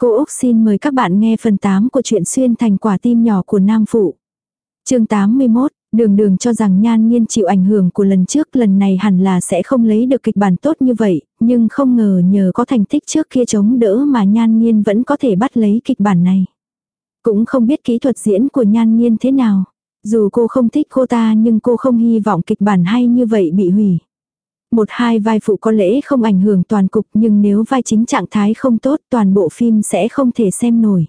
Cô Úc xin mời các bạn nghe phần 8 của truyện xuyên thành quả tim nhỏ của Nam Phụ. chương 81, đường đường cho rằng nhan nghiên chịu ảnh hưởng của lần trước lần này hẳn là sẽ không lấy được kịch bản tốt như vậy, nhưng không ngờ nhờ có thành tích trước kia chống đỡ mà nhan nghiên vẫn có thể bắt lấy kịch bản này. Cũng không biết kỹ thuật diễn của nhan nghiên thế nào. Dù cô không thích cô ta nhưng cô không hy vọng kịch bản hay như vậy bị hủy. Một hai vai phụ có lẽ không ảnh hưởng toàn cục nhưng nếu vai chính trạng thái không tốt toàn bộ phim sẽ không thể xem nổi.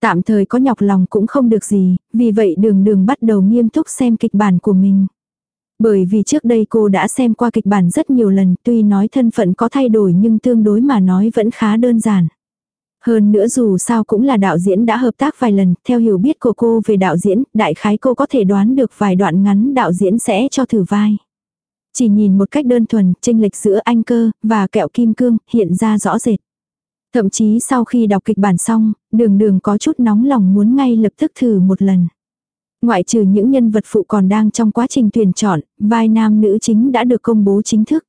Tạm thời có nhọc lòng cũng không được gì, vì vậy đường đường bắt đầu nghiêm túc xem kịch bản của mình. Bởi vì trước đây cô đã xem qua kịch bản rất nhiều lần tuy nói thân phận có thay đổi nhưng tương đối mà nói vẫn khá đơn giản. Hơn nữa dù sao cũng là đạo diễn đã hợp tác vài lần, theo hiểu biết của cô về đạo diễn, đại khái cô có thể đoán được vài đoạn ngắn đạo diễn sẽ cho thử vai. Chỉ nhìn một cách đơn thuần, tranh lệch giữa anh cơ và kẹo kim cương hiện ra rõ rệt. Thậm chí sau khi đọc kịch bản xong, đường đường có chút nóng lòng muốn ngay lập tức thử một lần. Ngoại trừ những nhân vật phụ còn đang trong quá trình tuyển chọn, vai nam nữ chính đã được công bố chính thức.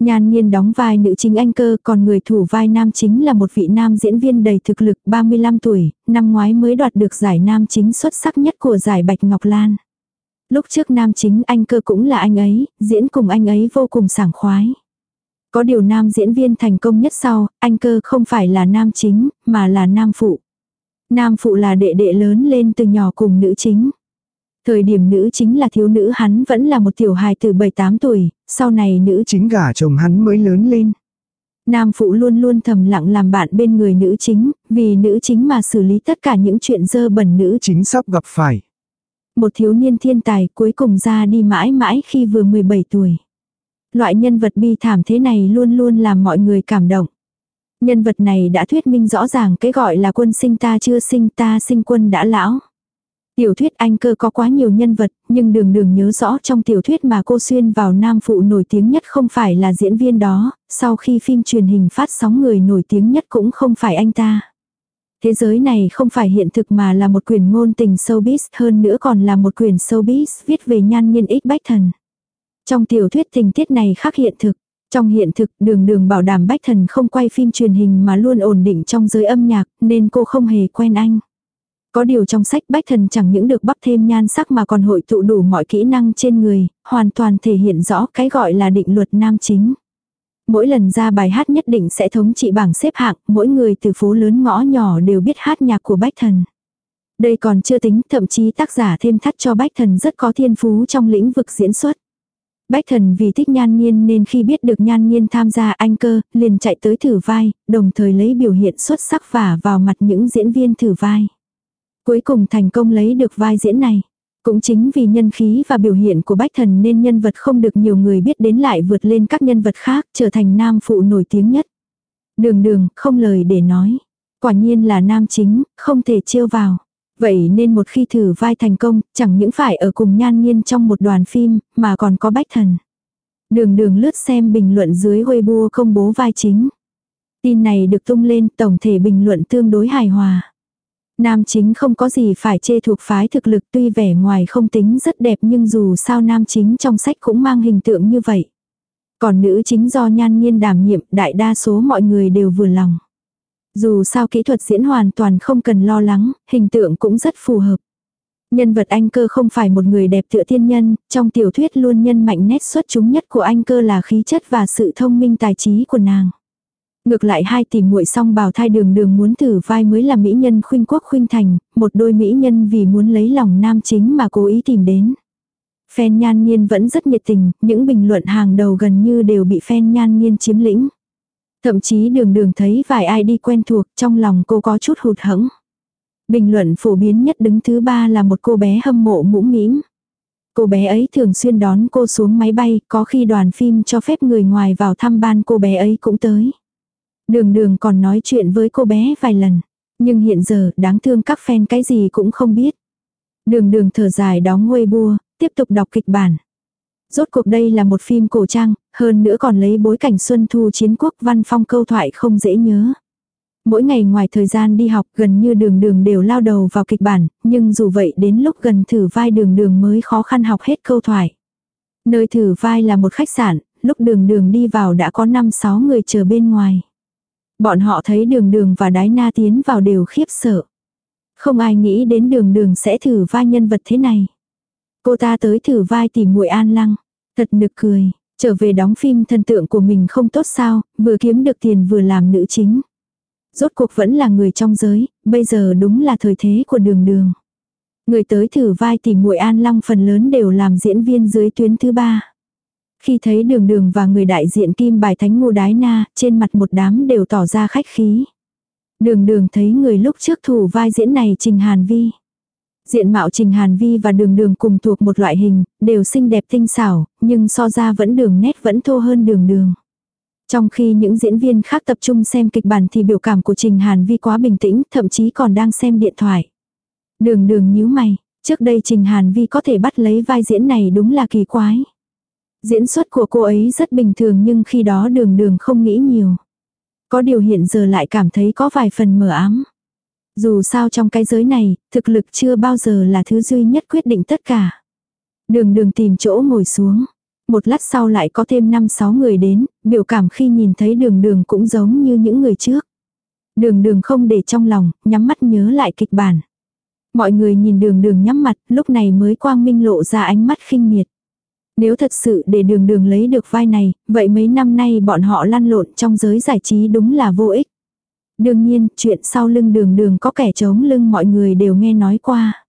Nhan Nhiên đóng vai nữ chính anh cơ, còn người thủ vai nam chính là một vị nam diễn viên đầy thực lực 35 tuổi, năm ngoái mới đoạt được giải nam chính xuất sắc nhất của giải Bạch Ngọc Lan. Lúc trước nam chính anh cơ cũng là anh ấy, diễn cùng anh ấy vô cùng sảng khoái. Có điều nam diễn viên thành công nhất sau, anh cơ không phải là nam chính, mà là nam phụ. Nam phụ là đệ đệ lớn lên từ nhỏ cùng nữ chính. Thời điểm nữ chính là thiếu nữ hắn vẫn là một tiểu hài từ 7-8 tuổi, sau này nữ chính gả chồng hắn mới lớn lên. Nam phụ luôn luôn thầm lặng làm bạn bên người nữ chính, vì nữ chính mà xử lý tất cả những chuyện dơ bẩn nữ chính sắp gặp phải. Một thiếu niên thiên tài cuối cùng ra đi mãi mãi khi vừa 17 tuổi. Loại nhân vật bi thảm thế này luôn luôn làm mọi người cảm động. Nhân vật này đã thuyết minh rõ ràng cái gọi là quân sinh ta chưa sinh ta sinh quân đã lão. Tiểu thuyết anh cơ có quá nhiều nhân vật, nhưng đường đường nhớ rõ trong tiểu thuyết mà cô xuyên vào nam phụ nổi tiếng nhất không phải là diễn viên đó, sau khi phim truyền hình phát sóng người nổi tiếng nhất cũng không phải anh ta. Thế giới này không phải hiện thực mà là một quyển ngôn tình showbiz hơn nữa còn là một quyển showbiz viết về nhan nhiên ích bách thần. Trong tiểu thuyết tình tiết này khác hiện thực. Trong hiện thực đường đường bảo đảm bách thần không quay phim truyền hình mà luôn ổn định trong giới âm nhạc nên cô không hề quen anh. Có điều trong sách bách thần chẳng những được bắp thêm nhan sắc mà còn hội tụ đủ mọi kỹ năng trên người, hoàn toàn thể hiện rõ cái gọi là định luật nam chính. Mỗi lần ra bài hát nhất định sẽ thống trị bảng xếp hạng, mỗi người từ phố lớn ngõ nhỏ đều biết hát nhạc của bách thần. Đây còn chưa tính, thậm chí tác giả thêm thắt cho bách thần rất có thiên phú trong lĩnh vực diễn xuất. Bách thần vì thích nhan nhiên nên khi biết được nhan nhiên tham gia anh cơ, liền chạy tới thử vai, đồng thời lấy biểu hiện xuất sắc vả vào mặt những diễn viên thử vai. Cuối cùng thành công lấy được vai diễn này. Cũng chính vì nhân khí và biểu hiện của bách thần nên nhân vật không được nhiều người biết đến lại vượt lên các nhân vật khác trở thành nam phụ nổi tiếng nhất. Đường đường, không lời để nói. Quả nhiên là nam chính, không thể trêu vào. Vậy nên một khi thử vai thành công, chẳng những phải ở cùng nhan nhiên trong một đoàn phim, mà còn có bách thần. Đường đường lướt xem bình luận dưới Weibo công bố vai chính. Tin này được tung lên tổng thể bình luận tương đối hài hòa. Nam chính không có gì phải chê thuộc phái thực lực tuy vẻ ngoài không tính rất đẹp nhưng dù sao nam chính trong sách cũng mang hình tượng như vậy. Còn nữ chính do nhan nhiên đảm nhiệm đại đa số mọi người đều vừa lòng. Dù sao kỹ thuật diễn hoàn toàn không cần lo lắng, hình tượng cũng rất phù hợp. Nhân vật anh cơ không phải một người đẹp tựa thiên nhân, trong tiểu thuyết luôn nhân mạnh nét xuất chúng nhất của anh cơ là khí chất và sự thông minh tài trí của nàng. Ngược lại hai tìm muội xong bào thai đường đường muốn thử vai mới là mỹ nhân khuynh quốc khuynh thành, một đôi mỹ nhân vì muốn lấy lòng nam chính mà cố ý tìm đến. Fan nhan nhiên vẫn rất nhiệt tình, những bình luận hàng đầu gần như đều bị fan nhan nhiên chiếm lĩnh. Thậm chí đường đường thấy vài ai đi quen thuộc trong lòng cô có chút hụt hẫng. Bình luận phổ biến nhất đứng thứ ba là một cô bé hâm mộ mũm mĩm. Cô bé ấy thường xuyên đón cô xuống máy bay, có khi đoàn phim cho phép người ngoài vào thăm ban cô bé ấy cũng tới. Đường đường còn nói chuyện với cô bé vài lần. Nhưng hiện giờ đáng thương các fan cái gì cũng không biết. Đường đường thở dài đóng Weibo, tiếp tục đọc kịch bản. Rốt cuộc đây là một phim cổ trang, hơn nữa còn lấy bối cảnh xuân thu chiến quốc văn phong câu thoại không dễ nhớ. Mỗi ngày ngoài thời gian đi học gần như đường đường đều lao đầu vào kịch bản, nhưng dù vậy đến lúc gần thử vai đường đường mới khó khăn học hết câu thoại. Nơi thử vai là một khách sạn, lúc đường đường đi vào đã có 5-6 người chờ bên ngoài. Bọn họ thấy đường đường và đái na tiến vào đều khiếp sợ. Không ai nghĩ đến đường đường sẽ thử vai nhân vật thế này. Cô ta tới thử vai tìm muội an lăng. Thật nực cười, trở về đóng phim thần tượng của mình không tốt sao, vừa kiếm được tiền vừa làm nữ chính. Rốt cuộc vẫn là người trong giới, bây giờ đúng là thời thế của đường đường. Người tới thử vai tìm muội an lăng phần lớn đều làm diễn viên dưới tuyến thứ ba. Khi thấy đường đường và người đại diện kim bài thánh ngô đái na, trên mặt một đám đều tỏ ra khách khí. Đường đường thấy người lúc trước thủ vai diễn này Trình Hàn Vi. Diện mạo Trình Hàn Vi và đường đường cùng thuộc một loại hình, đều xinh đẹp tinh xảo, nhưng so ra vẫn đường nét vẫn thô hơn đường đường. Trong khi những diễn viên khác tập trung xem kịch bản thì biểu cảm của Trình Hàn Vi quá bình tĩnh, thậm chí còn đang xem điện thoại. Đường đường nhíu mày, trước đây Trình Hàn Vi có thể bắt lấy vai diễn này đúng là kỳ quái. Diễn xuất của cô ấy rất bình thường nhưng khi đó đường đường không nghĩ nhiều. Có điều hiện giờ lại cảm thấy có vài phần mờ ám. Dù sao trong cái giới này, thực lực chưa bao giờ là thứ duy nhất quyết định tất cả. Đường đường tìm chỗ ngồi xuống. Một lát sau lại có thêm 5-6 người đến, biểu cảm khi nhìn thấy đường đường cũng giống như những người trước. Đường đường không để trong lòng, nhắm mắt nhớ lại kịch bản. Mọi người nhìn đường đường nhắm mặt, lúc này mới quang minh lộ ra ánh mắt khinh miệt. Nếu thật sự để đường đường lấy được vai này, vậy mấy năm nay bọn họ lăn lộn trong giới giải trí đúng là vô ích. Đương nhiên, chuyện sau lưng đường đường có kẻ chống lưng mọi người đều nghe nói qua.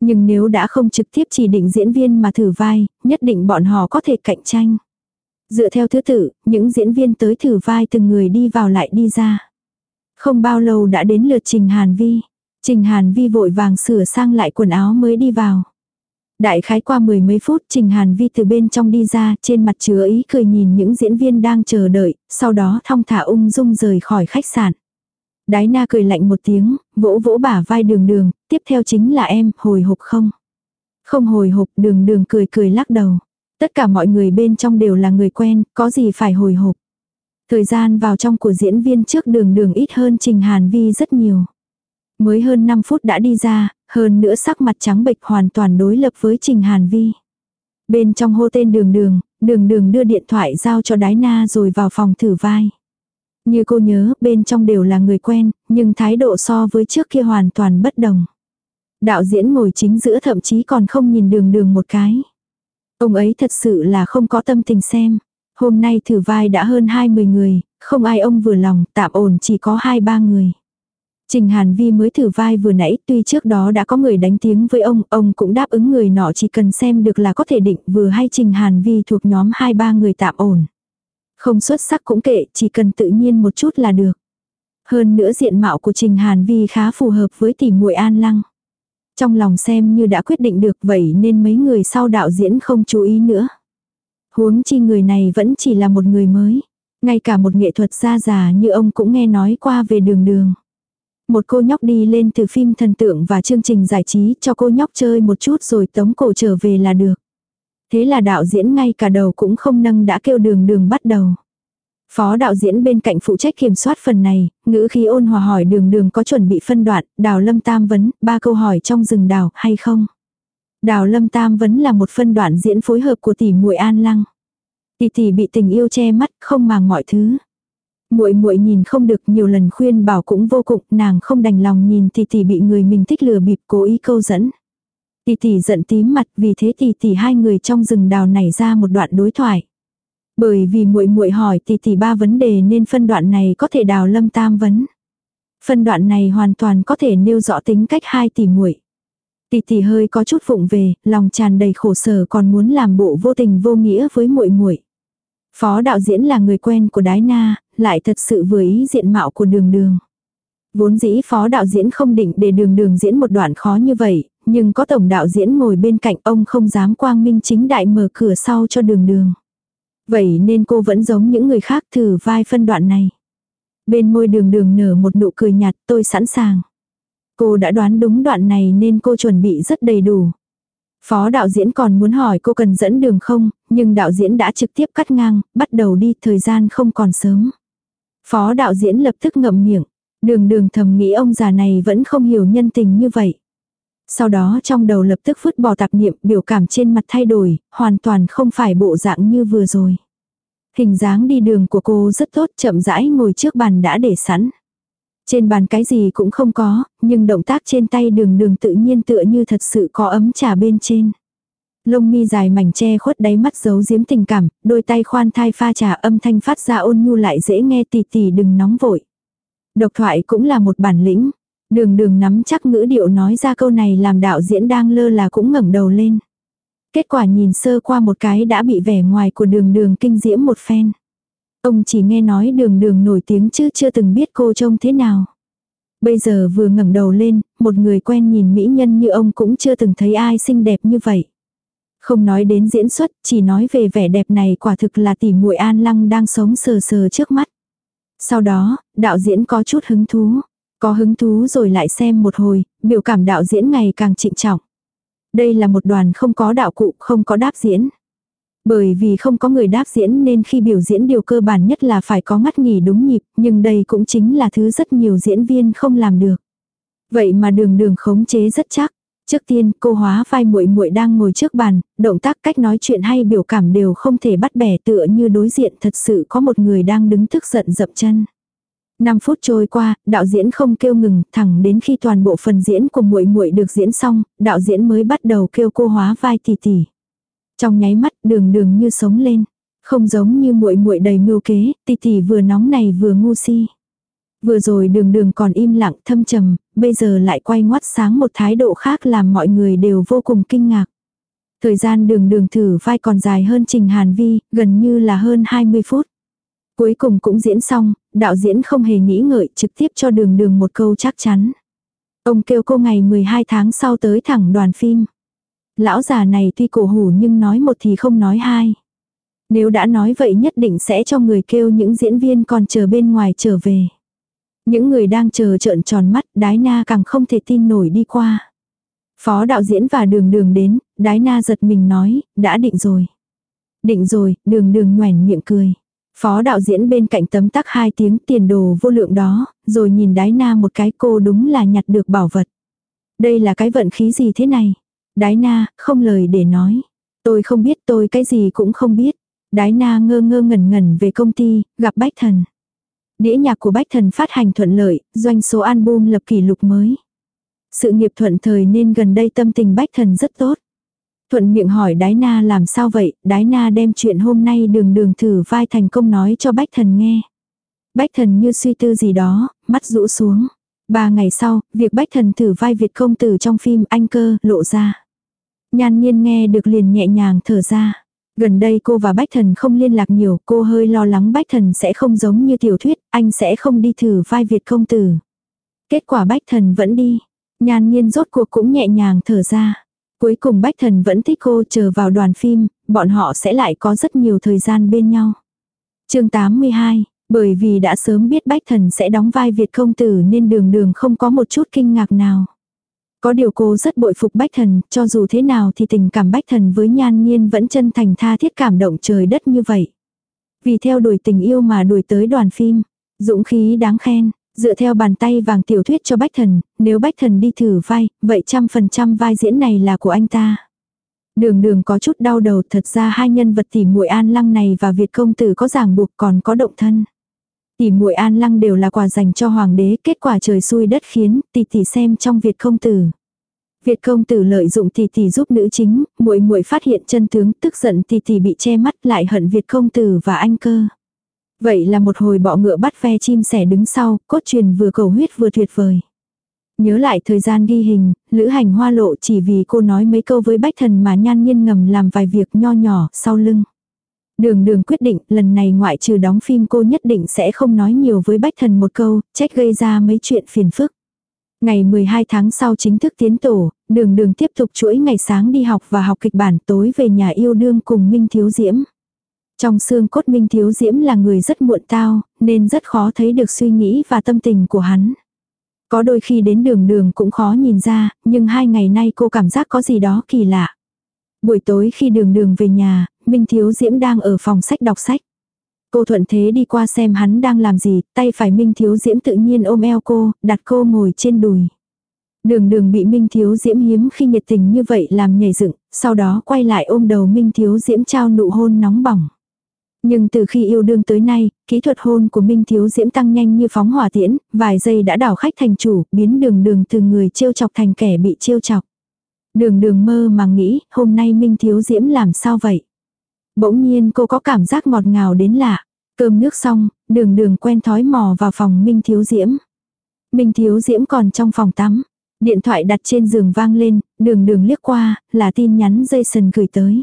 Nhưng nếu đã không trực tiếp chỉ định diễn viên mà thử vai, nhất định bọn họ có thể cạnh tranh. Dựa theo thứ tự, những diễn viên tới thử vai từng người đi vào lại đi ra. Không bao lâu đã đến lượt Trình Hàn Vi. Trình Hàn Vi vội vàng sửa sang lại quần áo mới đi vào. Đại khái qua mười mấy phút Trình Hàn Vi từ bên trong đi ra trên mặt chứa ý cười nhìn những diễn viên đang chờ đợi, sau đó thong thả ung dung rời khỏi khách sạn. Đái na cười lạnh một tiếng, vỗ vỗ bả vai đường đường, tiếp theo chính là em, hồi hộp không? Không hồi hộp đường đường cười cười lắc đầu. Tất cả mọi người bên trong đều là người quen, có gì phải hồi hộp. Thời gian vào trong của diễn viên trước đường đường ít hơn Trình Hàn Vi rất nhiều. Mới hơn 5 phút đã đi ra, hơn nữa sắc mặt trắng bệch hoàn toàn đối lập với Trình Hàn Vi. Bên trong hô tên đường đường, đường đường đưa điện thoại giao cho đái na rồi vào phòng thử vai. Như cô nhớ, bên trong đều là người quen, nhưng thái độ so với trước kia hoàn toàn bất đồng. Đạo diễn ngồi chính giữa thậm chí còn không nhìn đường đường một cái. Ông ấy thật sự là không có tâm tình xem. Hôm nay thử vai đã hơn 20 người, không ai ông vừa lòng, tạm ổn chỉ có 2-3 người. Trình Hàn Vi mới thử vai vừa nãy, tuy trước đó đã có người đánh tiếng với ông, ông cũng đáp ứng người nọ chỉ cần xem được là có thể định vừa hay Trình Hàn Vi thuộc nhóm 2-3 người tạm ổn. Không xuất sắc cũng kệ, chỉ cần tự nhiên một chút là được. Hơn nữa diện mạo của Trình Hàn Vi khá phù hợp với tỷ muội An Lăng. Trong lòng xem như đã quyết định được vậy nên mấy người sau đạo diễn không chú ý nữa. Huống chi người này vẫn chỉ là một người mới. Ngay cả một nghệ thuật gia già như ông cũng nghe nói qua về đường đường. Một cô nhóc đi lên từ phim thần tượng và chương trình giải trí cho cô nhóc chơi một chút rồi tống cổ trở về là được. Thế là đạo diễn ngay cả đầu cũng không nâng đã kêu đường đường bắt đầu. Phó đạo diễn bên cạnh phụ trách kiểm soát phần này, ngữ khí ôn hòa hỏi đường đường có chuẩn bị phân đoạn, đào lâm tam vấn, ba câu hỏi trong rừng đào, hay không? Đào lâm tam vấn là một phân đoạn diễn phối hợp của tỷ muội an lăng. Tỷ tỷ bị tình yêu che mắt, không màng mọi thứ. Muội muội nhìn không được nhiều lần khuyên bảo cũng vô cùng, nàng không đành lòng nhìn tỷ tỷ bị người mình thích lừa bịp cố ý câu dẫn. Tỷ tỷ giận tím mặt, vì thế tỷ tỷ hai người trong rừng đào nảy ra một đoạn đối thoại. Bởi vì muội muội hỏi tỷ tỷ ba vấn đề nên phân đoạn này có thể đào lâm tam vấn. Phân đoạn này hoàn toàn có thể nêu rõ tính cách hai tỷ muội. Tỷ tỷ hơi có chút vụng về, lòng tràn đầy khổ sở còn muốn làm bộ vô tình vô nghĩa với muội muội. Phó đạo diễn là người quen của Đái Na, lại thật sự vừa ý diện mạo của đường đường. Vốn dĩ phó đạo diễn không định để đường đường diễn một đoạn khó như vậy, nhưng có tổng đạo diễn ngồi bên cạnh ông không dám quang minh chính đại mở cửa sau cho đường đường. Vậy nên cô vẫn giống những người khác thử vai phân đoạn này. Bên môi đường đường nở một nụ cười nhạt tôi sẵn sàng. Cô đã đoán đúng đoạn này nên cô chuẩn bị rất đầy đủ. Phó đạo diễn còn muốn hỏi cô cần dẫn đường không, nhưng đạo diễn đã trực tiếp cắt ngang, bắt đầu đi, thời gian không còn sớm. Phó đạo diễn lập tức ngậm miệng, đường đường thầm nghĩ ông già này vẫn không hiểu nhân tình như vậy. Sau đó trong đầu lập tức vứt bỏ tạp niệm biểu cảm trên mặt thay đổi, hoàn toàn không phải bộ dạng như vừa rồi. Hình dáng đi đường của cô rất tốt, chậm rãi ngồi trước bàn đã để sẵn. Trên bàn cái gì cũng không có, nhưng động tác trên tay đường đường tự nhiên tựa như thật sự có ấm trà bên trên. Lông mi dài mảnh che khuất đáy mắt giấu giếm tình cảm, đôi tay khoan thai pha trà âm thanh phát ra ôn nhu lại dễ nghe tì tì đừng nóng vội. Độc thoại cũng là một bản lĩnh. Đường đường nắm chắc ngữ điệu nói ra câu này làm đạo diễn đang lơ là cũng ngẩng đầu lên. Kết quả nhìn sơ qua một cái đã bị vẻ ngoài của đường đường kinh diễm một phen. Ông chỉ nghe nói đường đường nổi tiếng chứ chưa từng biết cô trông thế nào. Bây giờ vừa ngẩng đầu lên, một người quen nhìn mỹ nhân như ông cũng chưa từng thấy ai xinh đẹp như vậy. Không nói đến diễn xuất, chỉ nói về vẻ đẹp này quả thực là tỷ muội An Lăng đang sống sờ sờ trước mắt. Sau đó, đạo diễn có chút hứng thú. Có hứng thú rồi lại xem một hồi, biểu cảm đạo diễn ngày càng trịnh trọng. Đây là một đoàn không có đạo cụ, không có đáp diễn. Bởi vì không có người đáp diễn nên khi biểu diễn điều cơ bản nhất là phải có ngắt nghỉ đúng nhịp, nhưng đây cũng chính là thứ rất nhiều diễn viên không làm được. Vậy mà đường đường khống chế rất chắc. Trước tiên, cô hóa vai muội muội đang ngồi trước bàn, động tác cách nói chuyện hay biểu cảm đều không thể bắt bẻ tựa như đối diện thật sự có một người đang đứng tức giận dậm chân. 5 phút trôi qua, đạo diễn không kêu ngừng, thẳng đến khi toàn bộ phần diễn của muội muội được diễn xong, đạo diễn mới bắt đầu kêu cô hóa vai tỷ tỷ. Trong nháy mắt, đường đường như sống lên, không giống như muội muội đầy mưu kế, tỷ tỷ vừa nóng này vừa ngu si. Vừa rồi đường đường còn im lặng thâm trầm, bây giờ lại quay ngoắt sáng một thái độ khác làm mọi người đều vô cùng kinh ngạc. Thời gian đường đường thử vai còn dài hơn Trình Hàn Vi, gần như là hơn 20 phút. Cuối cùng cũng diễn xong, đạo diễn không hề nghĩ ngợi trực tiếp cho đường đường một câu chắc chắn. Ông kêu cô ngày 12 tháng sau tới thẳng đoàn phim. Lão già này tuy cổ hủ nhưng nói một thì không nói hai. Nếu đã nói vậy nhất định sẽ cho người kêu những diễn viên còn chờ bên ngoài trở về. Những người đang chờ trợn tròn mắt, đái na càng không thể tin nổi đi qua. Phó đạo diễn và đường đường đến, đái na giật mình nói, đã định rồi. Định rồi, đường đường nhoẻn miệng cười. Phó đạo diễn bên cạnh tấm tắc hai tiếng tiền đồ vô lượng đó, rồi nhìn đái na một cái cô đúng là nhặt được bảo vật. Đây là cái vận khí gì thế này? Đái na, không lời để nói. Tôi không biết tôi cái gì cũng không biết. Đái na ngơ ngơ ngẩn ngẩn về công ty, gặp bách thần. Đĩa nhạc của Bách Thần phát hành thuận lợi, doanh số album lập kỷ lục mới. Sự nghiệp thuận thời nên gần đây tâm tình Bách Thần rất tốt. Thuận miệng hỏi Đái Na làm sao vậy, Đái Na đem chuyện hôm nay đường đường thử vai thành công nói cho Bách Thần nghe. Bách Thần như suy tư gì đó, mắt rũ xuống. Ba ngày sau, việc Bách Thần thử vai Việt công tử trong phim Anh Cơ lộ ra. Nhan nhiên nghe được liền nhẹ nhàng thở ra. Gần đây cô và Bách Thần không liên lạc nhiều, cô hơi lo lắng Bách Thần sẽ không giống như tiểu thuyết, anh sẽ không đi thử vai Việt công tử. Kết quả Bách Thần vẫn đi. Nhan nhiên rốt cuộc cũng nhẹ nhàng thở ra. Cuối cùng Bách Thần vẫn thích cô chờ vào đoàn phim, bọn họ sẽ lại có rất nhiều thời gian bên nhau. chương 82, bởi vì đã sớm biết Bách Thần sẽ đóng vai Việt công tử nên đường đường không có một chút kinh ngạc nào. Có điều cô rất bội phục Bách Thần, cho dù thế nào thì tình cảm Bách Thần với Nhan Nhiên vẫn chân thành tha thiết cảm động trời đất như vậy. Vì theo đuổi tình yêu mà đuổi tới đoàn phim, dũng khí đáng khen, dựa theo bàn tay vàng tiểu thuyết cho Bách Thần, nếu Bách Thần đi thử vai, vậy trăm phần trăm vai diễn này là của anh ta. Đường đường có chút đau đầu thật ra hai nhân vật tỷ muội an lăng này và Việt công tử có ràng buộc còn có động thân. Tỷ muội An Lăng đều là quà dành cho hoàng đế, kết quả trời xui đất khiến, tỷ tỷ xem trong Việt công tử. Việt công tử lợi dụng tỷ tỷ giúp nữ chính, muội muội phát hiện chân tướng, tức giận tỷ tỷ bị che mắt, lại hận Việt công tử và anh cơ. Vậy là một hồi bọ ngựa bắt ve chim sẻ đứng sau, cốt truyền vừa cầu huyết vừa tuyệt vời. Nhớ lại thời gian ghi hình, lữ hành hoa lộ chỉ vì cô nói mấy câu với bách thần mà nhan nhiên ngầm làm vài việc nho nhỏ sau lưng. Đường đường quyết định lần này ngoại trừ đóng phim cô nhất định sẽ không nói nhiều với Bách Thần một câu, trách gây ra mấy chuyện phiền phức. Ngày 12 tháng sau chính thức tiến tổ, đường đường tiếp tục chuỗi ngày sáng đi học và học kịch bản tối về nhà yêu đương cùng Minh Thiếu Diễm. Trong xương cốt Minh Thiếu Diễm là người rất muộn tao, nên rất khó thấy được suy nghĩ và tâm tình của hắn. Có đôi khi đến đường đường cũng khó nhìn ra, nhưng hai ngày nay cô cảm giác có gì đó kỳ lạ. Buổi tối khi đường đường về nhà, Minh Thiếu Diễm đang ở phòng sách đọc sách. Cô thuận thế đi qua xem hắn đang làm gì, tay phải Minh Thiếu Diễm tự nhiên ôm eo cô, đặt cô ngồi trên đùi. Đường đường bị Minh Thiếu Diễm hiếm khi nhiệt tình như vậy làm nhảy dựng, sau đó quay lại ôm đầu Minh Thiếu Diễm trao nụ hôn nóng bỏng. Nhưng từ khi yêu đương tới nay, kỹ thuật hôn của Minh Thiếu Diễm tăng nhanh như phóng hỏa tiễn, vài giây đã đảo khách thành chủ, biến đường đường từ người trêu chọc thành kẻ bị trêu chọc. Đường đường mơ mà nghĩ, hôm nay Minh Thiếu Diễm làm sao vậy? Bỗng nhiên cô có cảm giác ngọt ngào đến lạ. Cơm nước xong, đường đường quen thói mò vào phòng Minh Thiếu Diễm. Minh Thiếu Diễm còn trong phòng tắm. Điện thoại đặt trên giường vang lên, đường đường liếc qua, là tin nhắn Jason gửi tới.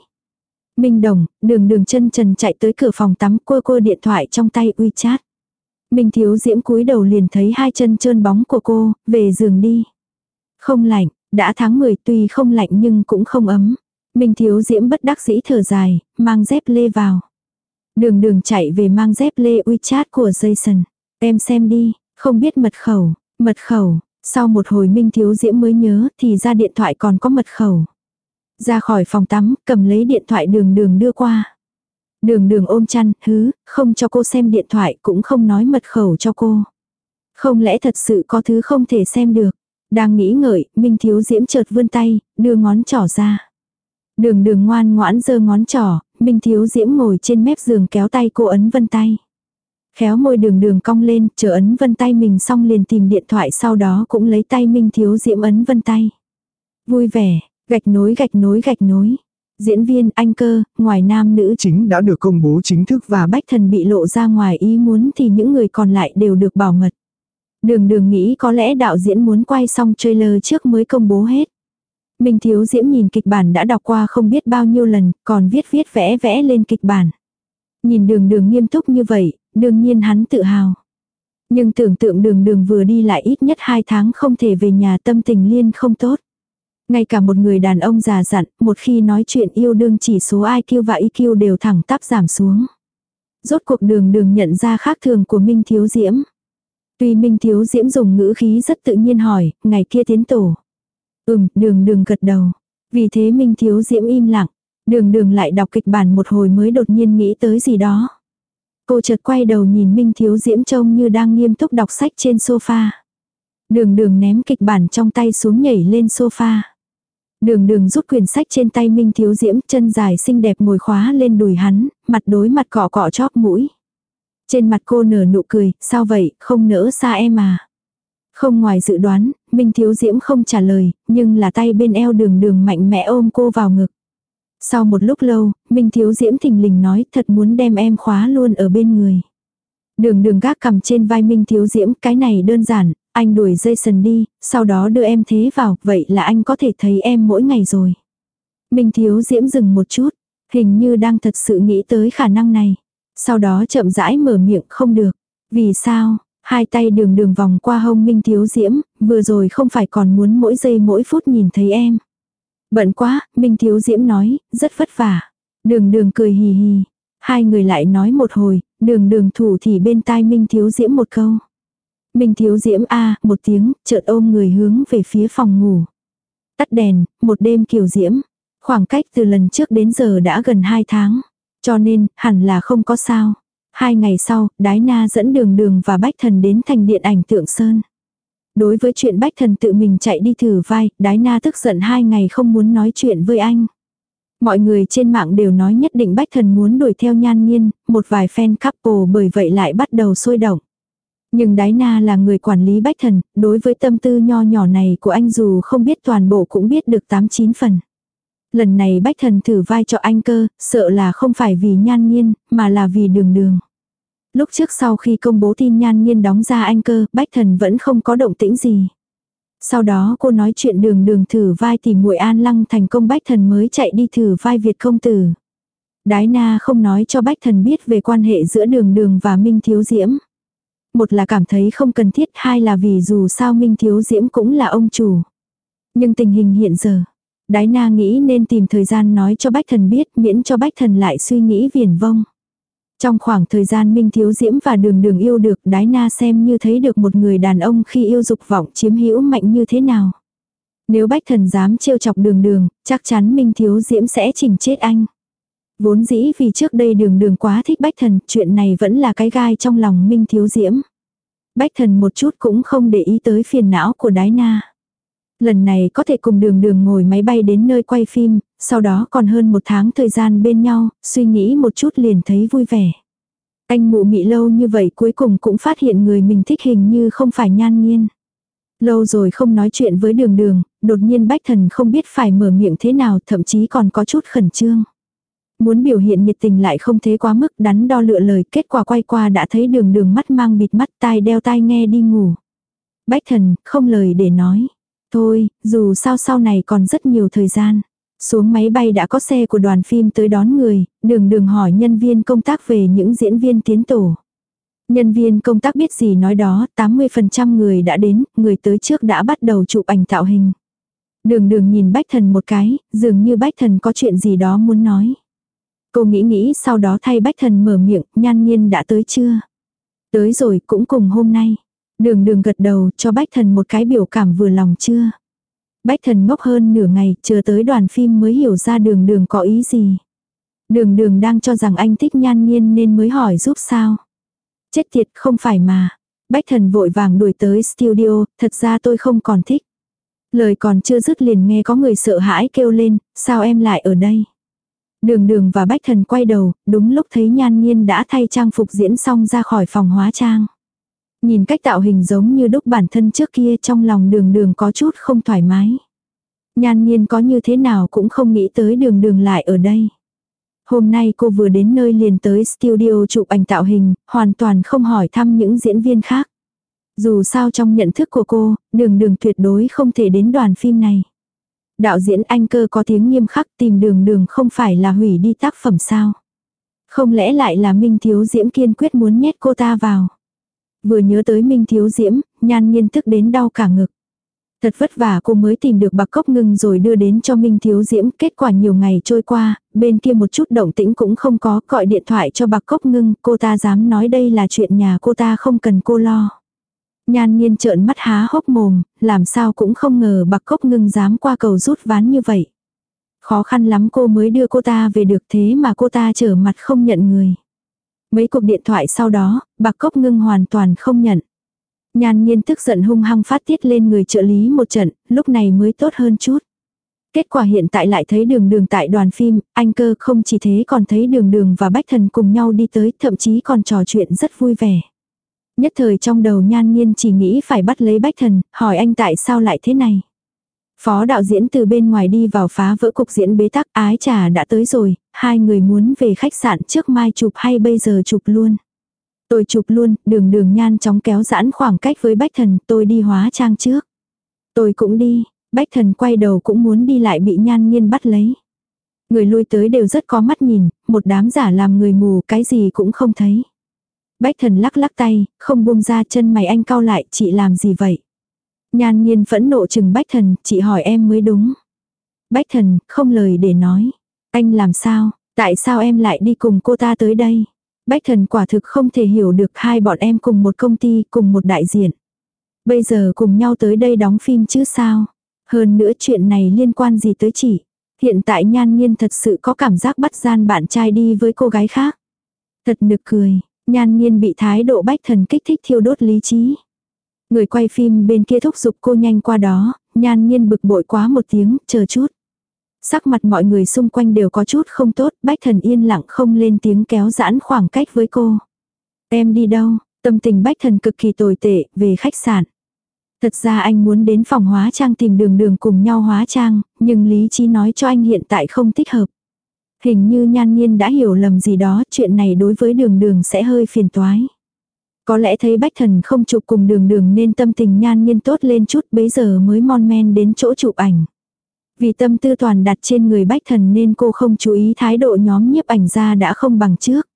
Minh Đồng, đường đường chân trần chạy tới cửa phòng tắm cô cô điện thoại trong tay WeChat. Minh Thiếu Diễm cúi đầu liền thấy hai chân trơn bóng của cô, về giường đi. Không lạnh, đã tháng 10 tuy không lạnh nhưng cũng không ấm. Minh Thiếu Diễm bất đắc dĩ thở dài, mang dép lê vào. Đường đường chạy về mang dép lê WeChat của Jason. Em xem đi, không biết mật khẩu, mật khẩu. Sau một hồi Minh Thiếu Diễm mới nhớ thì ra điện thoại còn có mật khẩu. Ra khỏi phòng tắm, cầm lấy điện thoại đường đường đưa qua. Đường đường ôm chăn, hứ, không cho cô xem điện thoại cũng không nói mật khẩu cho cô. Không lẽ thật sự có thứ không thể xem được. Đang nghĩ ngợi, Minh Thiếu Diễm chợt vươn tay, đưa ngón trỏ ra. Đường đường ngoan ngoãn giơ ngón trỏ, Minh Thiếu Diễm ngồi trên mép giường kéo tay cô ấn vân tay. Khéo môi đường đường cong lên, chờ ấn vân tay mình xong liền tìm điện thoại sau đó cũng lấy tay Minh Thiếu Diễm ấn vân tay. Vui vẻ, gạch nối gạch nối gạch nối. Diễn viên anh cơ, ngoài nam nữ Chính đã được công bố chính thức và bách thần bị lộ ra ngoài ý muốn thì những người còn lại đều được bảo mật. Đường đường nghĩ có lẽ đạo diễn muốn quay xong trailer trước mới công bố hết. Minh Thiếu Diễm nhìn kịch bản đã đọc qua không biết bao nhiêu lần, còn viết viết vẽ vẽ lên kịch bản. Nhìn đường đường nghiêm túc như vậy, đương nhiên hắn tự hào. Nhưng tưởng tượng đường đường vừa đi lại ít nhất 2 tháng không thể về nhà tâm tình liên không tốt. Ngay cả một người đàn ông già dặn, một khi nói chuyện yêu đương chỉ số IQ và EQ đều thẳng tắp giảm xuống. Rốt cuộc đường đường nhận ra khác thường của Minh Thiếu Diễm. Tuy Minh Thiếu Diễm dùng ngữ khí rất tự nhiên hỏi, ngày kia tiến tổ. Ừm, đường đường gật đầu. Vì thế Minh Thiếu Diễm im lặng. Đường đường lại đọc kịch bản một hồi mới đột nhiên nghĩ tới gì đó. Cô chợt quay đầu nhìn Minh Thiếu Diễm trông như đang nghiêm túc đọc sách trên sofa. Đường đường ném kịch bản trong tay xuống nhảy lên sofa. Đường đường rút quyển sách trên tay Minh Thiếu Diễm chân dài xinh đẹp ngồi khóa lên đùi hắn, mặt đối mặt cọ cọ chóp mũi. Trên mặt cô nở nụ cười, sao vậy, không nỡ xa em à. Không ngoài dự đoán, Minh Thiếu Diễm không trả lời, nhưng là tay bên eo đường đường mạnh mẽ ôm cô vào ngực. Sau một lúc lâu, Minh Thiếu Diễm thình lình nói thật muốn đem em khóa luôn ở bên người. Đường đường gác cầm trên vai Minh Thiếu Diễm, cái này đơn giản, anh đuổi Jason đi, sau đó đưa em thế vào, vậy là anh có thể thấy em mỗi ngày rồi. Minh Thiếu Diễm dừng một chút, hình như đang thật sự nghĩ tới khả năng này. Sau đó chậm rãi mở miệng không được. Vì sao? Hai tay đường đường vòng qua hông Minh Thiếu Diễm, vừa rồi không phải còn muốn mỗi giây mỗi phút nhìn thấy em. Bận quá, Minh Thiếu Diễm nói, rất vất vả. Đường đường cười hì hì. Hai người lại nói một hồi, đường đường thủ thì bên tai Minh Thiếu Diễm một câu. Minh Thiếu Diễm a một tiếng, chợt ôm người hướng về phía phòng ngủ. Tắt đèn, một đêm kiều diễm. Khoảng cách từ lần trước đến giờ đã gần hai tháng. Cho nên, hẳn là không có sao. Hai ngày sau, Đái Na dẫn đường đường và Bách Thần đến thành điện ảnh tượng Sơn. Đối với chuyện Bách Thần tự mình chạy đi thử vai, Đái Na tức giận hai ngày không muốn nói chuyện với anh. Mọi người trên mạng đều nói nhất định Bách Thần muốn đuổi theo nhan nhiên, một vài fan couple bởi vậy lại bắt đầu sôi động. Nhưng Đái Na là người quản lý Bách Thần, đối với tâm tư nho nhỏ này của anh dù không biết toàn bộ cũng biết được 8-9 phần. Lần này Bách Thần thử vai cho anh cơ, sợ là không phải vì nhan nhiên, mà là vì đường đường. Lúc trước sau khi công bố tin nhan nhiên đóng ra anh cơ, Bách Thần vẫn không có động tĩnh gì. Sau đó cô nói chuyện đường đường thử vai tìm muội an lăng thành công Bách Thần mới chạy đi thử vai Việt công tử. Đái na không nói cho Bách Thần biết về quan hệ giữa đường đường và Minh Thiếu Diễm. Một là cảm thấy không cần thiết, hai là vì dù sao Minh Thiếu Diễm cũng là ông chủ. Nhưng tình hình hiện giờ, Đái na nghĩ nên tìm thời gian nói cho Bách Thần biết miễn cho Bách Thần lại suy nghĩ viển vông. Trong khoảng thời gian Minh Thiếu Diễm và Đường Đường yêu được Đái na xem như thấy được một người đàn ông khi yêu dục vọng chiếm hữu mạnh như thế nào. Nếu Bách Thần dám trêu chọc Đường Đường, chắc chắn Minh Thiếu Diễm sẽ chỉnh chết anh. Vốn dĩ vì trước đây Đường Đường quá thích Bách Thần, chuyện này vẫn là cái gai trong lòng Minh Thiếu Diễm. Bách Thần một chút cũng không để ý tới phiền não của Đái na. Lần này có thể cùng đường đường ngồi máy bay đến nơi quay phim, sau đó còn hơn một tháng thời gian bên nhau, suy nghĩ một chút liền thấy vui vẻ. Anh mụ mị lâu như vậy cuối cùng cũng phát hiện người mình thích hình như không phải nhan nhiên. Lâu rồi không nói chuyện với đường đường, đột nhiên bách thần không biết phải mở miệng thế nào thậm chí còn có chút khẩn trương. Muốn biểu hiện nhiệt tình lại không thế quá mức đắn đo lựa lời kết quả quay qua đã thấy đường đường mắt mang bịt mắt tai đeo tai nghe đi ngủ. Bách thần không lời để nói. Thôi, dù sao sau này còn rất nhiều thời gian. Xuống máy bay đã có xe của đoàn phim tới đón người, đường đường hỏi nhân viên công tác về những diễn viên tiến tổ. Nhân viên công tác biết gì nói đó, 80% người đã đến, người tới trước đã bắt đầu chụp ảnh tạo hình. Đường đường nhìn bách thần một cái, dường như bách thần có chuyện gì đó muốn nói. Cô nghĩ nghĩ sau đó thay bách thần mở miệng, nhan nhiên đã tới chưa? Tới rồi cũng cùng hôm nay. Đường đường gật đầu cho bách thần một cái biểu cảm vừa lòng chưa? Bách thần ngốc hơn nửa ngày, chờ tới đoàn phim mới hiểu ra đường đường có ý gì. Đường đường đang cho rằng anh thích nhan nhiên nên mới hỏi giúp sao. Chết tiệt không phải mà. Bách thần vội vàng đuổi tới studio, thật ra tôi không còn thích. Lời còn chưa dứt liền nghe có người sợ hãi kêu lên, sao em lại ở đây? Đường đường và bách thần quay đầu, đúng lúc thấy nhan nhiên đã thay trang phục diễn xong ra khỏi phòng hóa trang. Nhìn cách tạo hình giống như đúc bản thân trước kia trong lòng đường đường có chút không thoải mái. Nhan nhiên có như thế nào cũng không nghĩ tới đường đường lại ở đây. Hôm nay cô vừa đến nơi liền tới studio chụp ảnh tạo hình, hoàn toàn không hỏi thăm những diễn viên khác. Dù sao trong nhận thức của cô, đường đường tuyệt đối không thể đến đoàn phim này. Đạo diễn anh cơ có tiếng nghiêm khắc tìm đường đường không phải là hủy đi tác phẩm sao. Không lẽ lại là Minh Thiếu Diễm kiên quyết muốn nhét cô ta vào. Vừa nhớ tới Minh Thiếu Diễm, nhan nhiên tức đến đau cả ngực. Thật vất vả cô mới tìm được bạc cốc ngưng rồi đưa đến cho Minh Thiếu Diễm. Kết quả nhiều ngày trôi qua, bên kia một chút động tĩnh cũng không có. Gọi điện thoại cho bạc cốc ngưng, cô ta dám nói đây là chuyện nhà cô ta không cần cô lo. Nhan nhiên trợn mắt há hốc mồm, làm sao cũng không ngờ bạc cốc ngưng dám qua cầu rút ván như vậy. Khó khăn lắm cô mới đưa cô ta về được thế mà cô ta trở mặt không nhận người. Mấy cuộc điện thoại sau đó, bạc cốc ngưng hoàn toàn không nhận. Nhan nhiên tức giận hung hăng phát tiết lên người trợ lý một trận, lúc này mới tốt hơn chút. Kết quả hiện tại lại thấy đường đường tại đoàn phim, anh cơ không chỉ thế còn thấy đường đường và bách thần cùng nhau đi tới, thậm chí còn trò chuyện rất vui vẻ. Nhất thời trong đầu nhan nhiên chỉ nghĩ phải bắt lấy bách thần, hỏi anh tại sao lại thế này. Phó đạo diễn từ bên ngoài đi vào phá vỡ cục diễn bế tắc ái trà đã tới rồi, hai người muốn về khách sạn trước mai chụp hay bây giờ chụp luôn. Tôi chụp luôn, đường đường nhan chóng kéo giãn khoảng cách với bách thần, tôi đi hóa trang trước. Tôi cũng đi, bách thần quay đầu cũng muốn đi lại bị nhan nhiên bắt lấy. Người lui tới đều rất có mắt nhìn, một đám giả làm người mù cái gì cũng không thấy. Bách thần lắc lắc tay, không buông ra chân mày anh cau lại, chị làm gì vậy? Nhan nhiên phẫn nộ chừng bách thần, chị hỏi em mới đúng. Bách thần, không lời để nói. Anh làm sao, tại sao em lại đi cùng cô ta tới đây? Bách thần quả thực không thể hiểu được hai bọn em cùng một công ty, cùng một đại diện. Bây giờ cùng nhau tới đây đóng phim chứ sao? Hơn nữa chuyện này liên quan gì tới chị? Hiện tại nhan nhiên thật sự có cảm giác bắt gian bạn trai đi với cô gái khác. Thật nực cười, nhan nhiên bị thái độ bách thần kích thích thiêu đốt lý trí. Người quay phim bên kia thúc giục cô nhanh qua đó, nhan nhiên bực bội quá một tiếng, chờ chút. Sắc mặt mọi người xung quanh đều có chút không tốt, bách thần yên lặng không lên tiếng kéo giãn khoảng cách với cô. Em đi đâu? Tâm tình bách thần cực kỳ tồi tệ, về khách sạn. Thật ra anh muốn đến phòng hóa trang tìm đường đường cùng nhau hóa trang, nhưng lý trí nói cho anh hiện tại không thích hợp. Hình như nhan nhiên đã hiểu lầm gì đó, chuyện này đối với đường đường sẽ hơi phiền toái. Có lẽ thấy bách thần không chụp cùng đường đường nên tâm tình nhan nhiên tốt lên chút bấy giờ mới mon men đến chỗ chụp ảnh. Vì tâm tư toàn đặt trên người bách thần nên cô không chú ý thái độ nhóm nhiếp ảnh ra đã không bằng trước.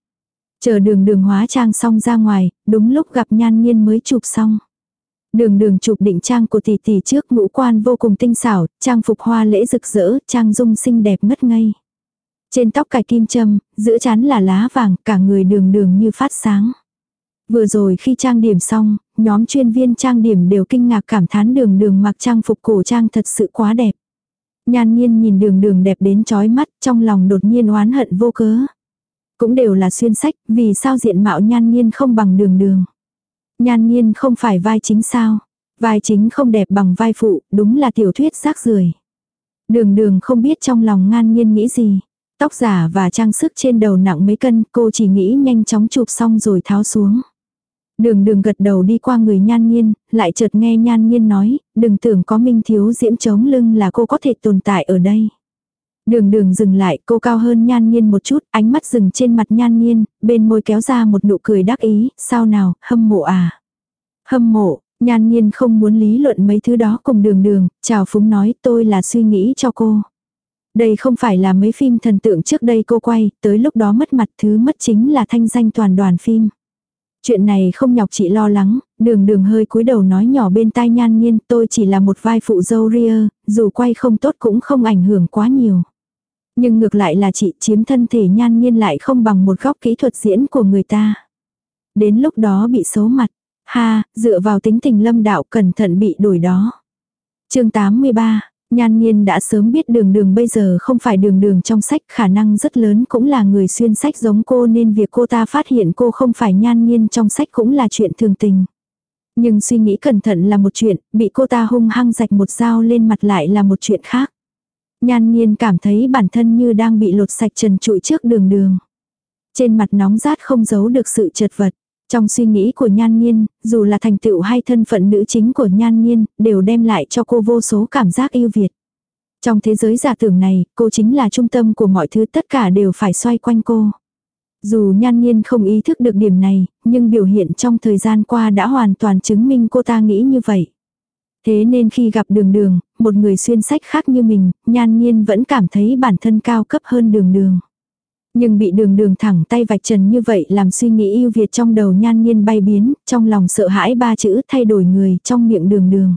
Chờ đường đường hóa trang xong ra ngoài, đúng lúc gặp nhan nhiên mới chụp xong. Đường đường chụp định trang của tỷ tỷ trước ngũ quan vô cùng tinh xảo, trang phục hoa lễ rực rỡ, trang dung xinh đẹp ngất ngây. Trên tóc cài kim châm, giữa chán là lá vàng, cả người đường đường như phát sáng. Vừa rồi khi trang điểm xong, nhóm chuyên viên trang điểm đều kinh ngạc cảm thán đường đường mặc trang phục cổ trang thật sự quá đẹp. Nhan nhiên nhìn đường đường đẹp đến chói mắt, trong lòng đột nhiên oán hận vô cớ. Cũng đều là xuyên sách, vì sao diện mạo nhan nhiên không bằng đường đường. Nhan nhiên không phải vai chính sao. Vai chính không đẹp bằng vai phụ, đúng là tiểu thuyết rác rưởi. Đường đường không biết trong lòng ngan nhiên nghĩ gì. Tóc giả và trang sức trên đầu nặng mấy cân, cô chỉ nghĩ nhanh chóng chụp xong rồi tháo xuống. Đường đường gật đầu đi qua người nhan nhiên, lại chợt nghe nhan nhiên nói, đừng tưởng có minh thiếu diễm chống lưng là cô có thể tồn tại ở đây. Đường đường dừng lại, cô cao hơn nhan nhiên một chút, ánh mắt dừng trên mặt nhan nhiên, bên môi kéo ra một nụ cười đắc ý, sao nào, hâm mộ à. Hâm mộ, nhan nhiên không muốn lý luận mấy thứ đó cùng đường đường, chào phúng nói tôi là suy nghĩ cho cô. Đây không phải là mấy phim thần tượng trước đây cô quay, tới lúc đó mất mặt thứ mất chính là thanh danh toàn đoàn phim. Chuyện này không nhọc chị lo lắng, đường đường hơi cúi đầu nói nhỏ bên tai nhan nhiên tôi chỉ là một vai phụ dâu ria, dù quay không tốt cũng không ảnh hưởng quá nhiều. Nhưng ngược lại là chị chiếm thân thể nhan nhiên lại không bằng một góc kỹ thuật diễn của người ta. Đến lúc đó bị xấu mặt. Ha, dựa vào tính tình lâm đạo cẩn thận bị đổi đó. chương 83, Nhan Nhiên đã sớm biết đường đường bây giờ không phải đường đường trong sách khả năng rất lớn cũng là người xuyên sách giống cô nên việc cô ta phát hiện cô không phải Nhan Nhiên trong sách cũng là chuyện thường tình. Nhưng suy nghĩ cẩn thận là một chuyện, bị cô ta hung hăng rạch một dao lên mặt lại là một chuyện khác. Nhan Nhiên cảm thấy bản thân như đang bị lột sạch trần trụi trước đường đường. Trên mặt nóng rát không giấu được sự chật vật. Trong suy nghĩ của Nhan Nhiên, dù là thành tựu hay thân phận nữ chính của Nhan Nhiên, đều đem lại cho cô vô số cảm giác yêu Việt. Trong thế giới giả tưởng này, cô chính là trung tâm của mọi thứ tất cả đều phải xoay quanh cô. Dù Nhan Nhiên không ý thức được điểm này, nhưng biểu hiện trong thời gian qua đã hoàn toàn chứng minh cô ta nghĩ như vậy. Thế nên khi gặp đường đường, một người xuyên sách khác như mình, Nhan Nhiên vẫn cảm thấy bản thân cao cấp hơn đường đường. Nhưng bị đường đường thẳng tay vạch trần như vậy làm suy nghĩ yêu Việt trong đầu nhan nhiên bay biến, trong lòng sợ hãi ba chữ thay đổi người trong miệng đường đường.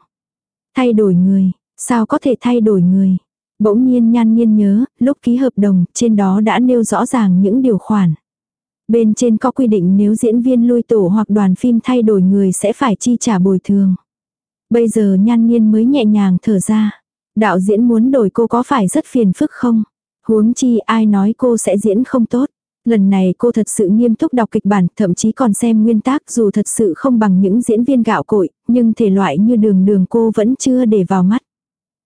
Thay đổi người, sao có thể thay đổi người? Bỗng nhiên nhan nhiên nhớ, lúc ký hợp đồng, trên đó đã nêu rõ ràng những điều khoản. Bên trên có quy định nếu diễn viên lui tổ hoặc đoàn phim thay đổi người sẽ phải chi trả bồi thường. Bây giờ nhan nhiên mới nhẹ nhàng thở ra. Đạo diễn muốn đổi cô có phải rất phiền phức không? Huống chi ai nói cô sẽ diễn không tốt. Lần này cô thật sự nghiêm túc đọc kịch bản, thậm chí còn xem nguyên tác dù thật sự không bằng những diễn viên gạo cội, nhưng thể loại như đường đường cô vẫn chưa để vào mắt.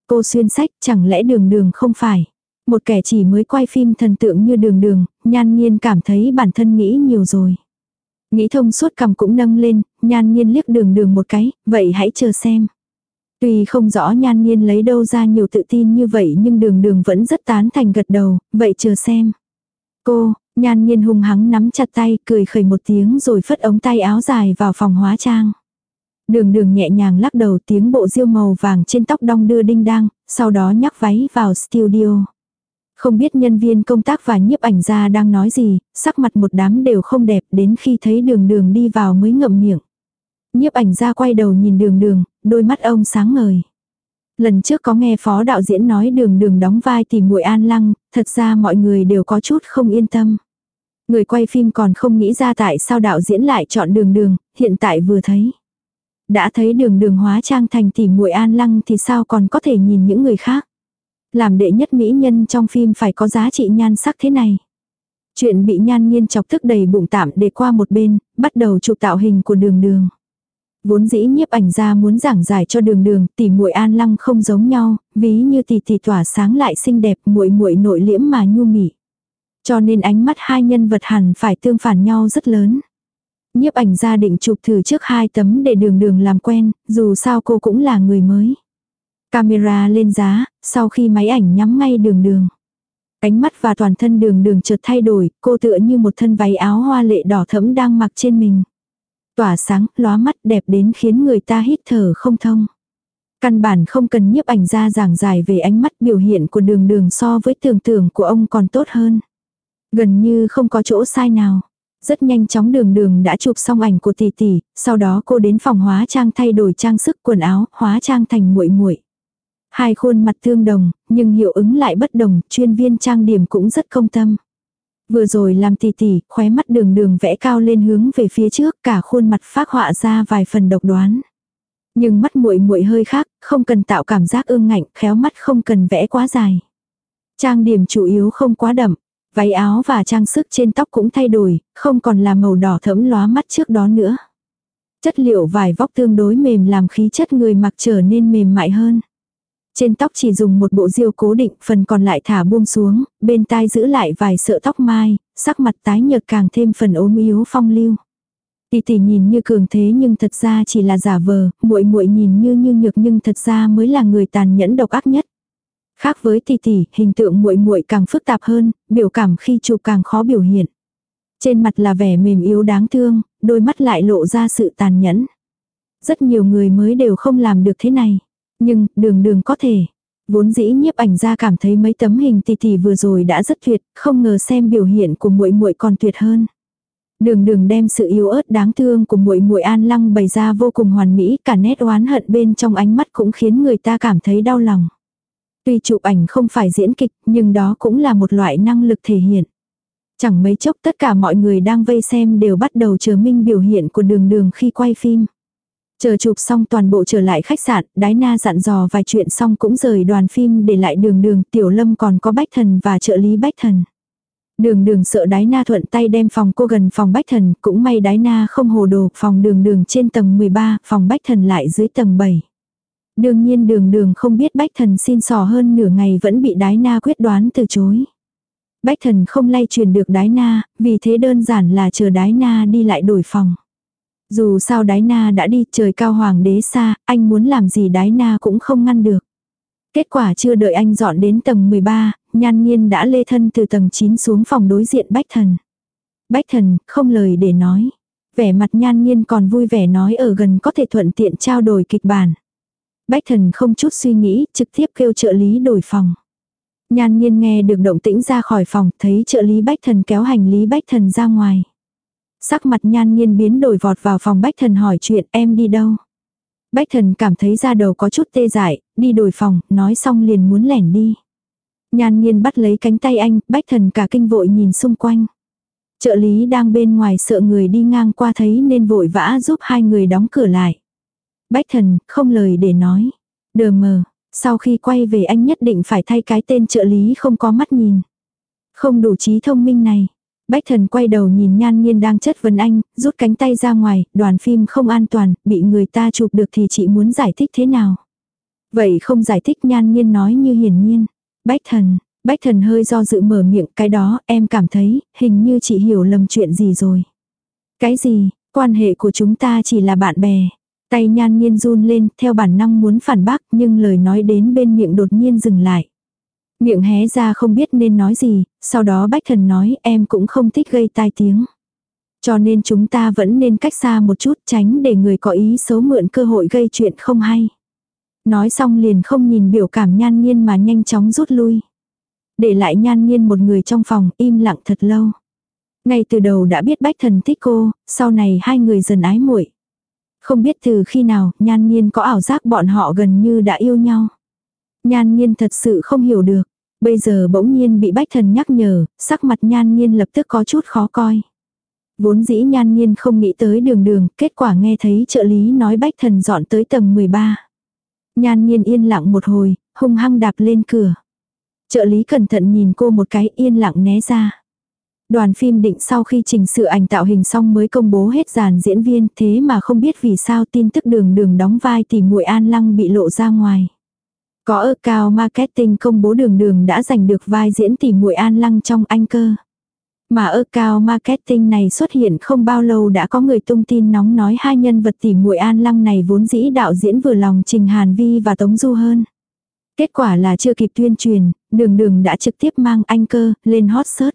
Cô xuyên sách chẳng lẽ đường đường không phải. Một kẻ chỉ mới quay phim thần tượng như đường đường, nhan nhiên cảm thấy bản thân nghĩ nhiều rồi. Nghĩ thông suốt cầm cũng nâng lên, nhan nhiên liếc đường đường một cái, vậy hãy chờ xem. Tuy không rõ nhan nhiên lấy đâu ra nhiều tự tin như vậy nhưng đường đường vẫn rất tán thành gật đầu, vậy chờ xem. Cô, nhan nhiên hung hắng nắm chặt tay, cười khẩy một tiếng rồi phất ống tay áo dài vào phòng hóa trang. Đường đường nhẹ nhàng lắc đầu tiếng bộ diêu màu vàng trên tóc đong đưa đinh đang, sau đó nhắc váy vào studio. Không biết nhân viên công tác và nhiếp ảnh gia đang nói gì, sắc mặt một đám đều không đẹp đến khi thấy đường đường đi vào mới ngậm miệng. Nhiếp ảnh gia quay đầu nhìn đường đường, đôi mắt ông sáng ngời. Lần trước có nghe phó đạo diễn nói đường đường đóng vai tìm muội an lăng, thật ra mọi người đều có chút không yên tâm. Người quay phim còn không nghĩ ra tại sao đạo diễn lại chọn đường đường, hiện tại vừa thấy. Đã thấy đường đường hóa trang thành tìm muội an lăng thì sao còn có thể nhìn những người khác. Làm đệ nhất mỹ nhân trong phim phải có giá trị nhan sắc thế này. Chuyện bị nhan nhiên chọc tức đầy bụng tạm để qua một bên, bắt đầu chụp tạo hình của đường đường. Vốn dĩ nhiếp ảnh ra muốn giảng giải cho đường đường, tỷ muội an lăng không giống nhau, ví như tỷ tỷ tỏa sáng lại xinh đẹp muội muội nội liễm mà nhu mị. Cho nên ánh mắt hai nhân vật hẳn phải tương phản nhau rất lớn. Nhiếp ảnh gia định chụp thử trước hai tấm để đường đường làm quen, dù sao cô cũng là người mới. Camera lên giá, sau khi máy ảnh nhắm ngay đường đường. Ánh mắt và toàn thân đường đường chợt thay đổi, cô tựa như một thân váy áo hoa lệ đỏ thẫm đang mặc trên mình. Tỏa sáng, lóa mắt đẹp đến khiến người ta hít thở không thông. Căn bản không cần nhiếp ảnh ra giảng giải về ánh mắt biểu hiện của đường đường so với tưởng tượng của ông còn tốt hơn. Gần như không có chỗ sai nào. Rất nhanh chóng đường đường đã chụp xong ảnh của tỷ tỷ, sau đó cô đến phòng hóa trang thay đổi trang sức quần áo, hóa trang thành muội muội. Hai khuôn mặt tương đồng, nhưng hiệu ứng lại bất đồng, chuyên viên trang điểm cũng rất công tâm. Vừa rồi làm tỉ tỉ, khóe mắt đường đường vẽ cao lên hướng về phía trước, cả khuôn mặt phác họa ra vài phần độc đoán. Nhưng mắt muội muội hơi khác, không cần tạo cảm giác ương ngạnh, khéo mắt không cần vẽ quá dài. Trang điểm chủ yếu không quá đậm, váy áo và trang sức trên tóc cũng thay đổi, không còn là màu đỏ thẫm lóa mắt trước đó nữa. Chất liệu vải vóc tương đối mềm làm khí chất người mặc trở nên mềm mại hơn. Trên tóc chỉ dùng một bộ diêu cố định, phần còn lại thả buông xuống, bên tai giữ lại vài sợi tóc mai, sắc mặt tái nhợt càng thêm phần ốm yếu phong lưu. Tỷ tỷ nhìn như cường thế nhưng thật ra chỉ là giả vờ, muội muội nhìn như như nhược nhưng thật ra mới là người tàn nhẫn độc ác nhất. Khác với tỷ tỷ, hình tượng muội muội càng phức tạp hơn, biểu cảm khi chụp càng khó biểu hiện. Trên mặt là vẻ mềm yếu đáng thương, đôi mắt lại lộ ra sự tàn nhẫn. Rất nhiều người mới đều không làm được thế này. Nhưng, đường đường có thể. Vốn dĩ nhiếp ảnh ra cảm thấy mấy tấm hình tỷ tỷ vừa rồi đã rất tuyệt, không ngờ xem biểu hiện của muội muội còn tuyệt hơn. Đường đường đem sự yếu ớt đáng thương của muội muội An Lăng bày ra vô cùng hoàn mỹ, cả nét oán hận bên trong ánh mắt cũng khiến người ta cảm thấy đau lòng. Tuy chụp ảnh không phải diễn kịch, nhưng đó cũng là một loại năng lực thể hiện. Chẳng mấy chốc tất cả mọi người đang vây xem đều bắt đầu chờ minh biểu hiện của đường đường khi quay phim. Chờ chụp xong toàn bộ trở lại khách sạn, đái na dặn dò vài chuyện xong cũng rời đoàn phim để lại đường đường, tiểu lâm còn có bách thần và trợ lý bách thần. Đường đường sợ đái na thuận tay đem phòng cô gần phòng bách thần, cũng may đái na không hồ đồ, phòng đường đường trên tầng 13, phòng bách thần lại dưới tầng 7. Đương nhiên đường đường không biết bách thần xin sò hơn nửa ngày vẫn bị đái na quyết đoán từ chối. Bách thần không lay truyền được đái na, vì thế đơn giản là chờ đái na đi lại đổi phòng. Dù sao đái na đã đi trời cao hoàng đế xa, anh muốn làm gì đái na cũng không ngăn được. Kết quả chưa đợi anh dọn đến tầng 13, nhan nhiên đã lê thân từ tầng 9 xuống phòng đối diện bách thần. Bách thần, không lời để nói. Vẻ mặt nhan nhiên còn vui vẻ nói ở gần có thể thuận tiện trao đổi kịch bản. Bách thần không chút suy nghĩ, trực tiếp kêu trợ lý đổi phòng. Nhan nhiên nghe được động tĩnh ra khỏi phòng, thấy trợ lý bách thần kéo hành lý bách thần ra ngoài. Sắc mặt nhan nhiên biến đổi vọt vào phòng bách thần hỏi chuyện em đi đâu. Bách thần cảm thấy da đầu có chút tê dại, đi đổi phòng, nói xong liền muốn lẻn đi. Nhan nhiên bắt lấy cánh tay anh, bách thần cả kinh vội nhìn xung quanh. Trợ lý đang bên ngoài sợ người đi ngang qua thấy nên vội vã giúp hai người đóng cửa lại. Bách thần, không lời để nói. Đờ mờ, sau khi quay về anh nhất định phải thay cái tên trợ lý không có mắt nhìn. Không đủ trí thông minh này. Bách thần quay đầu nhìn nhan nhiên đang chất vấn anh, rút cánh tay ra ngoài, đoàn phim không an toàn, bị người ta chụp được thì chị muốn giải thích thế nào. Vậy không giải thích nhan nhiên nói như hiển nhiên. Bách thần, bách thần hơi do dự mở miệng cái đó em cảm thấy hình như chị hiểu lầm chuyện gì rồi. Cái gì, quan hệ của chúng ta chỉ là bạn bè. Tay nhan nhiên run lên theo bản năng muốn phản bác nhưng lời nói đến bên miệng đột nhiên dừng lại. Miệng hé ra không biết nên nói gì, sau đó bách thần nói em cũng không thích gây tai tiếng. Cho nên chúng ta vẫn nên cách xa một chút tránh để người có ý xấu mượn cơ hội gây chuyện không hay. Nói xong liền không nhìn biểu cảm nhan nhiên mà nhanh chóng rút lui. Để lại nhan nhiên một người trong phòng im lặng thật lâu. Ngay từ đầu đã biết bách thần thích cô, sau này hai người dần ái muội. Không biết từ khi nào, nhan nhiên có ảo giác bọn họ gần như đã yêu nhau. Nhan nhiên thật sự không hiểu được. Bây giờ bỗng nhiên bị bách thần nhắc nhở, sắc mặt nhan nhiên lập tức có chút khó coi. Vốn dĩ nhan nhiên không nghĩ tới đường đường, kết quả nghe thấy trợ lý nói bách thần dọn tới tầng 13. Nhan nhiên yên lặng một hồi, hung hăng đạp lên cửa. Trợ lý cẩn thận nhìn cô một cái yên lặng né ra. Đoàn phim định sau khi chỉnh sự ảnh tạo hình xong mới công bố hết dàn diễn viên thế mà không biết vì sao tin tức đường đường đóng vai thì muội an lăng bị lộ ra ngoài. Có ơ cao marketing công bố đường đường đã giành được vai diễn tỷ muội an lăng trong anh cơ. Mà ơ cao marketing này xuất hiện không bao lâu đã có người tung tin nóng nói hai nhân vật tỷ muội an lăng này vốn dĩ đạo diễn vừa lòng Trình Hàn Vi và Tống Du hơn. Kết quả là chưa kịp tuyên truyền, đường đường đã trực tiếp mang anh cơ lên hot search.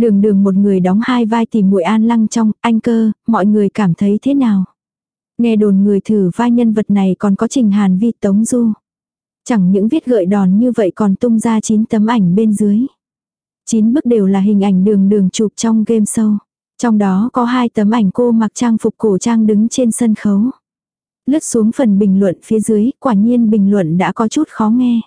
Đường đường một người đóng hai vai tỷ muội an lăng trong anh cơ, mọi người cảm thấy thế nào? Nghe đồn người thử vai nhân vật này còn có Trình Hàn Vi Tống Du. Chẳng những viết gợi đòn như vậy còn tung ra 9 tấm ảnh bên dưới. 9 bức đều là hình ảnh đường đường chụp trong game show. Trong đó có hai tấm ảnh cô mặc trang phục cổ trang đứng trên sân khấu. Lướt xuống phần bình luận phía dưới, quả nhiên bình luận đã có chút khó nghe.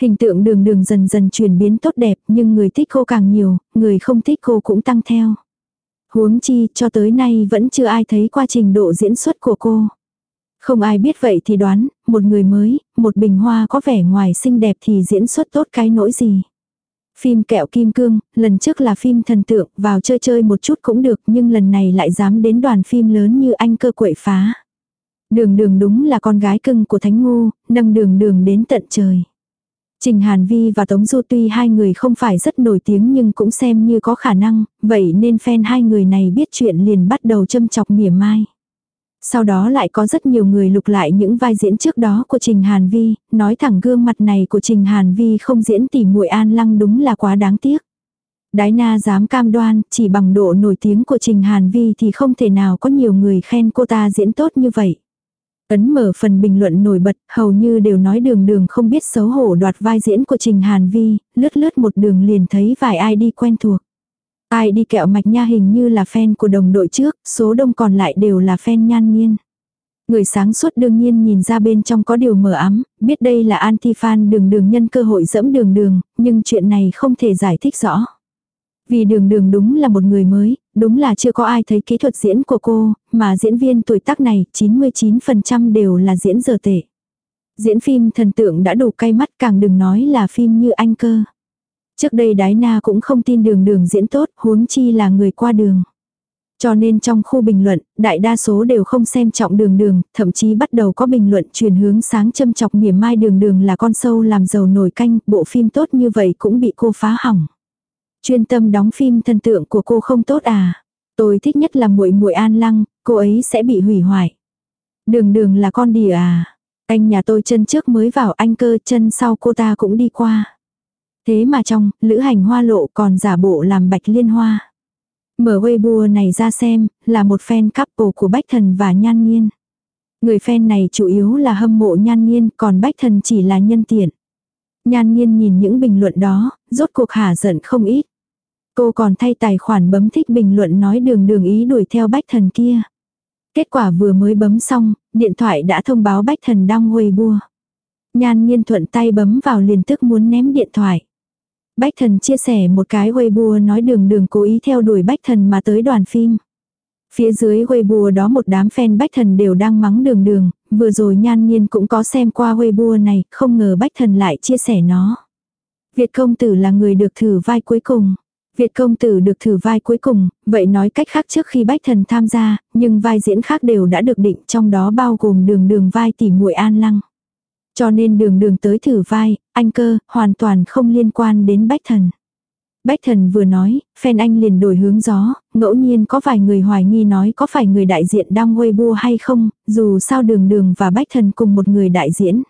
Hình tượng đường đường dần dần chuyển biến tốt đẹp nhưng người thích cô càng nhiều, người không thích cô cũng tăng theo. Huống chi cho tới nay vẫn chưa ai thấy qua trình độ diễn xuất của cô. Không ai biết vậy thì đoán, một người mới, một bình hoa có vẻ ngoài xinh đẹp thì diễn xuất tốt cái nỗi gì. Phim kẹo kim cương, lần trước là phim thần tượng, vào chơi chơi một chút cũng được nhưng lần này lại dám đến đoàn phim lớn như anh cơ quậy phá. Đường đường đúng là con gái cưng của Thánh Ngu, nâng đường đường đến tận trời. Trình Hàn Vi và Tống Du tuy hai người không phải rất nổi tiếng nhưng cũng xem như có khả năng, vậy nên fan hai người này biết chuyện liền bắt đầu châm chọc mỉa mai. Sau đó lại có rất nhiều người lục lại những vai diễn trước đó của Trình Hàn Vi, nói thẳng gương mặt này của Trình Hàn Vi không diễn tỉ muội an lăng đúng là quá đáng tiếc. Đái na dám cam đoan, chỉ bằng độ nổi tiếng của Trình Hàn Vi thì không thể nào có nhiều người khen cô ta diễn tốt như vậy. Ấn mở phần bình luận nổi bật, hầu như đều nói đường đường không biết xấu hổ đoạt vai diễn của Trình Hàn Vi, lướt lướt một đường liền thấy vài ai đi quen thuộc. Ai đi kẹo mạch nha hình như là fan của đồng đội trước, số đông còn lại đều là fan nhan nhiên. Người sáng suốt đương nhiên nhìn ra bên trong có điều mờ ám, biết đây là anti-fan đường đường nhân cơ hội dẫm đường đường, nhưng chuyện này không thể giải thích rõ. Vì đường đường đúng là một người mới, đúng là chưa có ai thấy kỹ thuật diễn của cô, mà diễn viên tuổi tác này 99% đều là diễn giờ tệ. Diễn phim thần tượng đã đủ cay mắt càng đừng nói là phim như anh cơ. Trước đây đái na cũng không tin đường đường diễn tốt, huống chi là người qua đường. Cho nên trong khu bình luận, đại đa số đều không xem trọng đường đường, thậm chí bắt đầu có bình luận truyền hướng sáng châm chọc mỉa mai đường đường là con sâu làm giàu nổi canh, bộ phim tốt như vậy cũng bị cô phá hỏng. Chuyên tâm đóng phim thần tượng của cô không tốt à? Tôi thích nhất là muội muội An Lăng, cô ấy sẽ bị hủy hoại. Đường đường là con đỉa à? Anh nhà tôi chân trước mới vào anh cơ chân sau cô ta cũng đi qua. Thế mà trong, lữ hành hoa lộ còn giả bộ làm bạch liên hoa. Mở Weibo này ra xem, là một fan couple của Bách Thần và Nhan Nhiên. Người fan này chủ yếu là hâm mộ Nhan Nhiên, còn Bách Thần chỉ là nhân tiện. Nhan Nhiên nhìn những bình luận đó, rốt cuộc hả giận không ít. Cô còn thay tài khoản bấm thích bình luận nói đường đường ý đuổi theo Bách Thần kia. Kết quả vừa mới bấm xong, điện thoại đã thông báo Bách Thần đang Weibo. Nhan Nhiên thuận tay bấm vào liền tức muốn ném điện thoại. Bách thần chia sẻ một cái Weibo nói đường đường cố ý theo đuổi bách thần mà tới đoàn phim. Phía dưới Weibo đó một đám fan bách thần đều đang mắng đường đường, vừa rồi nhan nhiên cũng có xem qua Weibo này, không ngờ bách thần lại chia sẻ nó. Việt công tử là người được thử vai cuối cùng. Việt công tử được thử vai cuối cùng, vậy nói cách khác trước khi bách thần tham gia, nhưng vai diễn khác đều đã được định trong đó bao gồm đường đường vai tỷ muội an lăng. Cho nên đường đường tới thử vai, anh cơ, hoàn toàn không liên quan đến bách thần. Bách thần vừa nói, fan anh liền đổi hướng gió, ngẫu nhiên có vài người hoài nghi nói có phải người đại diện đang Weibo hay không, dù sao đường đường và bách thần cùng một người đại diễn.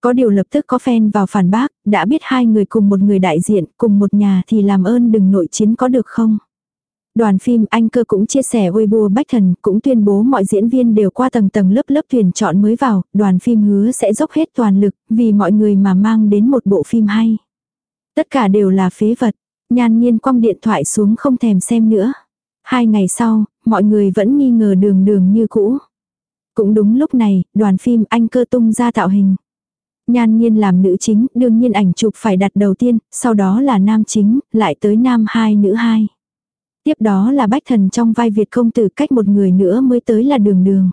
Có điều lập tức có fan vào phản bác, đã biết hai người cùng một người đại diện, cùng một nhà thì làm ơn đừng nội chiến có được không? Đoàn phim Anh Cơ cũng chia sẻ Weibo Bách Thần, cũng tuyên bố mọi diễn viên đều qua tầng tầng lớp lớp tuyển chọn mới vào, đoàn phim hứa sẽ dốc hết toàn lực, vì mọi người mà mang đến một bộ phim hay. Tất cả đều là phế vật, nhan nhiên quăng điện thoại xuống không thèm xem nữa. Hai ngày sau, mọi người vẫn nghi ngờ đường đường như cũ. Cũng đúng lúc này, đoàn phim Anh Cơ tung ra tạo hình. Nhan nhiên làm nữ chính, đương nhiên ảnh chụp phải đặt đầu tiên, sau đó là nam chính, lại tới nam hai nữ hai. Tiếp đó là bách thần trong vai Việt công tử cách một người nữa mới tới là đường đường.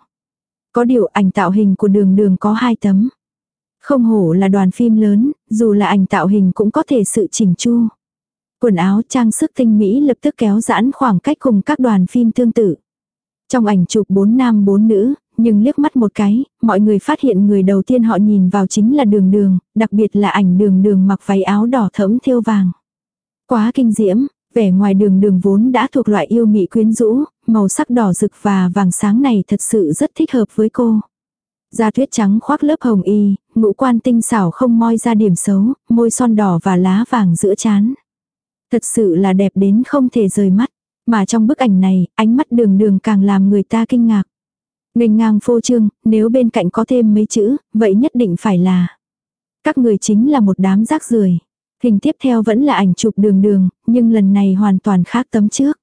Có điều ảnh tạo hình của đường đường có hai tấm. Không hổ là đoàn phim lớn, dù là ảnh tạo hình cũng có thể sự chỉnh chu. Quần áo trang sức tinh mỹ lập tức kéo giãn khoảng cách cùng các đoàn phim tương tự. Trong ảnh chụp bốn nam bốn nữ, nhưng liếc mắt một cái, mọi người phát hiện người đầu tiên họ nhìn vào chính là đường đường, đặc biệt là ảnh đường đường mặc váy áo đỏ thẫm thêu vàng. Quá kinh diễm, Vẻ ngoài đường đường vốn đã thuộc loại yêu mị quyến rũ, màu sắc đỏ rực và vàng sáng này thật sự rất thích hợp với cô. Da tuyết trắng khoác lớp hồng y, ngũ quan tinh xảo không moi ra điểm xấu, môi son đỏ và lá vàng giữa chán. Thật sự là đẹp đến không thể rời mắt. Mà trong bức ảnh này, ánh mắt đường đường càng làm người ta kinh ngạc. Ngành ngang phô trương, nếu bên cạnh có thêm mấy chữ, vậy nhất định phải là. Các người chính là một đám rác rưởi Hình tiếp theo vẫn là ảnh chụp đường đường, nhưng lần này hoàn toàn khác tấm trước.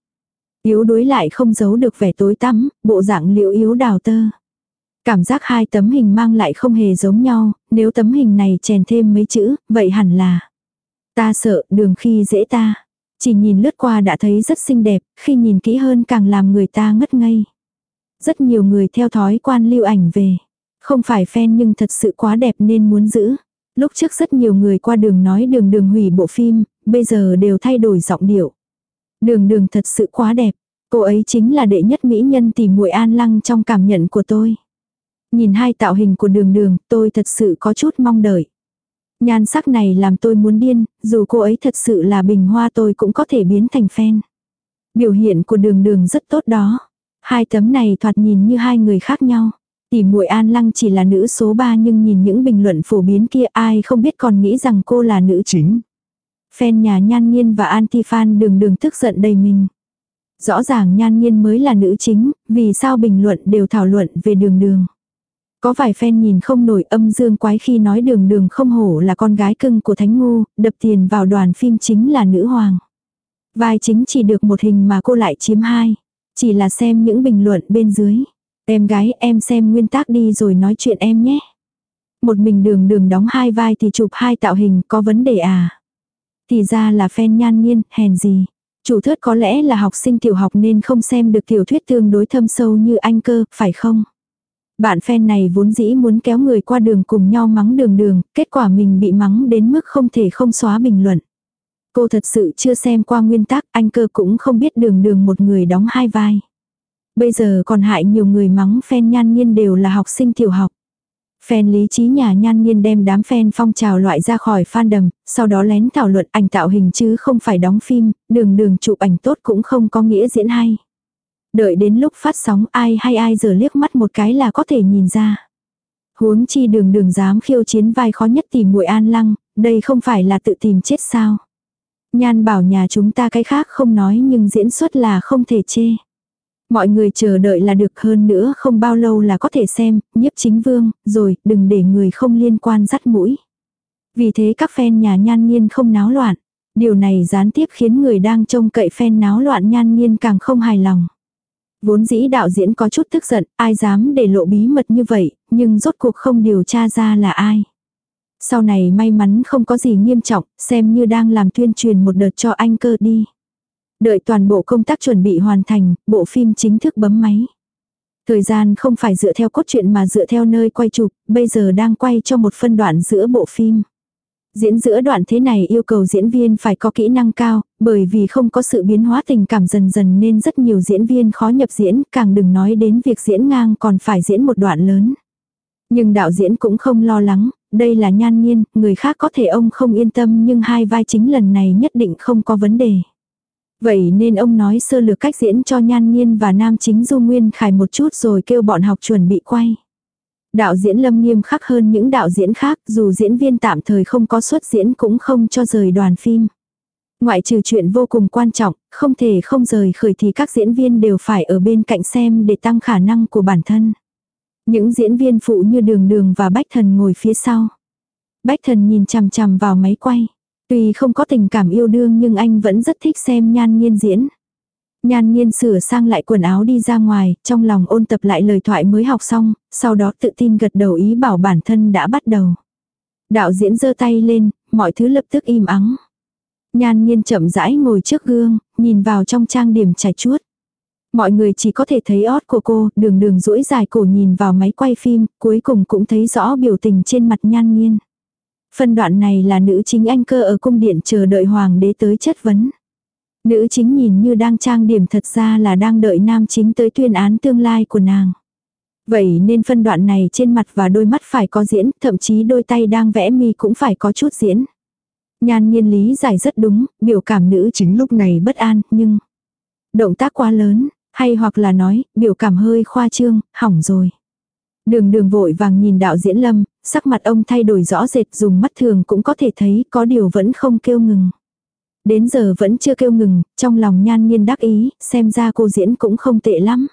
Yếu đuối lại không giấu được vẻ tối tăm, bộ dạng liệu yếu đào tơ. Cảm giác hai tấm hình mang lại không hề giống nhau, nếu tấm hình này chèn thêm mấy chữ, vậy hẳn là. Ta sợ đường khi dễ ta. Chỉ nhìn lướt qua đã thấy rất xinh đẹp, khi nhìn kỹ hơn càng làm người ta ngất ngây. Rất nhiều người theo thói quan lưu ảnh về. Không phải fan nhưng thật sự quá đẹp nên muốn giữ. Lúc trước rất nhiều người qua đường nói đường đường hủy bộ phim, bây giờ đều thay đổi giọng điệu. Đường đường thật sự quá đẹp. Cô ấy chính là đệ nhất mỹ nhân tỷ muội an lăng trong cảm nhận của tôi. Nhìn hai tạo hình của đường đường, tôi thật sự có chút mong đợi. Nhan sắc này làm tôi muốn điên, dù cô ấy thật sự là bình hoa tôi cũng có thể biến thành fan. Biểu hiện của đường đường rất tốt đó. Hai tấm này thoạt nhìn như hai người khác nhau. Tỷ muội An Lăng chỉ là nữ số 3 nhưng nhìn những bình luận phổ biến kia ai không biết còn nghĩ rằng cô là nữ chính. Fan nhà Nhan Nhiên và anti-fan đường đường tức giận đầy mình. Rõ ràng Nhan Nhiên mới là nữ chính, vì sao bình luận đều thảo luận về đường đường. Có vài fan nhìn không nổi âm dương quái khi nói đường đường không hổ là con gái cưng của Thánh Ngu, đập tiền vào đoàn phim chính là nữ hoàng. Vai chính chỉ được một hình mà cô lại chiếm hai. Chỉ là xem những bình luận bên dưới. Em gái em xem nguyên tác đi rồi nói chuyện em nhé. Một mình đường đường đóng hai vai thì chụp hai tạo hình có vấn đề à. Thì ra là fan nhan nhiên, hèn gì. Chủ thớt có lẽ là học sinh tiểu học nên không xem được tiểu thuyết tương đối thâm sâu như anh cơ, phải không? Bạn fan này vốn dĩ muốn kéo người qua đường cùng nhau mắng đường đường, kết quả mình bị mắng đến mức không thể không xóa bình luận. Cô thật sự chưa xem qua nguyên tắc, anh cơ cũng không biết đường đường một người đóng hai vai. Bây giờ còn hại nhiều người mắng phen nhan nhiên đều là học sinh tiểu học. phen lý trí nhà nhan nhiên đem đám phen phong trào loại ra khỏi fan đầm sau đó lén thảo luận ảnh tạo hình chứ không phải đóng phim, đường đường chụp ảnh tốt cũng không có nghĩa diễn hay. Đợi đến lúc phát sóng ai hay ai giờ liếc mắt một cái là có thể nhìn ra. Huống chi đường đường dám khiêu chiến vai khó nhất tìm muội an lăng, đây không phải là tự tìm chết sao. Nhan bảo nhà chúng ta cái khác không nói nhưng diễn xuất là không thể chê. Mọi người chờ đợi là được hơn nữa không bao lâu là có thể xem, nhiếp chính vương, rồi đừng để người không liên quan dắt mũi. Vì thế các fan nhà nhan nhiên không náo loạn. Điều này gián tiếp khiến người đang trông cậy fan náo loạn nhan nhiên càng không hài lòng. Vốn dĩ đạo diễn có chút tức giận, ai dám để lộ bí mật như vậy, nhưng rốt cuộc không điều tra ra là ai. Sau này may mắn không có gì nghiêm trọng, xem như đang làm tuyên truyền một đợt cho anh cơ đi. Đợi toàn bộ công tác chuẩn bị hoàn thành, bộ phim chính thức bấm máy. Thời gian không phải dựa theo cốt truyện mà dựa theo nơi quay chụp, bây giờ đang quay cho một phân đoạn giữa bộ phim. Diễn giữa đoạn thế này yêu cầu diễn viên phải có kỹ năng cao, bởi vì không có sự biến hóa tình cảm dần dần nên rất nhiều diễn viên khó nhập diễn, càng đừng nói đến việc diễn ngang còn phải diễn một đoạn lớn. Nhưng đạo diễn cũng không lo lắng, đây là nhan nhiên, người khác có thể ông không yên tâm nhưng hai vai chính lần này nhất định không có vấn đề. Vậy nên ông nói sơ lược cách diễn cho nhan nhiên và nam chính Du Nguyên Khải một chút rồi kêu bọn học chuẩn bị quay. Đạo diễn Lâm nghiêm khắc hơn những đạo diễn khác dù diễn viên tạm thời không có xuất diễn cũng không cho rời đoàn phim. Ngoại trừ chuyện vô cùng quan trọng, không thể không rời khởi thì các diễn viên đều phải ở bên cạnh xem để tăng khả năng của bản thân. Những diễn viên phụ như Đường Đường và Bách Thần ngồi phía sau. Bách Thần nhìn chằm chằm vào máy quay. Tuy không có tình cảm yêu đương nhưng anh vẫn rất thích xem nhan nghiên diễn. Nhan nghiên sửa sang lại quần áo đi ra ngoài, trong lòng ôn tập lại lời thoại mới học xong, sau đó tự tin gật đầu ý bảo bản thân đã bắt đầu. Đạo diễn giơ tay lên, mọi thứ lập tức im ắng. Nhan nghiên chậm rãi ngồi trước gương, nhìn vào trong trang điểm chải chuốt. Mọi người chỉ có thể thấy ót của cô, đường đường duỗi dài cổ nhìn vào máy quay phim, cuối cùng cũng thấy rõ biểu tình trên mặt nhan nghiên. Phân đoạn này là nữ chính anh cơ ở cung điện chờ đợi hoàng đế tới chất vấn. Nữ chính nhìn như đang trang điểm thật ra là đang đợi nam chính tới tuyên án tương lai của nàng. Vậy nên phân đoạn này trên mặt và đôi mắt phải có diễn, thậm chí đôi tay đang vẽ mi cũng phải có chút diễn. Nhan nhiên lý giải rất đúng, biểu cảm nữ chính lúc này bất an, nhưng động tác quá lớn, hay hoặc là nói, biểu cảm hơi khoa trương, hỏng rồi. Đường đường vội vàng nhìn đạo diễn lâm, sắc mặt ông thay đổi rõ rệt dùng mắt thường cũng có thể thấy có điều vẫn không kêu ngừng. Đến giờ vẫn chưa kêu ngừng, trong lòng nhan nhiên đắc ý, xem ra cô diễn cũng không tệ lắm.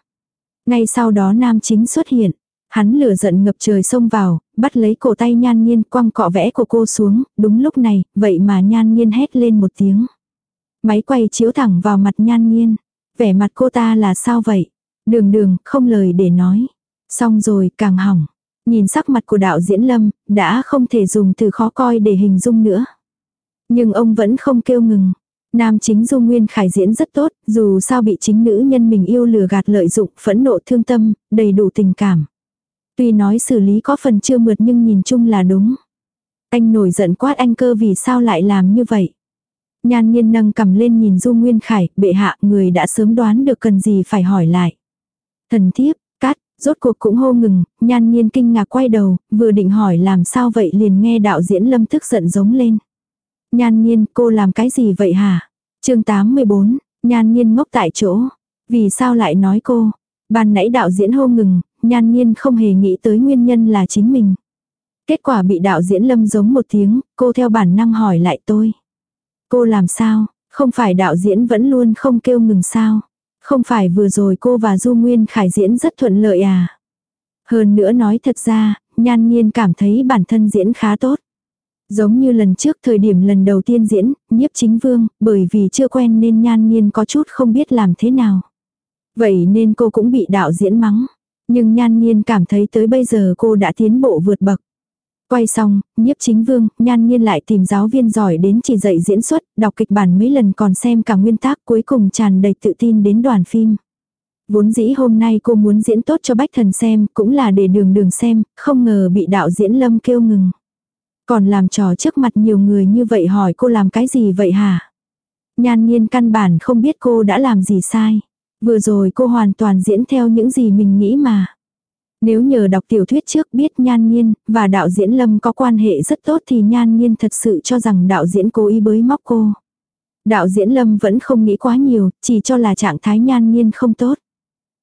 Ngay sau đó nam chính xuất hiện. Hắn lửa giận ngập trời xông vào, bắt lấy cổ tay nhan nhiên quăng cọ vẽ của cô xuống, đúng lúc này, vậy mà nhan nhiên hét lên một tiếng. Máy quay chiếu thẳng vào mặt nhan nhiên. Vẻ mặt cô ta là sao vậy? Đường đường, không lời để nói. Xong rồi, càng hỏng. Nhìn sắc mặt của đạo diễn lâm, đã không thể dùng từ khó coi để hình dung nữa. Nhưng ông vẫn không kêu ngừng. Nam chính Du Nguyên Khải diễn rất tốt, dù sao bị chính nữ nhân mình yêu lừa gạt lợi dụng, phẫn nộ thương tâm, đầy đủ tình cảm. Tuy nói xử lý có phần chưa mượt nhưng nhìn chung là đúng. Anh nổi giận quát anh cơ vì sao lại làm như vậy. Nhan nhiên nâng cầm lên nhìn Du Nguyên Khải, bệ hạ người đã sớm đoán được cần gì phải hỏi lại. Thần thiếp, rốt cuộc cũng hô ngừng, nhan nhiên kinh ngạc quay đầu, vừa định hỏi làm sao vậy liền nghe đạo diễn lâm tức giận giống lên. Nhan nhiên, cô làm cái gì vậy hả? chương 84, nhan nhiên ngốc tại chỗ. Vì sao lại nói cô? Ban nãy đạo diễn hô ngừng, nhan nhiên không hề nghĩ tới nguyên nhân là chính mình. Kết quả bị đạo diễn lâm giống một tiếng, cô theo bản năng hỏi lại tôi. Cô làm sao, không phải đạo diễn vẫn luôn không kêu ngừng sao. Không phải vừa rồi cô và Du Nguyên Khải diễn rất thuận lợi à. Hơn nữa nói thật ra, nhan nhiên cảm thấy bản thân diễn khá tốt. Giống như lần trước thời điểm lần đầu tiên diễn, nhiếp chính vương, bởi vì chưa quen nên nhan nhiên có chút không biết làm thế nào. Vậy nên cô cũng bị đạo diễn mắng. Nhưng nhan nhiên cảm thấy tới bây giờ cô đã tiến bộ vượt bậc. Quay xong, nhiếp chính vương, nhan nhiên lại tìm giáo viên giỏi đến chỉ dạy diễn xuất, đọc kịch bản mấy lần còn xem cả nguyên tác cuối cùng tràn đầy tự tin đến đoàn phim. Vốn dĩ hôm nay cô muốn diễn tốt cho bách thần xem, cũng là để đường đường xem, không ngờ bị đạo diễn lâm kêu ngừng. Còn làm trò trước mặt nhiều người như vậy hỏi cô làm cái gì vậy hả? Nhan nhiên căn bản không biết cô đã làm gì sai. Vừa rồi cô hoàn toàn diễn theo những gì mình nghĩ mà. Nếu nhờ đọc tiểu thuyết trước biết Nhan Nhiên và đạo diễn Lâm có quan hệ rất tốt thì Nhan Nhiên thật sự cho rằng đạo diễn cố ý bới móc cô. Đạo diễn Lâm vẫn không nghĩ quá nhiều, chỉ cho là trạng thái Nhan Nhiên không tốt.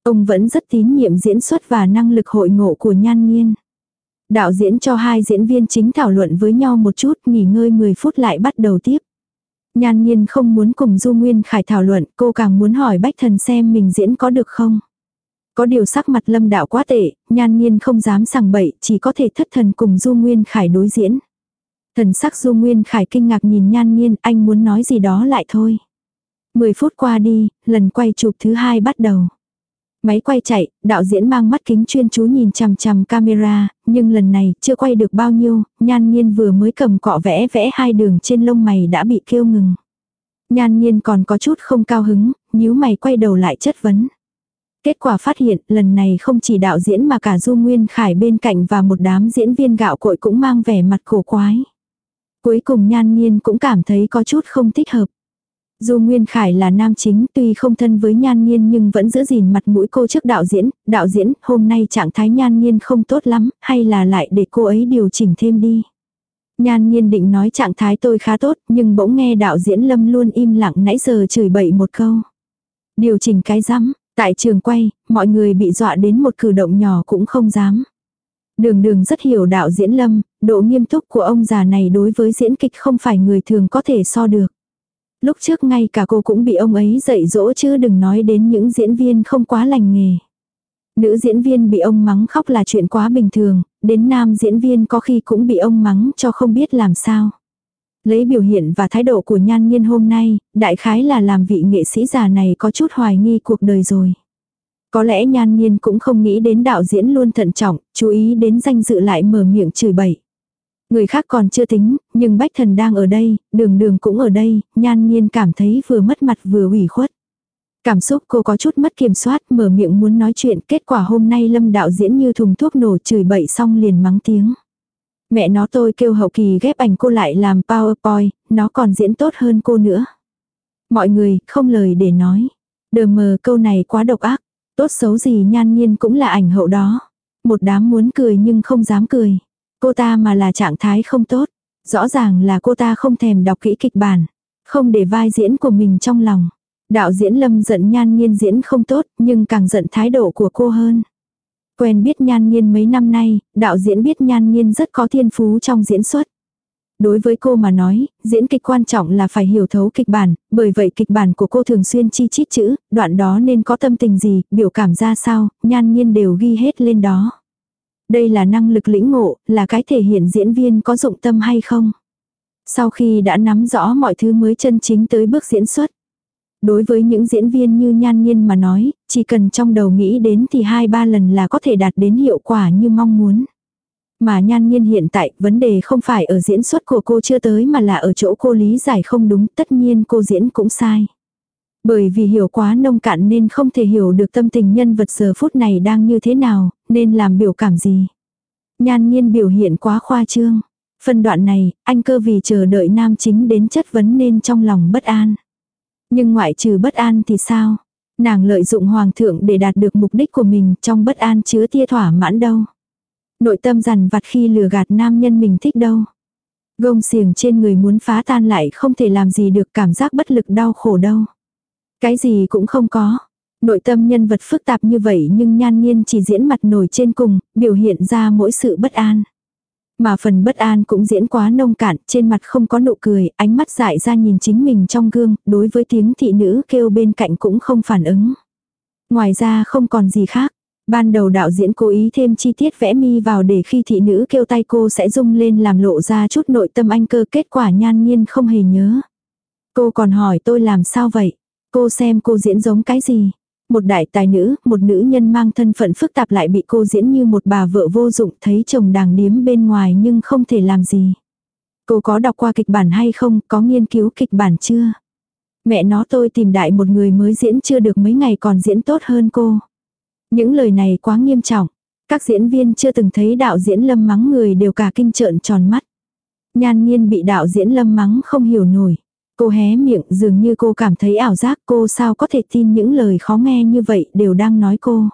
Ông vẫn rất tín nhiệm diễn xuất và năng lực hội ngộ của Nhan Nhiên. Đạo diễn cho hai diễn viên chính thảo luận với nhau một chút, nghỉ ngơi 10 phút lại bắt đầu tiếp. Nhan Nhiên không muốn cùng Du Nguyên Khải thảo luận, cô càng muốn hỏi Bách Thần xem mình diễn có được không. Có điều sắc mặt lâm đạo quá tệ, nhan nhiên không dám sằng bậy, chỉ có thể thất thần cùng Du Nguyên Khải đối diễn. Thần sắc Du Nguyên Khải kinh ngạc nhìn nhan nhiên, anh muốn nói gì đó lại thôi. Mười phút qua đi, lần quay chụp thứ hai bắt đầu. Máy quay chạy, đạo diễn mang mắt kính chuyên chú nhìn chằm chằm camera, nhưng lần này chưa quay được bao nhiêu, nhan nhiên vừa mới cầm cọ vẽ vẽ hai đường trên lông mày đã bị kêu ngừng. Nhan nhiên còn có chút không cao hứng, nhíu mày quay đầu lại chất vấn. Kết quả phát hiện lần này không chỉ đạo diễn mà cả Du Nguyên Khải bên cạnh và một đám diễn viên gạo cội cũng mang vẻ mặt cổ quái. Cuối cùng nhan nhiên cũng cảm thấy có chút không thích hợp. Du Nguyên Khải là nam chính tuy không thân với nhan nhiên nhưng vẫn giữ gìn mặt mũi cô trước đạo diễn, đạo diễn hôm nay trạng thái nhan nhiên không tốt lắm, hay là lại để cô ấy điều chỉnh thêm đi. Nhan nhiên định nói trạng thái tôi khá tốt nhưng bỗng nghe đạo diễn lâm luôn im lặng nãy giờ chửi bậy một câu. Điều chỉnh cái rắm, Tại trường quay, mọi người bị dọa đến một cử động nhỏ cũng không dám. Đường đường rất hiểu đạo diễn lâm, độ nghiêm túc của ông già này đối với diễn kịch không phải người thường có thể so được. Lúc trước ngay cả cô cũng bị ông ấy dạy dỗ chứ đừng nói đến những diễn viên không quá lành nghề. Nữ diễn viên bị ông mắng khóc là chuyện quá bình thường, đến nam diễn viên có khi cũng bị ông mắng cho không biết làm sao. Lấy biểu hiện và thái độ của nhan nhiên hôm nay, đại khái là làm vị nghệ sĩ già này có chút hoài nghi cuộc đời rồi. Có lẽ nhan nhiên cũng không nghĩ đến đạo diễn luôn thận trọng, chú ý đến danh dự lại mở miệng chửi bậy. Người khác còn chưa tính, nhưng bách thần đang ở đây, đường đường cũng ở đây, nhan nhiên cảm thấy vừa mất mặt vừa ủy khuất. Cảm xúc cô có chút mất kiểm soát, mở miệng muốn nói chuyện, kết quả hôm nay lâm đạo diễn như thùng thuốc nổ chửi bậy xong liền mắng tiếng. Mẹ nó tôi kêu hậu kỳ ghép ảnh cô lại làm PowerPoint, nó còn diễn tốt hơn cô nữa. Mọi người, không lời để nói. Đờ mờ câu này quá độc ác. Tốt xấu gì nhan nhiên cũng là ảnh hậu đó. Một đám muốn cười nhưng không dám cười. Cô ta mà là trạng thái không tốt. Rõ ràng là cô ta không thèm đọc kỹ kịch bản. Không để vai diễn của mình trong lòng. Đạo diễn lâm giận nhan nhiên diễn không tốt nhưng càng giận thái độ của cô hơn. Quen biết nhan nhiên mấy năm nay, đạo diễn biết nhan nhiên rất có thiên phú trong diễn xuất. Đối với cô mà nói, diễn kịch quan trọng là phải hiểu thấu kịch bản, bởi vậy kịch bản của cô thường xuyên chi chít chữ, đoạn đó nên có tâm tình gì, biểu cảm ra sao, nhan nhiên đều ghi hết lên đó. Đây là năng lực lĩnh ngộ, là cái thể hiện diễn viên có dụng tâm hay không. Sau khi đã nắm rõ mọi thứ mới chân chính tới bước diễn xuất. Đối với những diễn viên như nhan nhiên mà nói, chỉ cần trong đầu nghĩ đến thì hai ba lần là có thể đạt đến hiệu quả như mong muốn. Mà nhan nhiên hiện tại, vấn đề không phải ở diễn xuất của cô chưa tới mà là ở chỗ cô lý giải không đúng, tất nhiên cô diễn cũng sai. Bởi vì hiểu quá nông cạn nên không thể hiểu được tâm tình nhân vật giờ phút này đang như thế nào, nên làm biểu cảm gì. Nhan nhiên biểu hiện quá khoa trương. Phân đoạn này, anh cơ vì chờ đợi nam chính đến chất vấn nên trong lòng bất an. Nhưng ngoại trừ bất an thì sao? Nàng lợi dụng hoàng thượng để đạt được mục đích của mình trong bất an chứa tia thỏa mãn đâu. Nội tâm rằn vặt khi lừa gạt nam nhân mình thích đâu. Gông xiềng trên người muốn phá tan lại không thể làm gì được cảm giác bất lực đau khổ đâu. Cái gì cũng không có. Nội tâm nhân vật phức tạp như vậy nhưng nhan nhiên chỉ diễn mặt nổi trên cùng, biểu hiện ra mỗi sự bất an. Mà phần bất an cũng diễn quá nông cạn, trên mặt không có nụ cười, ánh mắt dại ra nhìn chính mình trong gương, đối với tiếng thị nữ kêu bên cạnh cũng không phản ứng. Ngoài ra không còn gì khác. Ban đầu đạo diễn cố ý thêm chi tiết vẽ mi vào để khi thị nữ kêu tay cô sẽ rung lên làm lộ ra chút nội tâm anh cơ kết quả nhan nhiên không hề nhớ. Cô còn hỏi tôi làm sao vậy? Cô xem cô diễn giống cái gì? Một đại tài nữ, một nữ nhân mang thân phận phức tạp lại bị cô diễn như một bà vợ vô dụng thấy chồng đàng điếm bên ngoài nhưng không thể làm gì. Cô có đọc qua kịch bản hay không, có nghiên cứu kịch bản chưa? Mẹ nó tôi tìm đại một người mới diễn chưa được mấy ngày còn diễn tốt hơn cô. Những lời này quá nghiêm trọng. Các diễn viên chưa từng thấy đạo diễn lâm mắng người đều cả kinh trợn tròn mắt. Nhan nhiên bị đạo diễn lâm mắng không hiểu nổi. Cô hé miệng dường như cô cảm thấy ảo giác cô sao có thể tin những lời khó nghe như vậy đều đang nói cô.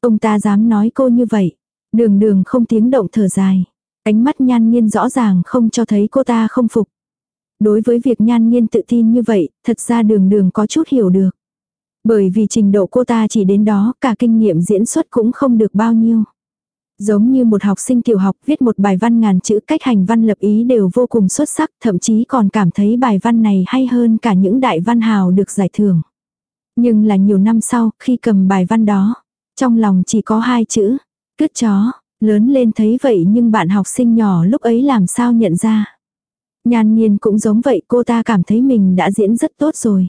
Ông ta dám nói cô như vậy. Đường đường không tiếng động thở dài. Ánh mắt nhan nhiên rõ ràng không cho thấy cô ta không phục. Đối với việc nhan nhiên tự tin như vậy, thật ra đường đường có chút hiểu được. Bởi vì trình độ cô ta chỉ đến đó, cả kinh nghiệm diễn xuất cũng không được bao nhiêu. Giống như một học sinh tiểu học viết một bài văn ngàn chữ cách hành văn lập ý đều vô cùng xuất sắc, thậm chí còn cảm thấy bài văn này hay hơn cả những đại văn hào được giải thưởng. Nhưng là nhiều năm sau, khi cầm bài văn đó, trong lòng chỉ có hai chữ, cứt chó, lớn lên thấy vậy nhưng bạn học sinh nhỏ lúc ấy làm sao nhận ra. Nhan nhiên cũng giống vậy cô ta cảm thấy mình đã diễn rất tốt rồi.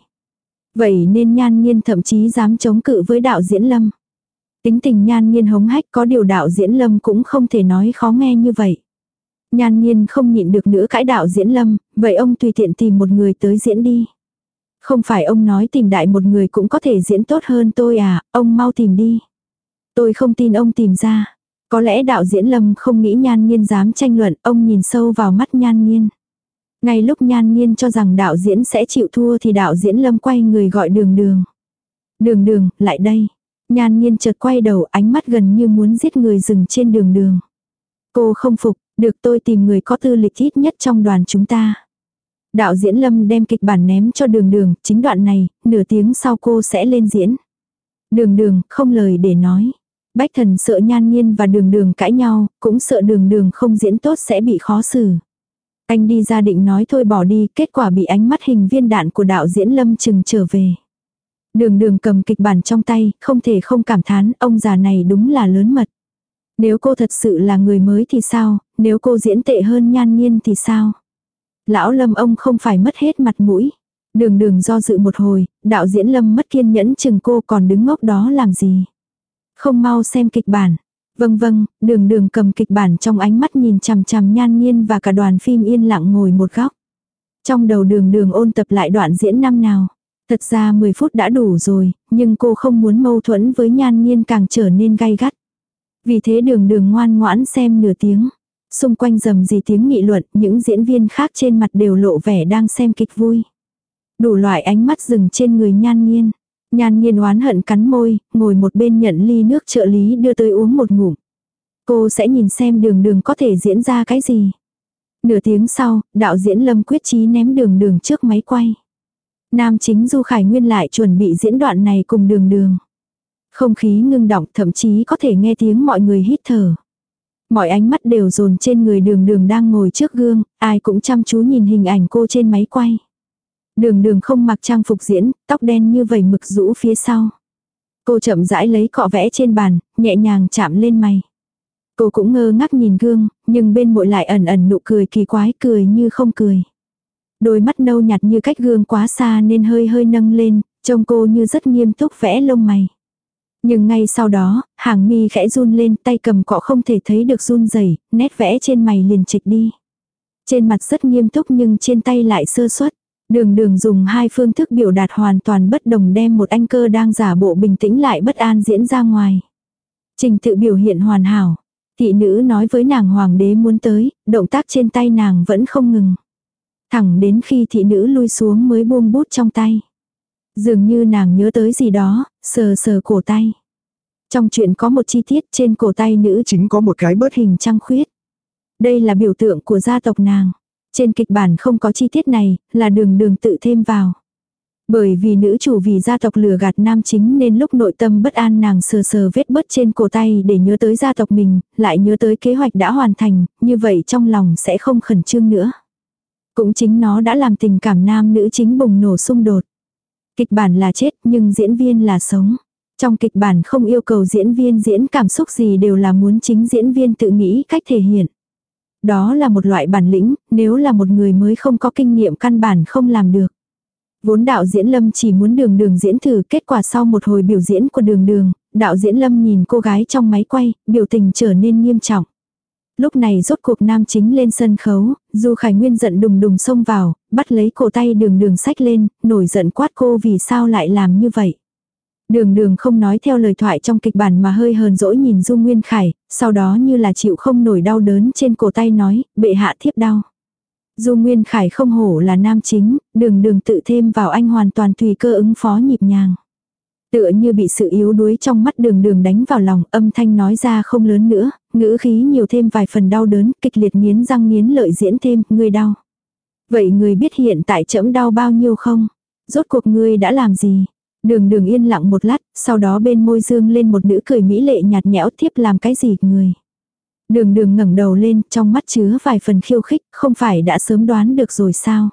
Vậy nên nhan nhiên thậm chí dám chống cự với đạo diễn lâm. Tính tình nhan nhiên hống hách có điều đạo diễn lâm cũng không thể nói khó nghe như vậy. Nhan nhiên không nhịn được nữa cãi đạo diễn lâm, vậy ông tùy tiện tìm một người tới diễn đi. Không phải ông nói tìm đại một người cũng có thể diễn tốt hơn tôi à, ông mau tìm đi. Tôi không tin ông tìm ra. Có lẽ đạo diễn lâm không nghĩ nhan nhiên dám tranh luận, ông nhìn sâu vào mắt nhan nhiên. Ngay lúc nhan nhiên cho rằng đạo diễn sẽ chịu thua thì đạo diễn lâm quay người gọi đường đường. Đường đường, lại đây. Nhan nhiên chợt quay đầu ánh mắt gần như muốn giết người dừng trên đường đường. Cô không phục, được tôi tìm người có tư lịch ít nhất trong đoàn chúng ta. Đạo diễn Lâm đem kịch bản ném cho đường đường, chính đoạn này, nửa tiếng sau cô sẽ lên diễn. Đường đường, không lời để nói. Bách thần sợ nhan nhiên và đường đường cãi nhau, cũng sợ đường đường không diễn tốt sẽ bị khó xử. Anh đi ra định nói thôi bỏ đi, kết quả bị ánh mắt hình viên đạn của đạo diễn Lâm chừng trở về. Đường đường cầm kịch bản trong tay, không thể không cảm thán, ông già này đúng là lớn mật. Nếu cô thật sự là người mới thì sao, nếu cô diễn tệ hơn nhan nhiên thì sao? Lão lâm ông không phải mất hết mặt mũi. Đường đường do dự một hồi, đạo diễn lâm mất kiên nhẫn chừng cô còn đứng ngốc đó làm gì. Không mau xem kịch bản. Vâng vâng, đường đường cầm kịch bản trong ánh mắt nhìn chằm chằm nhan nhiên và cả đoàn phim yên lặng ngồi một góc. Trong đầu đường đường ôn tập lại đoạn diễn năm nào. Thật ra 10 phút đã đủ rồi, nhưng cô không muốn mâu thuẫn với nhan nhiên càng trở nên gay gắt. Vì thế đường đường ngoan ngoãn xem nửa tiếng. Xung quanh rầm gì tiếng nghị luận, những diễn viên khác trên mặt đều lộ vẻ đang xem kịch vui. Đủ loại ánh mắt dừng trên người nhan nhiên. Nhan nhiên oán hận cắn môi, ngồi một bên nhận ly nước trợ lý đưa tới uống một ngụm. Cô sẽ nhìn xem đường đường có thể diễn ra cái gì. Nửa tiếng sau, đạo diễn Lâm quyết chí ném đường đường trước máy quay. Nam chính Du Khải Nguyên lại chuẩn bị diễn đoạn này cùng đường đường. Không khí ngưng động thậm chí có thể nghe tiếng mọi người hít thở. Mọi ánh mắt đều dồn trên người đường đường đang ngồi trước gương, ai cũng chăm chú nhìn hình ảnh cô trên máy quay. Đường đường không mặc trang phục diễn, tóc đen như vầy mực rũ phía sau. Cô chậm rãi lấy cọ vẽ trên bàn, nhẹ nhàng chạm lên mày. Cô cũng ngơ ngác nhìn gương, nhưng bên mội lại ẩn ẩn nụ cười kỳ quái cười như không cười. Đôi mắt nâu nhạt như cách gương quá xa nên hơi hơi nâng lên, trông cô như rất nghiêm túc vẽ lông mày. Nhưng ngay sau đó, hàng mi khẽ run lên tay cầm cọ không thể thấy được run rẩy nét vẽ trên mày liền trịch đi. Trên mặt rất nghiêm túc nhưng trên tay lại sơ suất. Đường đường dùng hai phương thức biểu đạt hoàn toàn bất đồng đem một anh cơ đang giả bộ bình tĩnh lại bất an diễn ra ngoài. Trình tự biểu hiện hoàn hảo. Thị nữ nói với nàng hoàng đế muốn tới, động tác trên tay nàng vẫn không ngừng. Thẳng đến khi thị nữ lui xuống mới buông bút trong tay. Dường như nàng nhớ tới gì đó, sờ sờ cổ tay. Trong chuyện có một chi tiết trên cổ tay nữ Chính có một cái bớt hình trăng khuyết. Đây là biểu tượng của gia tộc nàng. Trên kịch bản không có chi tiết này, là đường đường tự thêm vào. Bởi vì nữ chủ vì gia tộc lừa gạt nam chính nên lúc nội tâm bất an nàng sờ sờ vết bớt trên cổ tay để nhớ tới gia tộc mình, lại nhớ tới kế hoạch đã hoàn thành, như vậy trong lòng sẽ không khẩn trương nữa. Cũng chính nó đã làm tình cảm nam nữ chính bùng nổ xung đột. Kịch bản là chết nhưng diễn viên là sống. Trong kịch bản không yêu cầu diễn viên diễn cảm xúc gì đều là muốn chính diễn viên tự nghĩ cách thể hiện. Đó là một loại bản lĩnh, nếu là một người mới không có kinh nghiệm căn bản không làm được. Vốn đạo diễn Lâm chỉ muốn đường đường diễn thử kết quả sau một hồi biểu diễn của đường đường, đạo diễn Lâm nhìn cô gái trong máy quay, biểu tình trở nên nghiêm trọng. Lúc này rốt cuộc nam chính lên sân khấu, Du Khải Nguyên giận đùng đùng xông vào, bắt lấy cổ tay đường đường sách lên, nổi giận quát cô vì sao lại làm như vậy. Đường đường không nói theo lời thoại trong kịch bản mà hơi hờn dỗi nhìn Du Nguyên Khải, sau đó như là chịu không nổi đau đớn trên cổ tay nói, bệ hạ thiếp đau. Du Nguyên Khải không hổ là nam chính, đường đường tự thêm vào anh hoàn toàn tùy cơ ứng phó nhịp nhàng. Tựa như bị sự yếu đuối trong mắt đường đường đánh vào lòng, âm thanh nói ra không lớn nữa, ngữ khí nhiều thêm vài phần đau đớn, kịch liệt nghiến răng nghiến lợi diễn thêm, ngươi đau. Vậy người biết hiện tại chậm đau bao nhiêu không? Rốt cuộc ngươi đã làm gì? Đường đường yên lặng một lát, sau đó bên môi dương lên một nữ cười mỹ lệ nhạt nhẽo tiếp làm cái gì người. Đường đường ngẩng đầu lên, trong mắt chứa vài phần khiêu khích, không phải đã sớm đoán được rồi sao.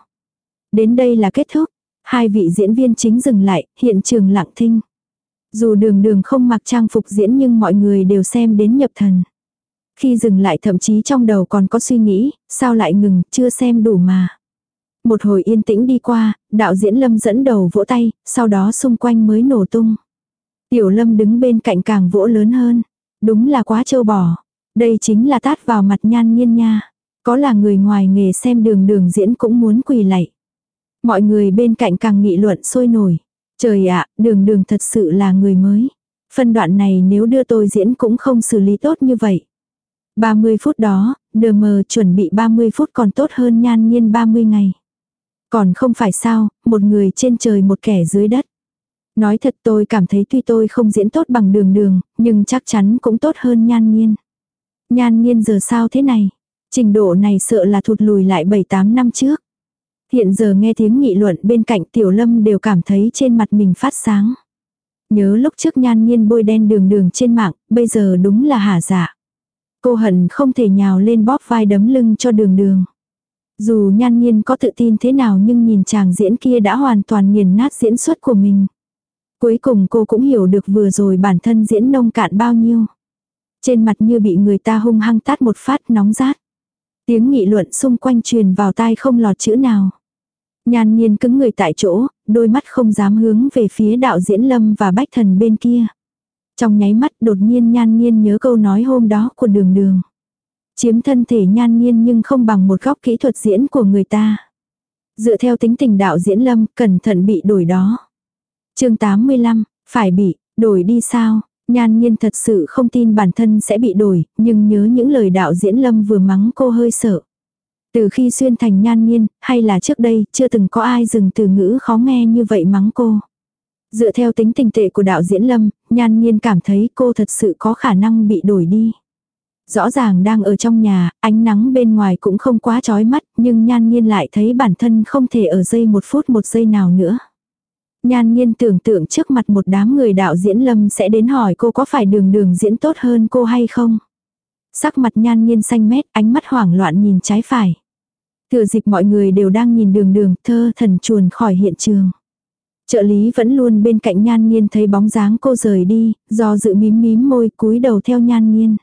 Đến đây là kết thúc, hai vị diễn viên chính dừng lại, hiện trường lặng thinh. Dù đường đường không mặc trang phục diễn nhưng mọi người đều xem đến nhập thần. Khi dừng lại thậm chí trong đầu còn có suy nghĩ, sao lại ngừng, chưa xem đủ mà. Một hồi yên tĩnh đi qua, đạo diễn Lâm dẫn đầu vỗ tay, sau đó xung quanh mới nổ tung. Tiểu Lâm đứng bên cạnh càng vỗ lớn hơn. Đúng là quá trâu bò. Đây chính là tát vào mặt nhan nhiên nha. Có là người ngoài nghề xem đường đường diễn cũng muốn quỳ lạy. Mọi người bên cạnh càng nghị luận sôi nổi. Trời ạ, đường đường thật sự là người mới. Phân đoạn này nếu đưa tôi diễn cũng không xử lý tốt như vậy. 30 phút đó, đờ mờ chuẩn bị 30 phút còn tốt hơn nhan nhiên 30 ngày. Còn không phải sao, một người trên trời một kẻ dưới đất. Nói thật tôi cảm thấy tuy tôi không diễn tốt bằng đường đường, nhưng chắc chắn cũng tốt hơn nhan nhiên. Nhan nhiên giờ sao thế này? Trình độ này sợ là thụt lùi lại 7-8 năm trước. Hiện giờ nghe tiếng nghị luận bên cạnh tiểu lâm đều cảm thấy trên mặt mình phát sáng. Nhớ lúc trước nhan nhiên bôi đen đường đường trên mạng, bây giờ đúng là hả dạ. Cô hận không thể nhào lên bóp vai đấm lưng cho đường đường. Dù nhan nhiên có tự tin thế nào nhưng nhìn chàng diễn kia đã hoàn toàn nghiền nát diễn xuất của mình. Cuối cùng cô cũng hiểu được vừa rồi bản thân diễn nông cạn bao nhiêu. Trên mặt như bị người ta hung hăng tát một phát nóng rát. Tiếng nghị luận xung quanh truyền vào tai không lọt chữ nào. Nhan nhiên cứng người tại chỗ, đôi mắt không dám hướng về phía đạo diễn lâm và bách thần bên kia. Trong nháy mắt đột nhiên nhan nhiên nhớ câu nói hôm đó của đường đường. Chiếm thân thể nhan nhiên nhưng không bằng một góc kỹ thuật diễn của người ta. Dựa theo tính tình đạo diễn lâm, cẩn thận bị đổi đó. chương 85, phải bị, đổi đi sao? Nhan nhiên thật sự không tin bản thân sẽ bị đổi, nhưng nhớ những lời đạo diễn lâm vừa mắng cô hơi sợ. Từ khi xuyên thành nhan nhiên, hay là trước đây, chưa từng có ai dừng từ ngữ khó nghe như vậy mắng cô. Dựa theo tính tình tệ của đạo diễn lâm, nhan nhiên cảm thấy cô thật sự có khả năng bị đổi đi. Rõ ràng đang ở trong nhà, ánh nắng bên ngoài cũng không quá chói mắt, nhưng nhan nhiên lại thấy bản thân không thể ở dây một phút một giây nào nữa. Nhan nhiên tưởng tượng trước mặt một đám người đạo diễn lâm sẽ đến hỏi cô có phải đường đường diễn tốt hơn cô hay không. Sắc mặt nhan nhiên xanh mét, ánh mắt hoảng loạn nhìn trái phải. Thừa dịp mọi người đều đang nhìn đường đường, thơ thần chuồn khỏi hiện trường. Trợ lý vẫn luôn bên cạnh nhan nhiên thấy bóng dáng cô rời đi, do dự mím mím môi cúi đầu theo nhan nhiên.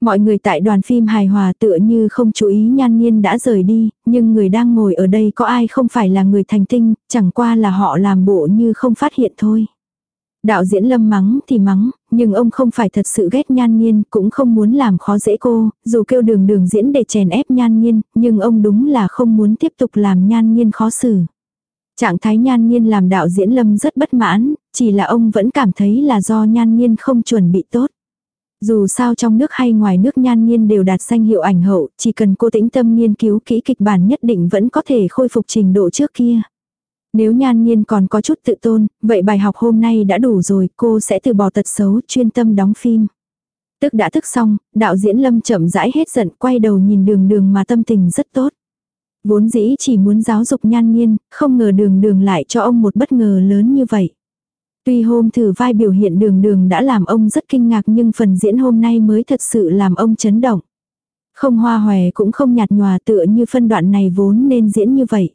Mọi người tại đoàn phim hài hòa tựa như không chú ý nhan nhiên đã rời đi, nhưng người đang ngồi ở đây có ai không phải là người thành tinh, chẳng qua là họ làm bộ như không phát hiện thôi. Đạo diễn lâm mắng thì mắng, nhưng ông không phải thật sự ghét nhan nhiên, cũng không muốn làm khó dễ cô, dù kêu đường đường diễn để chèn ép nhan nhiên, nhưng ông đúng là không muốn tiếp tục làm nhan nhiên khó xử. Trạng thái nhan nhiên làm đạo diễn lâm rất bất mãn, chỉ là ông vẫn cảm thấy là do nhan nhiên không chuẩn bị tốt. Dù sao trong nước hay ngoài nước nhan nhiên đều đạt danh hiệu ảnh hậu, chỉ cần cô tĩnh tâm nghiên cứu kỹ kịch bản nhất định vẫn có thể khôi phục trình độ trước kia. Nếu nhan nhiên còn có chút tự tôn, vậy bài học hôm nay đã đủ rồi, cô sẽ từ bỏ tật xấu, chuyên tâm đóng phim. Tức đã thức xong, đạo diễn lâm chậm rãi hết giận, quay đầu nhìn đường đường mà tâm tình rất tốt. Vốn dĩ chỉ muốn giáo dục nhan nhiên, không ngờ đường đường lại cho ông một bất ngờ lớn như vậy. Tuy hôm thử vai biểu hiện đường đường đã làm ông rất kinh ngạc nhưng phần diễn hôm nay mới thật sự làm ông chấn động. Không hoa hòe cũng không nhạt nhòa tựa như phân đoạn này vốn nên diễn như vậy.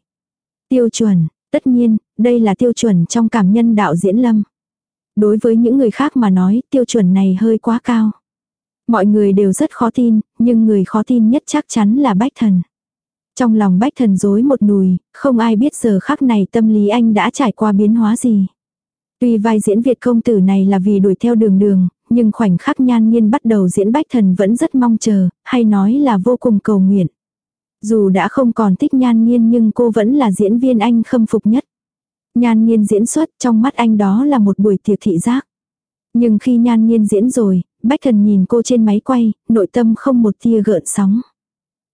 Tiêu chuẩn, tất nhiên, đây là tiêu chuẩn trong cảm nhân đạo diễn lâm. Đối với những người khác mà nói tiêu chuẩn này hơi quá cao. Mọi người đều rất khó tin, nhưng người khó tin nhất chắc chắn là bách thần. Trong lòng bách thần dối một nùi, không ai biết giờ khắc này tâm lý anh đã trải qua biến hóa gì. Tuy vai diễn Việt công tử này là vì đuổi theo đường đường, nhưng khoảnh khắc nhan nhiên bắt đầu diễn bách thần vẫn rất mong chờ, hay nói là vô cùng cầu nguyện. Dù đã không còn thích nhan nhiên nhưng cô vẫn là diễn viên anh khâm phục nhất. Nhan nhiên diễn xuất trong mắt anh đó là một buổi tiệc thị giác. Nhưng khi nhan nhiên diễn rồi, bách thần nhìn cô trên máy quay, nội tâm không một tia gợn sóng.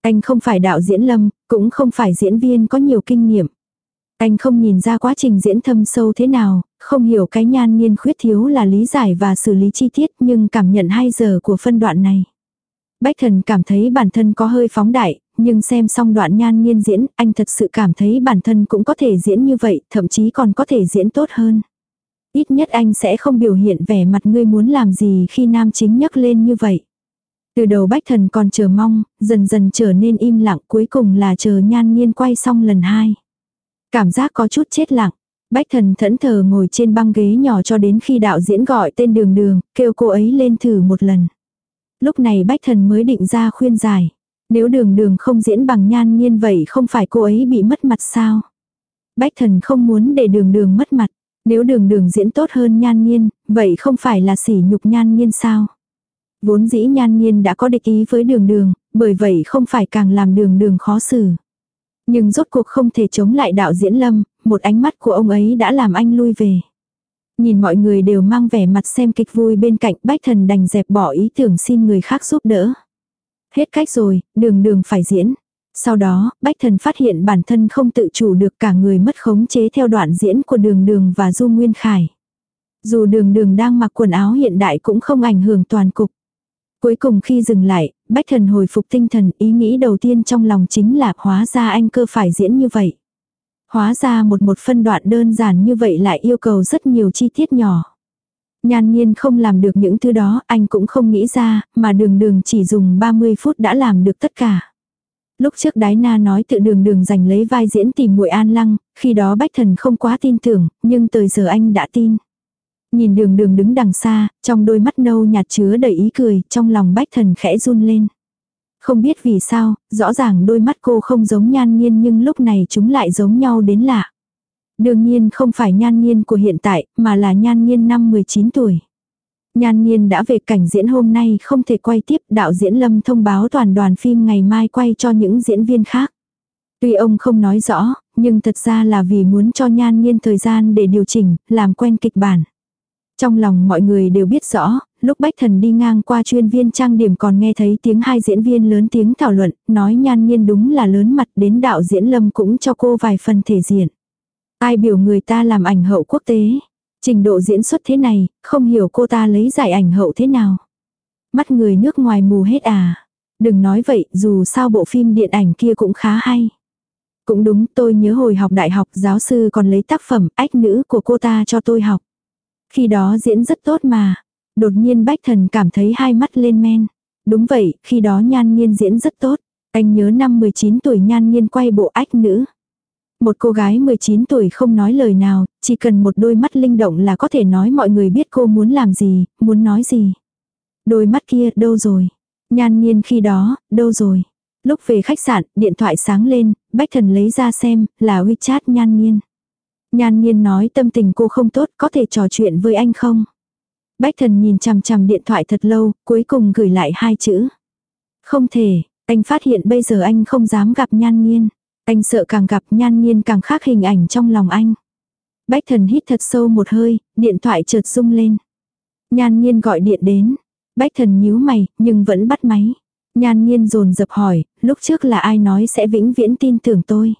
Anh không phải đạo diễn lâm, cũng không phải diễn viên có nhiều kinh nghiệm. Anh không nhìn ra quá trình diễn thâm sâu thế nào, không hiểu cái nhan nhiên khuyết thiếu là lý giải và xử lý chi tiết nhưng cảm nhận 2 giờ của phân đoạn này. Bách thần cảm thấy bản thân có hơi phóng đại, nhưng xem xong đoạn nhan nhiên diễn, anh thật sự cảm thấy bản thân cũng có thể diễn như vậy, thậm chí còn có thể diễn tốt hơn. Ít nhất anh sẽ không biểu hiện vẻ mặt ngươi muốn làm gì khi nam chính nhắc lên như vậy. Từ đầu bách thần còn chờ mong, dần dần trở nên im lặng cuối cùng là chờ nhan nhiên quay xong lần hai. Cảm giác có chút chết lặng. Bách thần thẫn thờ ngồi trên băng ghế nhỏ cho đến khi đạo diễn gọi tên đường đường, kêu cô ấy lên thử một lần. Lúc này bách thần mới định ra khuyên giải. Nếu đường đường không diễn bằng nhan nhiên vậy không phải cô ấy bị mất mặt sao? Bách thần không muốn để đường đường mất mặt. Nếu đường đường diễn tốt hơn nhan nhiên, vậy không phải là sỉ nhục nhan nhiên sao? Vốn dĩ nhan nhiên đã có địch ý với đường đường, bởi vậy không phải càng làm đường đường khó xử. Nhưng rốt cuộc không thể chống lại đạo diễn lâm, một ánh mắt của ông ấy đã làm anh lui về. Nhìn mọi người đều mang vẻ mặt xem kịch vui bên cạnh bách thần đành dẹp bỏ ý tưởng xin người khác giúp đỡ. Hết cách rồi, đường đường phải diễn. Sau đó, bách thần phát hiện bản thân không tự chủ được cả người mất khống chế theo đoạn diễn của đường đường và Du Nguyên Khải. Dù đường đường đang mặc quần áo hiện đại cũng không ảnh hưởng toàn cục. Cuối cùng khi dừng lại, Bách Thần hồi phục tinh thần, ý nghĩ đầu tiên trong lòng chính là hóa ra anh cơ phải diễn như vậy. Hóa ra một một phân đoạn đơn giản như vậy lại yêu cầu rất nhiều chi tiết nhỏ. Nhan nhiên không làm được những thứ đó, anh cũng không nghĩ ra, mà đường đường chỉ dùng 30 phút đã làm được tất cả. Lúc trước Đái Na nói tự đường đường giành lấy vai diễn tìm muội an lăng, khi đó Bách Thần không quá tin tưởng, nhưng tới giờ anh đã tin. Nhìn đường đường đứng đằng xa, trong đôi mắt nâu nhạt chứa đầy ý cười, trong lòng bách thần khẽ run lên. Không biết vì sao, rõ ràng đôi mắt cô không giống nhan nhiên nhưng lúc này chúng lại giống nhau đến lạ. Đương nhiên không phải nhan nhiên của hiện tại, mà là nhan nhiên năm 19 tuổi. Nhan nhiên đã về cảnh diễn hôm nay không thể quay tiếp, đạo diễn Lâm thông báo toàn đoàn phim ngày mai quay cho những diễn viên khác. Tuy ông không nói rõ, nhưng thật ra là vì muốn cho nhan nhiên thời gian để điều chỉnh, làm quen kịch bản. Trong lòng mọi người đều biết rõ, lúc Bách Thần đi ngang qua chuyên viên trang điểm còn nghe thấy tiếng hai diễn viên lớn tiếng thảo luận, nói nhan nhiên đúng là lớn mặt đến đạo diễn lâm cũng cho cô vài phần thể diện. Ai biểu người ta làm ảnh hậu quốc tế. Trình độ diễn xuất thế này, không hiểu cô ta lấy giải ảnh hậu thế nào. Mắt người nước ngoài mù hết à. Đừng nói vậy, dù sao bộ phim điện ảnh kia cũng khá hay. Cũng đúng, tôi nhớ hồi học đại học giáo sư còn lấy tác phẩm ách nữ của cô ta cho tôi học. Khi đó diễn rất tốt mà. Đột nhiên bách thần cảm thấy hai mắt lên men. Đúng vậy, khi đó nhan nhiên diễn rất tốt. Anh nhớ năm 19 tuổi nhan nhiên quay bộ ách nữ. Một cô gái 19 tuổi không nói lời nào, chỉ cần một đôi mắt linh động là có thể nói mọi người biết cô muốn làm gì, muốn nói gì. Đôi mắt kia đâu rồi? Nhan nhiên khi đó, đâu rồi? Lúc về khách sạn, điện thoại sáng lên, Bách Thần lấy ra xem, là WeChat nhan nhiên. Nhan nhiên nói tâm tình cô không tốt, có thể trò chuyện với anh không? Bách thần nhìn chằm chằm điện thoại thật lâu, cuối cùng gửi lại hai chữ. Không thể, anh phát hiện bây giờ anh không dám gặp nhan nhiên. Anh sợ càng gặp nhan nhiên càng khác hình ảnh trong lòng anh. Bách thần hít thật sâu một hơi, điện thoại chợt rung lên. Nhan nhiên gọi điện đến. Bách thần nhíu mày, nhưng vẫn bắt máy. Nhan nhiên dồn dập hỏi, lúc trước là ai nói sẽ vĩnh viễn tin tưởng tôi.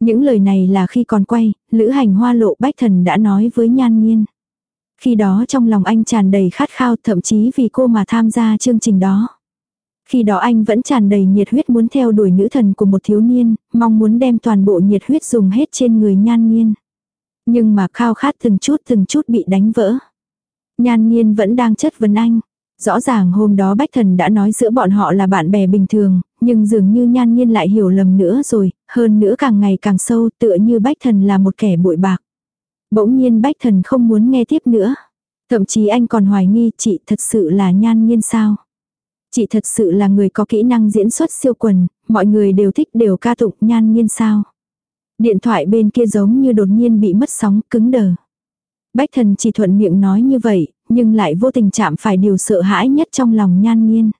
Những lời này là khi còn quay, lữ hành hoa lộ bách thần đã nói với nhan nhiên. Khi đó trong lòng anh tràn đầy khát khao thậm chí vì cô mà tham gia chương trình đó. Khi đó anh vẫn tràn đầy nhiệt huyết muốn theo đuổi nữ thần của một thiếu niên, mong muốn đem toàn bộ nhiệt huyết dùng hết trên người nhan nhiên. Nhưng mà khao khát từng chút từng chút bị đánh vỡ. Nhan nhiên vẫn đang chất vấn anh. Rõ ràng hôm đó Bách Thần đã nói giữa bọn họ là bạn bè bình thường, nhưng dường như nhan nhiên lại hiểu lầm nữa rồi, hơn nữa càng ngày càng sâu tựa như Bách Thần là một kẻ bội bạc. Bỗng nhiên Bách Thần không muốn nghe tiếp nữa. Thậm chí anh còn hoài nghi chị thật sự là nhan nhiên sao. Chị thật sự là người có kỹ năng diễn xuất siêu quần, mọi người đều thích đều ca tụng nhan nhiên sao. Điện thoại bên kia giống như đột nhiên bị mất sóng cứng đờ. Bách thần chỉ thuận miệng nói như vậy, nhưng lại vô tình chạm phải điều sợ hãi nhất trong lòng nhan nhiên.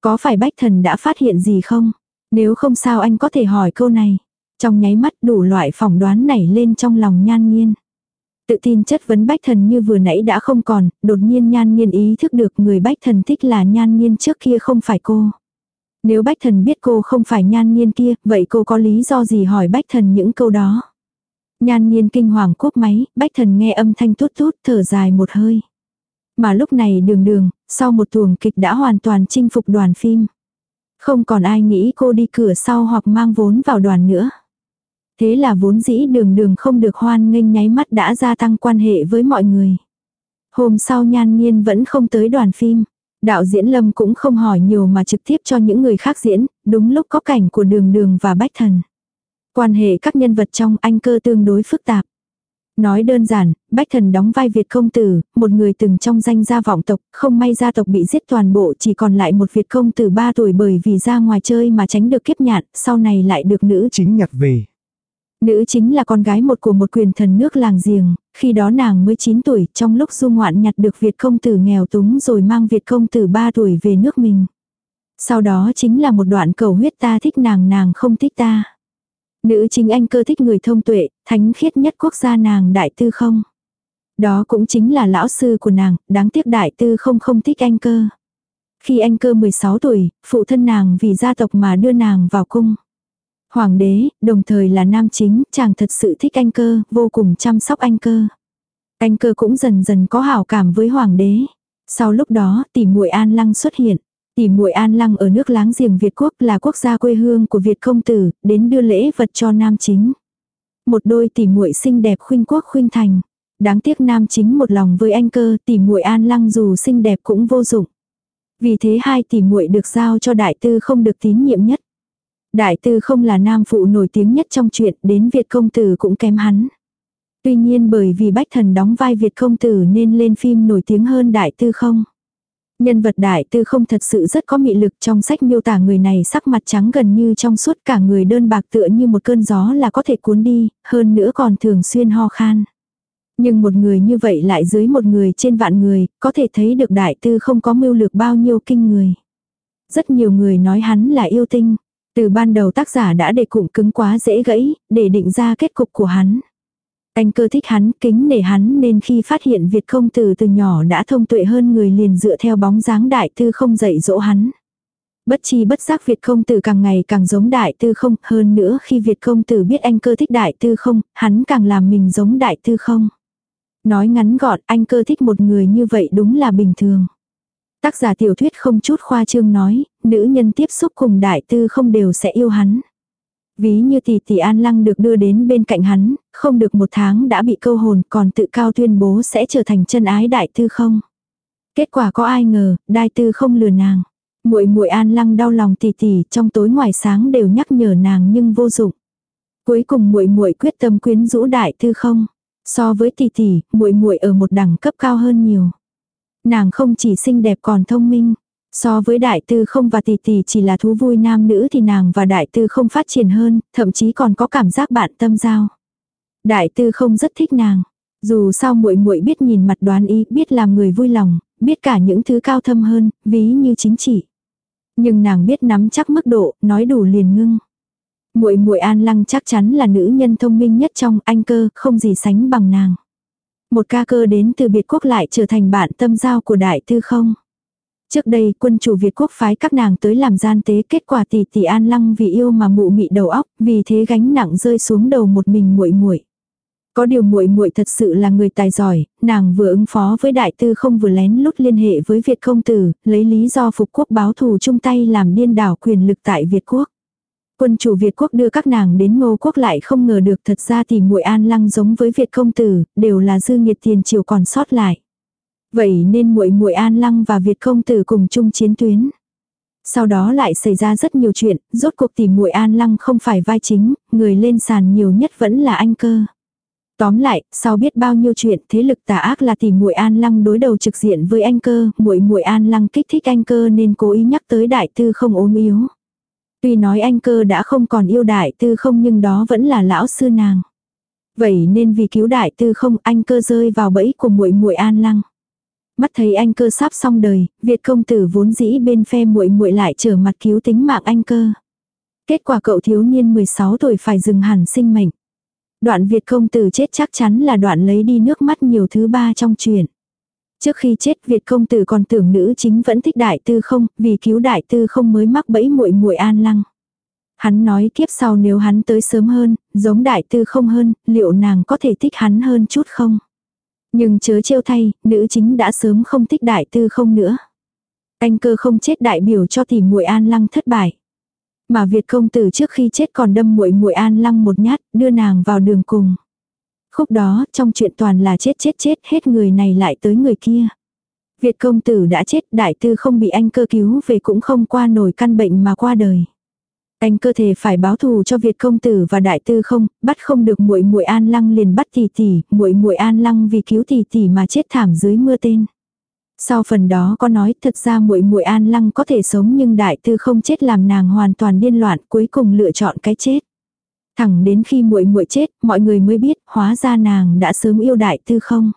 Có phải bách thần đã phát hiện gì không? Nếu không sao anh có thể hỏi câu này. Trong nháy mắt đủ loại phỏng đoán nảy lên trong lòng nhan nhiên. Tự tin chất vấn bách thần như vừa nãy đã không còn, đột nhiên nhan nhiên ý thức được người bách thần thích là nhan nhiên trước kia không phải cô. Nếu bách thần biết cô không phải nhan nhiên kia, vậy cô có lý do gì hỏi bách thần những câu đó? Nhan nhiên kinh hoàng cúp máy, bách thần nghe âm thanh tút tút thở dài một hơi. Mà lúc này đường đường, sau một tuồng kịch đã hoàn toàn chinh phục đoàn phim. Không còn ai nghĩ cô đi cửa sau hoặc mang vốn vào đoàn nữa. Thế là vốn dĩ đường đường không được hoan nghênh nháy mắt đã gia tăng quan hệ với mọi người. Hôm sau nhan nhiên vẫn không tới đoàn phim. Đạo diễn Lâm cũng không hỏi nhiều mà trực tiếp cho những người khác diễn, đúng lúc có cảnh của đường đường và bách thần. Quan hệ các nhân vật trong anh cơ tương đối phức tạp. Nói đơn giản, Bách Thần đóng vai Việt công tử, một người từng trong danh gia vọng tộc, không may gia tộc bị giết toàn bộ chỉ còn lại một Việt công tử 3 tuổi bởi vì ra ngoài chơi mà tránh được kiếp nhạn, sau này lại được nữ chính nhặt về. Nữ chính là con gái một của một quyền thần nước làng giềng, khi đó nàng mới 9 tuổi, trong lúc du ngoạn nhặt được Việt công tử nghèo túng rồi mang Việt công tử 3 tuổi về nước mình. Sau đó chính là một đoạn cầu huyết ta thích nàng nàng không thích ta. Nữ chính anh cơ thích người thông tuệ, thánh khiết nhất quốc gia nàng đại tư không. Đó cũng chính là lão sư của nàng, đáng tiếc đại tư không không thích anh cơ. Khi anh cơ 16 tuổi, phụ thân nàng vì gia tộc mà đưa nàng vào cung. Hoàng đế, đồng thời là nam chính, chàng thật sự thích anh cơ, vô cùng chăm sóc anh cơ. Anh cơ cũng dần dần có hảo cảm với hoàng đế. Sau lúc đó, tỷ muội An Lăng xuất hiện. Tỷ muội An Lăng ở nước láng giềng Việt quốc là quốc gia quê hương của Việt công tử, đến đưa lễ vật cho nam chính. Một đôi tỷ muội xinh đẹp khuynh quốc khuynh thành. Đáng tiếc nam chính một lòng với anh cơ, tỷ muội An Lăng dù xinh đẹp cũng vô dụng. Vì thế hai tỷ muội được giao cho đại tư không được tín nhiệm nhất. Đại tư không là nam phụ nổi tiếng nhất trong chuyện, đến Việt công tử cũng kém hắn. Tuy nhiên bởi vì Bách Thần đóng vai Việt công tử nên lên phim nổi tiếng hơn đại tư không. Nhân vật đại tư không thật sự rất có mị lực trong sách miêu tả người này sắc mặt trắng gần như trong suốt cả người đơn bạc tựa như một cơn gió là có thể cuốn đi, hơn nữa còn thường xuyên ho khan. Nhưng một người như vậy lại dưới một người trên vạn người, có thể thấy được đại tư không có mưu lược bao nhiêu kinh người. Rất nhiều người nói hắn là yêu tinh. Từ ban đầu tác giả đã để cụm cứng quá dễ gãy, để định ra kết cục của hắn. Anh cơ thích hắn, kính để hắn nên khi phát hiện Việt công tử từ nhỏ đã thông tuệ hơn người liền dựa theo bóng dáng đại tư không dạy dỗ hắn. Bất chi bất giác Việt công tử càng ngày càng giống đại tư không, hơn nữa khi Việt công tử biết anh cơ thích đại tư không, hắn càng làm mình giống đại tư không. Nói ngắn gọn, anh cơ thích một người như vậy đúng là bình thường. Tác giả tiểu thuyết không chút khoa trương nói, nữ nhân tiếp xúc cùng đại tư không đều sẽ yêu hắn. Ví như tỷ tỷ An Lăng được đưa đến bên cạnh hắn, không được một tháng đã bị câu hồn còn tự cao tuyên bố sẽ trở thành chân ái đại tư không. Kết quả có ai ngờ, đại tư không lừa nàng. Muội muội An Lăng đau lòng tỷ tỷ, trong tối ngoài sáng đều nhắc nhở nàng nhưng vô dụng. Cuối cùng muội muội quyết tâm quyến rũ đại tư không. So với tỷ tỷ, muội muội ở một đẳng cấp cao hơn nhiều. Nàng không chỉ xinh đẹp còn thông minh. So với đại tư không và tỷ tỷ chỉ là thú vui nam nữ thì nàng và đại tư không phát triển hơn, thậm chí còn có cảm giác bạn tâm giao. Đại tư không rất thích nàng. Dù sao muội muội biết nhìn mặt đoán ý, biết làm người vui lòng, biết cả những thứ cao thâm hơn, ví như chính trị. Nhưng nàng biết nắm chắc mức độ, nói đủ liền ngưng. Muội muội An Lăng chắc chắn là nữ nhân thông minh nhất trong anh cơ, không gì sánh bằng nàng. Một ca cơ đến từ biệt quốc lại trở thành bạn tâm giao của đại tư không. Trước đây quân chủ Việt quốc phái các nàng tới làm gian tế kết quả tỷ tỷ an lăng vì yêu mà mụ mị đầu óc, vì thế gánh nặng rơi xuống đầu một mình muội muội. Có điều muội muội thật sự là người tài giỏi, nàng vừa ứng phó với đại tư không vừa lén lút liên hệ với Việt công tử, lấy lý do phục quốc báo thù chung tay làm điên đảo quyền lực tại Việt quốc. Quân chủ Việt quốc đưa các nàng đến ngô quốc lại không ngờ được thật ra thì muội an lăng giống với Việt công tử, đều là dư nghiệt tiền triều còn sót lại. Vậy nên muội muội an lăng và Việt công tử cùng chung chiến tuyến. Sau đó lại xảy ra rất nhiều chuyện, rốt cuộc tìm muội an lăng không phải vai chính, người lên sàn nhiều nhất vẫn là anh cơ. Tóm lại, sau biết bao nhiêu chuyện, thế lực tà ác là tìm muội An Lăng đối đầu trực diện với anh cơ, muội muội An Lăng kích thích anh cơ nên cố ý nhắc tới đại tư không ốm yếu. Tuy nói anh cơ đã không còn yêu đại tư không nhưng đó vẫn là lão sư nàng. Vậy nên vì cứu đại tư không anh cơ rơi vào bẫy của muội muội An Lăng. Mắt thấy anh cơ sắp xong đời, Việt công tử vốn dĩ bên phe muội muội lại trở mặt cứu tính mạng anh cơ. Kết quả cậu thiếu niên 16 tuổi phải dừng hẳn sinh mệnh. Đoạn Việt công tử chết chắc chắn là đoạn lấy đi nước mắt nhiều thứ ba trong chuyện. Trước khi chết Việt công tử còn tưởng nữ chính vẫn thích đại tư không, vì cứu đại tư không mới mắc bẫy muội muội an lăng. Hắn nói kiếp sau nếu hắn tới sớm hơn, giống đại tư không hơn, liệu nàng có thể thích hắn hơn chút không? Nhưng chớ trêu thay, nữ chính đã sớm không thích đại tư không nữa. Anh cơ không chết đại biểu cho tỷ muội an lăng thất bại. Mà Việt công tử trước khi chết còn đâm muội muội An Lăng một nhát, đưa nàng vào đường cùng. Khúc đó, trong chuyện toàn là chết chết chết, hết người này lại tới người kia. Việt công tử đã chết, đại tư không bị anh cơ cứu về cũng không qua nổi căn bệnh mà qua đời. Anh cơ thể phải báo thù cho Việt công tử và đại tư không, bắt không được muội muội An Lăng liền bắt tỷ tỷ, muội muội An Lăng vì cứu tỷ tỷ mà chết thảm dưới mưa tên. Sau phần đó có nói thật ra muội muội An Lăng có thể sống nhưng đại tư không chết làm nàng hoàn toàn điên loạn cuối cùng lựa chọn cái chết. Thẳng đến khi muội muội chết, mọi người mới biết, hóa ra nàng đã sớm yêu đại tư không.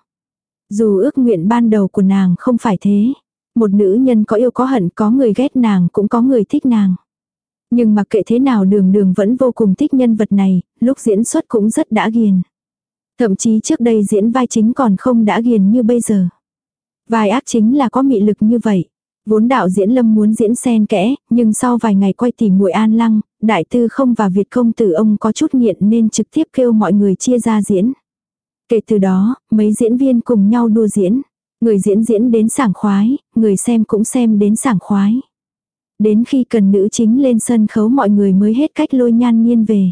Dù ước nguyện ban đầu của nàng không phải thế. Một nữ nhân có yêu có hận, có người ghét nàng cũng có người thích nàng. Nhưng mặc kệ thế nào đường đường vẫn vô cùng thích nhân vật này, lúc diễn xuất cũng rất đã ghiền. Thậm chí trước đây diễn vai chính còn không đã ghiền như bây giờ. Vai ác chính là có mị lực như vậy. Vốn đạo diễn Lâm muốn diễn xen kẽ, nhưng sau vài ngày quay tìm muội an lăng, đại tư không và Việt công tử ông có chút nghiện nên trực tiếp kêu mọi người chia ra diễn. Kể từ đó, mấy diễn viên cùng nhau đua diễn. Người diễn diễn đến sảng khoái, người xem cũng xem đến sảng khoái. Đến khi cần nữ chính lên sân khấu mọi người mới hết cách lôi nhan nhiên về.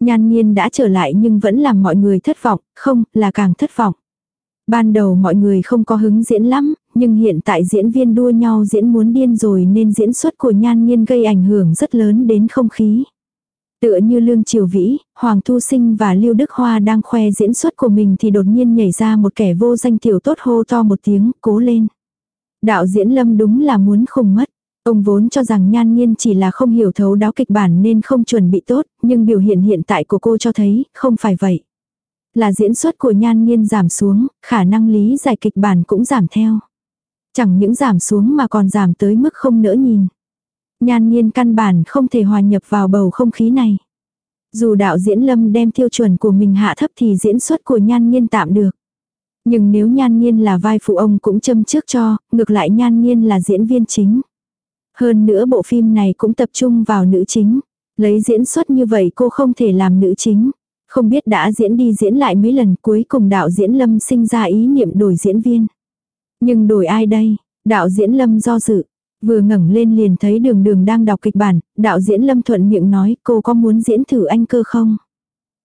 Nhan nhiên đã trở lại nhưng vẫn làm mọi người thất vọng, không, là càng thất vọng. Ban đầu mọi người không có hứng diễn lắm, nhưng hiện tại diễn viên đua nhau diễn muốn điên rồi nên diễn xuất của nhan nhiên gây ảnh hưởng rất lớn đến không khí. Tựa như Lương Triều Vĩ, Hoàng Thu Sinh và Lưu Đức Hoa đang khoe diễn xuất của mình thì đột nhiên nhảy ra một kẻ vô danh tiểu tốt hô to một tiếng, cố lên. Đạo diễn Lâm đúng là muốn khùng mất. Ông vốn cho rằng nhan nhiên chỉ là không hiểu thấu đáo kịch bản nên không chuẩn bị tốt, nhưng biểu hiện hiện tại của cô cho thấy, không phải vậy là diễn xuất của nhan nhiên giảm xuống, khả năng lý giải kịch bản cũng giảm theo. Chẳng những giảm xuống mà còn giảm tới mức không nỡ nhìn. Nhan nhiên căn bản không thể hòa nhập vào bầu không khí này. Dù đạo diễn lâm đem tiêu chuẩn của mình hạ thấp thì diễn xuất của nhan nhiên tạm được. Nhưng nếu nhan nhiên là vai phụ ông cũng châm trước cho, ngược lại nhan nhiên là diễn viên chính. Hơn nữa bộ phim này cũng tập trung vào nữ chính. Lấy diễn xuất như vậy cô không thể làm nữ chính. Không biết đã diễn đi diễn lại mấy lần cuối cùng đạo diễn Lâm sinh ra ý niệm đổi diễn viên. Nhưng đổi ai đây? Đạo diễn Lâm do dự. Vừa ngẩng lên liền thấy đường đường đang đọc kịch bản, đạo diễn Lâm thuận miệng nói cô có muốn diễn thử anh cơ không?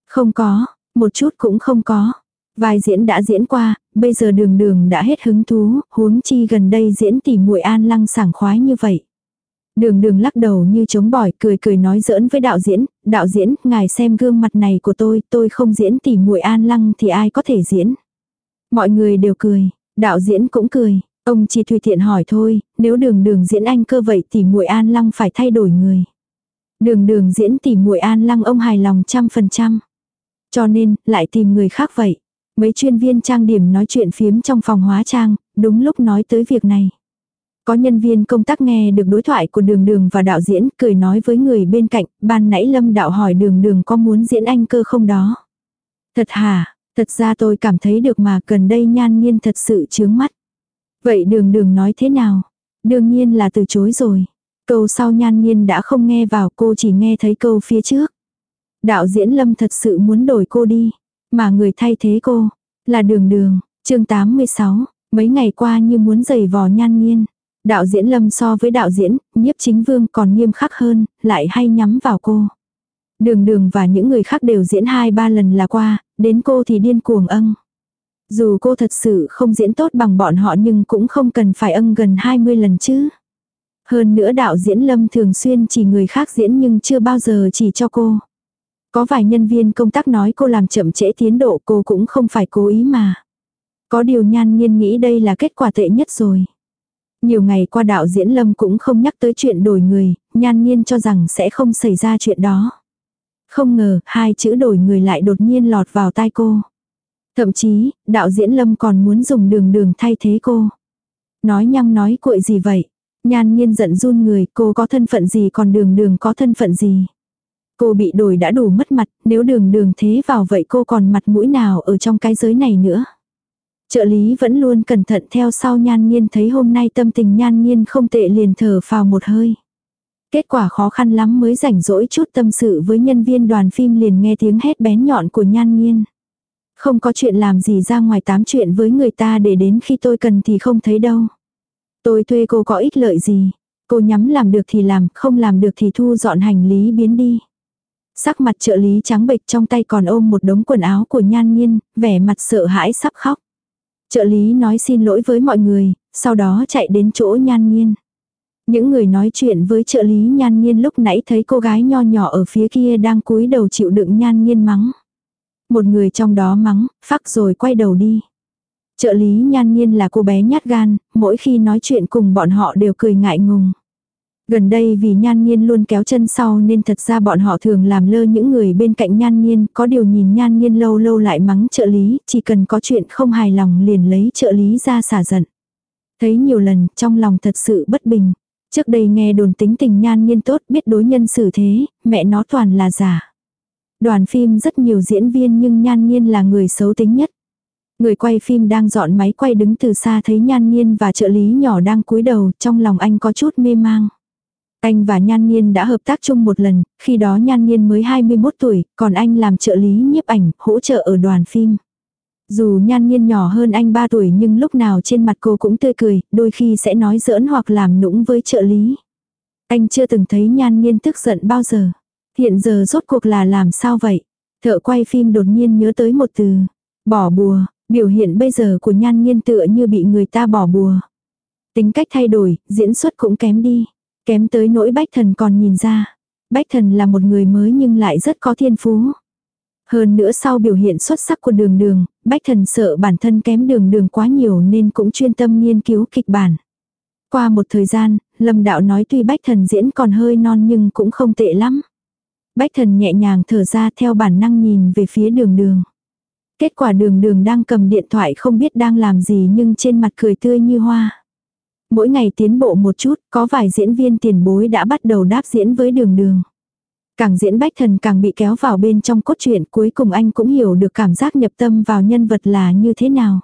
Không có, một chút cũng không có. Vai diễn đã diễn qua, bây giờ đường đường đã hết hứng thú, huống chi gần đây diễn tỉ muội an lăng sảng khoái như vậy. Đường đường lắc đầu như chống bỏi cười cười nói giỡn với đạo diễn, đạo diễn, ngài xem gương mặt này của tôi, tôi không diễn tỉ muội an lăng thì ai có thể diễn. Mọi người đều cười, đạo diễn cũng cười, ông chỉ tùy tiện hỏi thôi, nếu đường đường diễn anh cơ vậy tỉ muội an lăng phải thay đổi người. Đường đường diễn tỉ muội an lăng ông hài lòng trăm phần trăm. Cho nên, lại tìm người khác vậy. Mấy chuyên viên trang điểm nói chuyện phiếm trong phòng hóa trang, đúng lúc nói tới việc này. Có nhân viên công tác nghe được đối thoại của đường đường và đạo diễn cười nói với người bên cạnh, ban nãy lâm đạo hỏi đường đường có muốn diễn anh cơ không đó. Thật hả, thật ra tôi cảm thấy được mà gần đây nhan nhiên thật sự chướng mắt. Vậy đường đường nói thế nào? Đương nhiên là từ chối rồi. Câu sau nhan nhiên đã không nghe vào cô chỉ nghe thấy câu phía trước. Đạo diễn Lâm thật sự muốn đổi cô đi. Mà người thay thế cô là đường đường. chương 86. Mấy ngày qua như muốn giày vò nhan nhiên. Đạo diễn Lâm so với đạo diễn, nhiếp chính vương còn nghiêm khắc hơn, lại hay nhắm vào cô. Đường đường và những người khác đều diễn hai ba lần là qua, đến cô thì điên cuồng âng. Dù cô thật sự không diễn tốt bằng bọn họ nhưng cũng không cần phải âng gần 20 lần chứ. Hơn nữa đạo diễn Lâm thường xuyên chỉ người khác diễn nhưng chưa bao giờ chỉ cho cô. Có vài nhân viên công tác nói cô làm chậm trễ tiến độ cô cũng không phải cố ý mà. Có điều nhan nhiên nghĩ đây là kết quả tệ nhất rồi. Nhiều ngày qua đạo diễn Lâm cũng không nhắc tới chuyện đổi người, nhan nhiên cho rằng sẽ không xảy ra chuyện đó. Không ngờ, hai chữ đổi người lại đột nhiên lọt vào tai cô. Thậm chí, đạo diễn Lâm còn muốn dùng đường đường thay thế cô. Nói nhăng nói cuội gì vậy? Nhan nhiên giận run người, cô có thân phận gì còn đường đường có thân phận gì? Cô bị đổi đã đủ mất mặt, nếu đường đường thế vào vậy cô còn mặt mũi nào ở trong cái giới này nữa? Trợ lý vẫn luôn cẩn thận theo sau nhan nhiên thấy hôm nay tâm tình nhan nhiên không tệ liền thở vào một hơi. Kết quả khó khăn lắm mới rảnh rỗi chút tâm sự với nhân viên đoàn phim liền nghe tiếng hét bén nhọn của nhan nhiên. Không có chuyện làm gì ra ngoài tám chuyện với người ta để đến khi tôi cần thì không thấy đâu. Tôi thuê cô có ích lợi gì. Cô nhắm làm được thì làm, không làm được thì thu dọn hành lý biến đi. Sắc mặt trợ lý trắng bệch trong tay còn ôm một đống quần áo của nhan nhiên, vẻ mặt sợ hãi sắp khóc. Trợ lý nói xin lỗi với mọi người, sau đó chạy đến chỗ nhan nhiên. Những người nói chuyện với trợ lý nhan nhiên lúc nãy thấy cô gái nho nhỏ ở phía kia đang cúi đầu chịu đựng nhan nhiên mắng. Một người trong đó mắng, phắc rồi quay đầu đi. Trợ lý nhan nhiên là cô bé nhát gan, mỗi khi nói chuyện cùng bọn họ đều cười ngại ngùng. Gần đây vì nhan nhiên luôn kéo chân sau nên thật ra bọn họ thường làm lơ những người bên cạnh nhan nhiên, có điều nhìn nhan nhiên lâu lâu lại mắng trợ lý, chỉ cần có chuyện không hài lòng liền lấy trợ lý ra xả giận. Thấy nhiều lần, trong lòng thật sự bất bình. Trước đây nghe đồn tính tình nhan nhiên tốt biết đối nhân xử thế, mẹ nó toàn là giả. Đoàn phim rất nhiều diễn viên nhưng nhan nhiên là người xấu tính nhất. Người quay phim đang dọn máy quay đứng từ xa thấy nhan nhiên và trợ lý nhỏ đang cúi đầu, trong lòng anh có chút mê mang. Anh và Nhan Nhiên đã hợp tác chung một lần, khi đó Nhan Nhiên mới 21 tuổi, còn anh làm trợ lý nhiếp ảnh, hỗ trợ ở đoàn phim. Dù Nhan Nhiên nhỏ hơn anh 3 tuổi nhưng lúc nào trên mặt cô cũng tươi cười, đôi khi sẽ nói giỡn hoặc làm nũng với trợ lý. Anh chưa từng thấy Nhan Nhiên tức giận bao giờ. Hiện giờ rốt cuộc là làm sao vậy? Thợ quay phim đột nhiên nhớ tới một từ. Bỏ bùa, biểu hiện bây giờ của Nhan Nhiên tựa như bị người ta bỏ bùa. Tính cách thay đổi, diễn xuất cũng kém đi. Kém tới nỗi bách thần còn nhìn ra. Bách thần là một người mới nhưng lại rất có thiên phú. Hơn nữa sau biểu hiện xuất sắc của đường đường, bách thần sợ bản thân kém đường đường quá nhiều nên cũng chuyên tâm nghiên cứu kịch bản. Qua một thời gian, lâm đạo nói tuy bách thần diễn còn hơi non nhưng cũng không tệ lắm. Bách thần nhẹ nhàng thở ra theo bản năng nhìn về phía đường đường. Kết quả đường đường đang cầm điện thoại không biết đang làm gì nhưng trên mặt cười tươi như hoa. Mỗi ngày tiến bộ một chút, có vài diễn viên tiền bối đã bắt đầu đáp diễn với đường đường. Càng diễn bách thần càng bị kéo vào bên trong cốt truyện cuối cùng anh cũng hiểu được cảm giác nhập tâm vào nhân vật là như thế nào.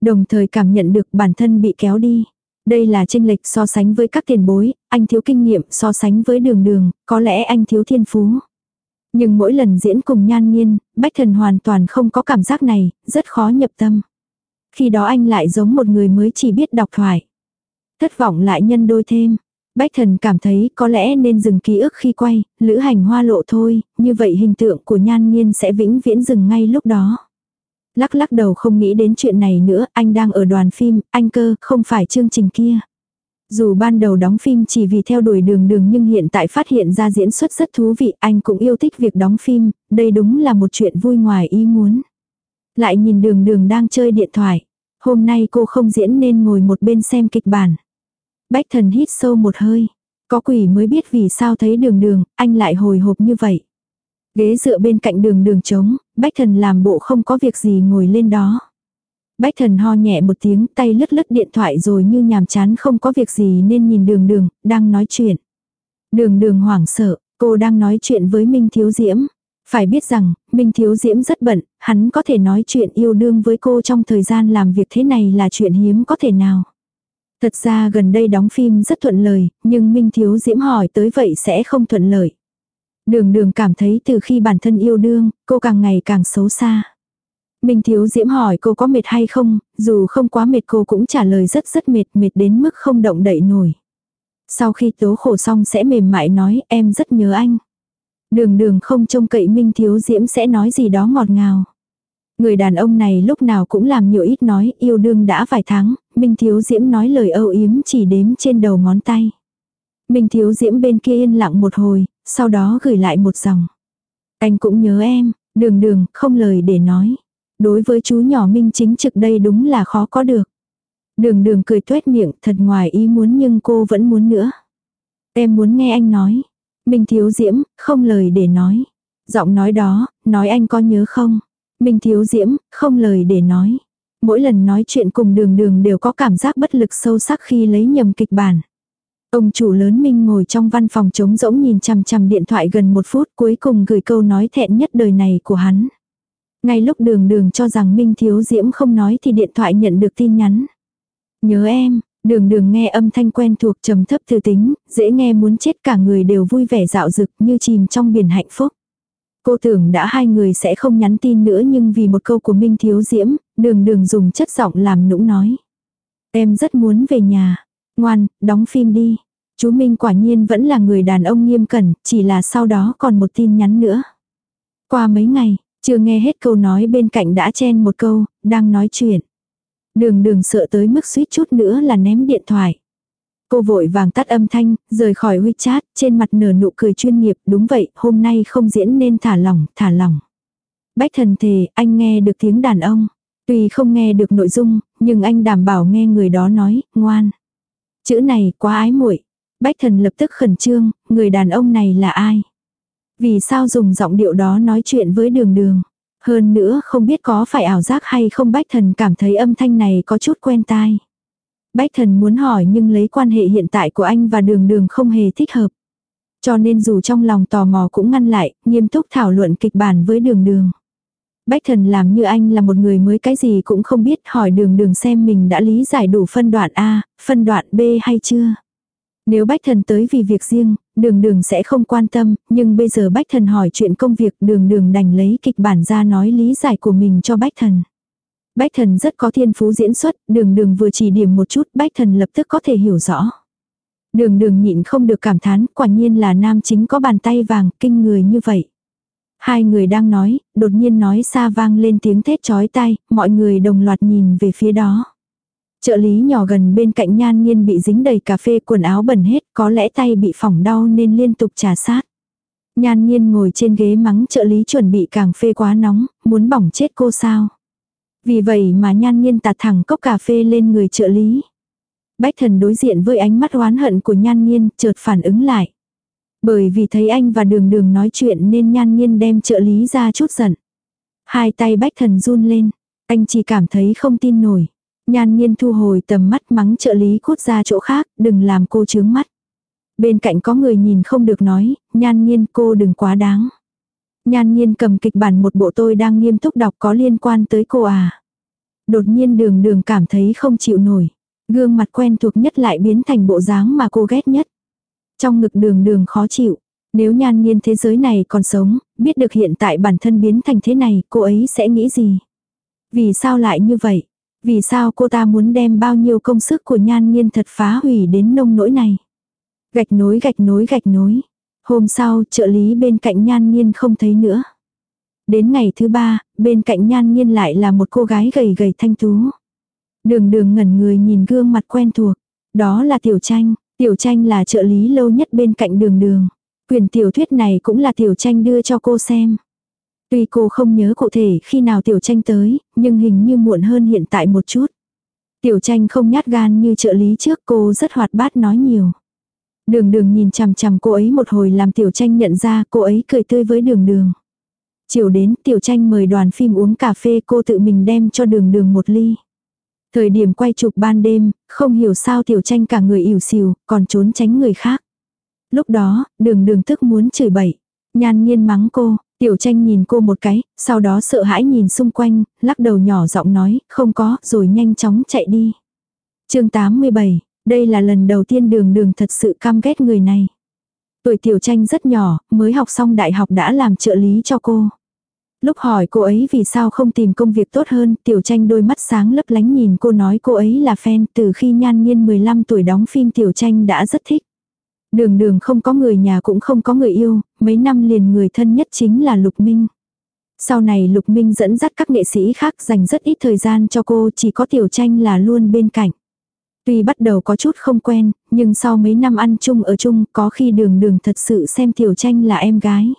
Đồng thời cảm nhận được bản thân bị kéo đi. Đây là tranh lệch so sánh với các tiền bối, anh thiếu kinh nghiệm so sánh với đường đường, có lẽ anh thiếu thiên phú. Nhưng mỗi lần diễn cùng nhan nhiên, bách thần hoàn toàn không có cảm giác này, rất khó nhập tâm. Khi đó anh lại giống một người mới chỉ biết đọc thoại. Thất vọng lại nhân đôi thêm. Bách thần cảm thấy có lẽ nên dừng ký ức khi quay, lữ hành hoa lộ thôi, như vậy hình tượng của nhan nhiên sẽ vĩnh viễn dừng ngay lúc đó. Lắc lắc đầu không nghĩ đến chuyện này nữa, anh đang ở đoàn phim, anh cơ, không phải chương trình kia. Dù ban đầu đóng phim chỉ vì theo đuổi đường đường nhưng hiện tại phát hiện ra diễn xuất rất thú vị, anh cũng yêu thích việc đóng phim, đây đúng là một chuyện vui ngoài ý muốn. Lại nhìn đường đường đang chơi điện thoại. Hôm nay cô không diễn nên ngồi một bên xem kịch bản. Bách thần hít sâu một hơi. Có quỷ mới biết vì sao thấy đường đường, anh lại hồi hộp như vậy. Ghế dựa bên cạnh đường đường trống, bách thần làm bộ không có việc gì ngồi lên đó. Bách thần ho nhẹ một tiếng tay lướt lướt điện thoại rồi như nhàm chán không có việc gì nên nhìn đường đường, đang nói chuyện. Đường đường hoảng sợ, cô đang nói chuyện với Minh Thiếu Diễm. Phải biết rằng, Minh Thiếu Diễm rất bận, hắn có thể nói chuyện yêu đương với cô trong thời gian làm việc thế này là chuyện hiếm có thể nào. Thật ra gần đây đóng phim rất thuận lời, nhưng Minh Thiếu Diễm hỏi tới vậy sẽ không thuận lợi. Đường đường cảm thấy từ khi bản thân yêu đương, cô càng ngày càng xấu xa. Minh Thiếu Diễm hỏi cô có mệt hay không, dù không quá mệt cô cũng trả lời rất rất mệt, mệt đến mức không động đậy nổi. Sau khi tố khổ xong sẽ mềm mại nói em rất nhớ anh. Đường đường không trông cậy Minh Thiếu Diễm sẽ nói gì đó ngọt ngào. Người đàn ông này lúc nào cũng làm nhiều ít nói yêu đương đã vài tháng, Minh Thiếu Diễm nói lời âu yếm chỉ đếm trên đầu ngón tay. Minh Thiếu Diễm bên kia yên lặng một hồi, sau đó gửi lại một dòng. Anh cũng nhớ em, đường đường, không lời để nói. Đối với chú nhỏ Minh chính trực đây đúng là khó có được. Đường đường cười tuét miệng thật ngoài ý muốn nhưng cô vẫn muốn nữa. Em muốn nghe anh nói. Minh thiếu diễm, không lời để nói. Giọng nói đó, nói anh có nhớ không? Minh thiếu diễm, không lời để nói. Mỗi lần nói chuyện cùng đường đường đều có cảm giác bất lực sâu sắc khi lấy nhầm kịch bản. Ông chủ lớn Minh ngồi trong văn phòng trống rỗng nhìn chằm chằm điện thoại gần một phút cuối cùng gửi câu nói thẹn nhất đời này của hắn. Ngay lúc đường đường cho rằng Minh thiếu diễm không nói thì điện thoại nhận được tin nhắn. Nhớ em, đường đường nghe âm thanh quen thuộc trầm thấp thư tính, dễ nghe muốn chết cả người đều vui vẻ dạo dực như chìm trong biển hạnh phúc. Cô tưởng đã hai người sẽ không nhắn tin nữa nhưng vì một câu của Minh Thiếu Diễm, đường đường dùng chất giọng làm nũng nói. Em rất muốn về nhà. Ngoan, đóng phim đi. Chú Minh quả nhiên vẫn là người đàn ông nghiêm cẩn, chỉ là sau đó còn một tin nhắn nữa. Qua mấy ngày, chưa nghe hết câu nói bên cạnh đã chen một câu, đang nói chuyện. Đường đường sợ tới mức suýt chút nữa là ném điện thoại. Cô vội vàng tắt âm thanh, rời khỏi WeChat, trên mặt nở nụ cười chuyên nghiệp, đúng vậy, hôm nay không diễn nên thả lỏng, thả lỏng. Bách thần thề, anh nghe được tiếng đàn ông. Tuy không nghe được nội dung, nhưng anh đảm bảo nghe người đó nói, ngoan. Chữ này quá ái muội. Bách thần lập tức khẩn trương, người đàn ông này là ai? Vì sao dùng giọng điệu đó nói chuyện với đường đường? Hơn nữa không biết có phải ảo giác hay không bách thần cảm thấy âm thanh này có chút quen tai. Bách thần muốn hỏi nhưng lấy quan hệ hiện tại của anh và đường đường không hề thích hợp. Cho nên dù trong lòng tò mò cũng ngăn lại, nghiêm túc thảo luận kịch bản với đường đường. Bách thần làm như anh là một người mới cái gì cũng không biết hỏi đường đường xem mình đã lý giải đủ phân đoạn A, phân đoạn B hay chưa. Nếu bách thần tới vì việc riêng, đường đường sẽ không quan tâm, nhưng bây giờ bách thần hỏi chuyện công việc đường đường đành lấy kịch bản ra nói lý giải của mình cho bách thần. Bách thần rất có thiên phú diễn xuất, đường đường vừa chỉ điểm một chút bách thần lập tức có thể hiểu rõ. Đường đường nhịn không được cảm thán, quả nhiên là nam chính có bàn tay vàng, kinh người như vậy. Hai người đang nói, đột nhiên nói xa vang lên tiếng thét chói tai, mọi người đồng loạt nhìn về phía đó. Trợ lý nhỏ gần bên cạnh nhan nghiên bị dính đầy cà phê quần áo bẩn hết, có lẽ tay bị phỏng đau nên liên tục trà sát. Nhan nghiên ngồi trên ghế mắng trợ lý chuẩn bị càng phê quá nóng, muốn bỏng chết cô sao. Vì vậy mà nhan nghiên tạt thẳng cốc cà phê lên người trợ lý. Bách thần đối diện với ánh mắt oán hận của nhan nghiên, chợt phản ứng lại. Bởi vì thấy anh và đường đường nói chuyện nên nhan nghiên đem trợ lý ra chút giận. Hai tay bách thần run lên, anh chỉ cảm thấy không tin nổi. Nhan nhiên thu hồi tầm mắt mắng trợ lý cút ra chỗ khác, đừng làm cô chướng mắt. Bên cạnh có người nhìn không được nói, nhan nhiên cô đừng quá đáng. Nhan nhiên cầm kịch bản một bộ tôi đang nghiêm túc đọc có liên quan tới cô à. Đột nhiên đường đường cảm thấy không chịu nổi. Gương mặt quen thuộc nhất lại biến thành bộ dáng mà cô ghét nhất. Trong ngực đường đường khó chịu. Nếu nhan nhiên thế giới này còn sống, biết được hiện tại bản thân biến thành thế này, cô ấy sẽ nghĩ gì? Vì sao lại như vậy? Vì sao cô ta muốn đem bao nhiêu công sức của nhan nhiên thật phá hủy đến nông nỗi này? Gạch nối gạch nối gạch nối. Hôm sau, trợ lý bên cạnh nhan nhiên không thấy nữa. Đến ngày thứ ba, bên cạnh nhan nhiên lại là một cô gái gầy gầy thanh tú. Đường đường ngẩn người nhìn gương mặt quen thuộc. Đó là Tiểu Tranh. Tiểu Tranh là trợ lý lâu nhất bên cạnh đường đường. Quyền tiểu thuyết này cũng là Tiểu Tranh đưa cho cô xem. Tuy cô không nhớ cụ thể khi nào Tiểu Tranh tới, nhưng hình như muộn hơn hiện tại một chút. Tiểu Tranh không nhát gan như trợ lý trước cô rất hoạt bát nói nhiều. Đường đường nhìn chằm chằm cô ấy một hồi làm Tiểu Tranh nhận ra cô ấy cười tươi với đường đường. Chiều đến Tiểu Tranh mời đoàn phim uống cà phê cô tự mình đem cho đường đường một ly. Thời điểm quay chụp ban đêm, không hiểu sao Tiểu Tranh cả người ỉu xìu, còn trốn tránh người khác. Lúc đó, đường đường tức muốn chửi bậy. Nhan nhiên mắng cô, Tiểu tranh nhìn cô một cái, sau đó sợ hãi nhìn xung quanh, lắc đầu nhỏ giọng nói, không có, rồi nhanh chóng chạy đi. chương 87, đây là lần đầu tiên đường đường thật sự căm ghét người này. Tuổi tiểu tranh rất nhỏ, mới học xong đại học đã làm trợ lý cho cô. Lúc hỏi cô ấy vì sao không tìm công việc tốt hơn, tiểu tranh đôi mắt sáng lấp lánh nhìn cô nói cô ấy là fan từ khi nhan nhiên 15 tuổi đóng phim tiểu tranh đã rất thích. Đường đường không có người nhà cũng không có người yêu, mấy năm liền người thân nhất chính là Lục Minh. Sau này Lục Minh dẫn dắt các nghệ sĩ khác dành rất ít thời gian cho cô chỉ có tiểu tranh là luôn bên cạnh. Tuy bắt đầu có chút không quen, nhưng sau mấy năm ăn chung ở chung có khi đường đường thật sự xem tiểu tranh là em gái.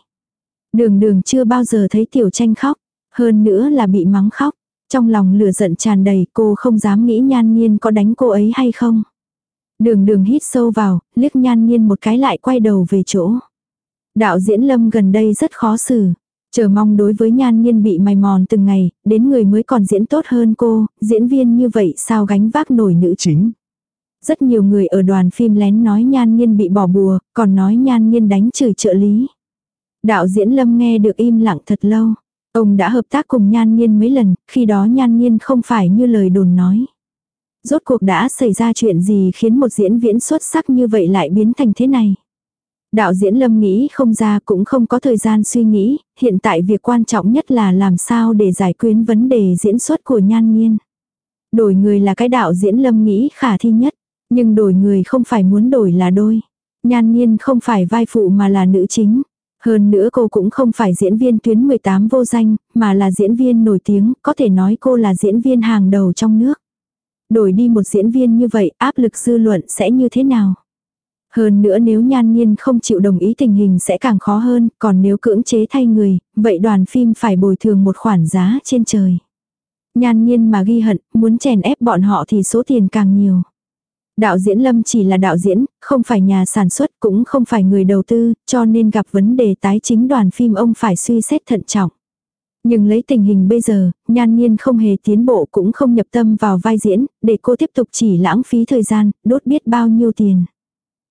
Đường đường chưa bao giờ thấy tiểu tranh khóc, hơn nữa là bị mắng khóc. Trong lòng lửa giận tràn đầy cô không dám nghĩ nhan nhiên có đánh cô ấy hay không. Đường đường hít sâu vào, liếc nhan nhiên một cái lại quay đầu về chỗ. Đạo diễn lâm gần đây rất khó xử. Chờ mong đối với nhan nhiên bị mày mòn từng ngày, đến người mới còn diễn tốt hơn cô, diễn viên như vậy sao gánh vác nổi nữ chính. Rất nhiều người ở đoàn phim lén nói nhan nhiên bị bỏ bùa, còn nói nhan nhiên đánh chửi trợ lý. Đạo diễn Lâm nghe được im lặng thật lâu. Ông đã hợp tác cùng nhan nhiên mấy lần, khi đó nhan nhiên không phải như lời đồn nói. Rốt cuộc đã xảy ra chuyện gì khiến một diễn viễn xuất sắc như vậy lại biến thành thế này. Đạo diễn Lâm nghĩ không ra cũng không có thời gian suy nghĩ, hiện tại việc quan trọng nhất là làm sao để giải quyết vấn đề diễn xuất của nhan nhiên. Đổi người là cái đạo diễn Lâm nghĩ khả thi nhất, nhưng đổi người không phải muốn đổi là đôi. Nhan nhiên không phải vai phụ mà là nữ chính. Hơn nữa cô cũng không phải diễn viên tuyến 18 vô danh, mà là diễn viên nổi tiếng, có thể nói cô là diễn viên hàng đầu trong nước. Đổi đi một diễn viên như vậy, áp lực dư luận sẽ như thế nào? Hơn nữa nếu nhan nhiên không chịu đồng ý tình hình sẽ càng khó hơn, còn nếu cưỡng chế thay người, vậy đoàn phim phải bồi thường một khoản giá trên trời. Nhan nhiên mà ghi hận, muốn chèn ép bọn họ thì số tiền càng nhiều. Đạo diễn Lâm chỉ là đạo diễn, không phải nhà sản xuất cũng không phải người đầu tư, cho nên gặp vấn đề tái chính đoàn phim ông phải suy xét thận trọng. Nhưng lấy tình hình bây giờ, nhan nhiên không hề tiến bộ cũng không nhập tâm vào vai diễn, để cô tiếp tục chỉ lãng phí thời gian, đốt biết bao nhiêu tiền.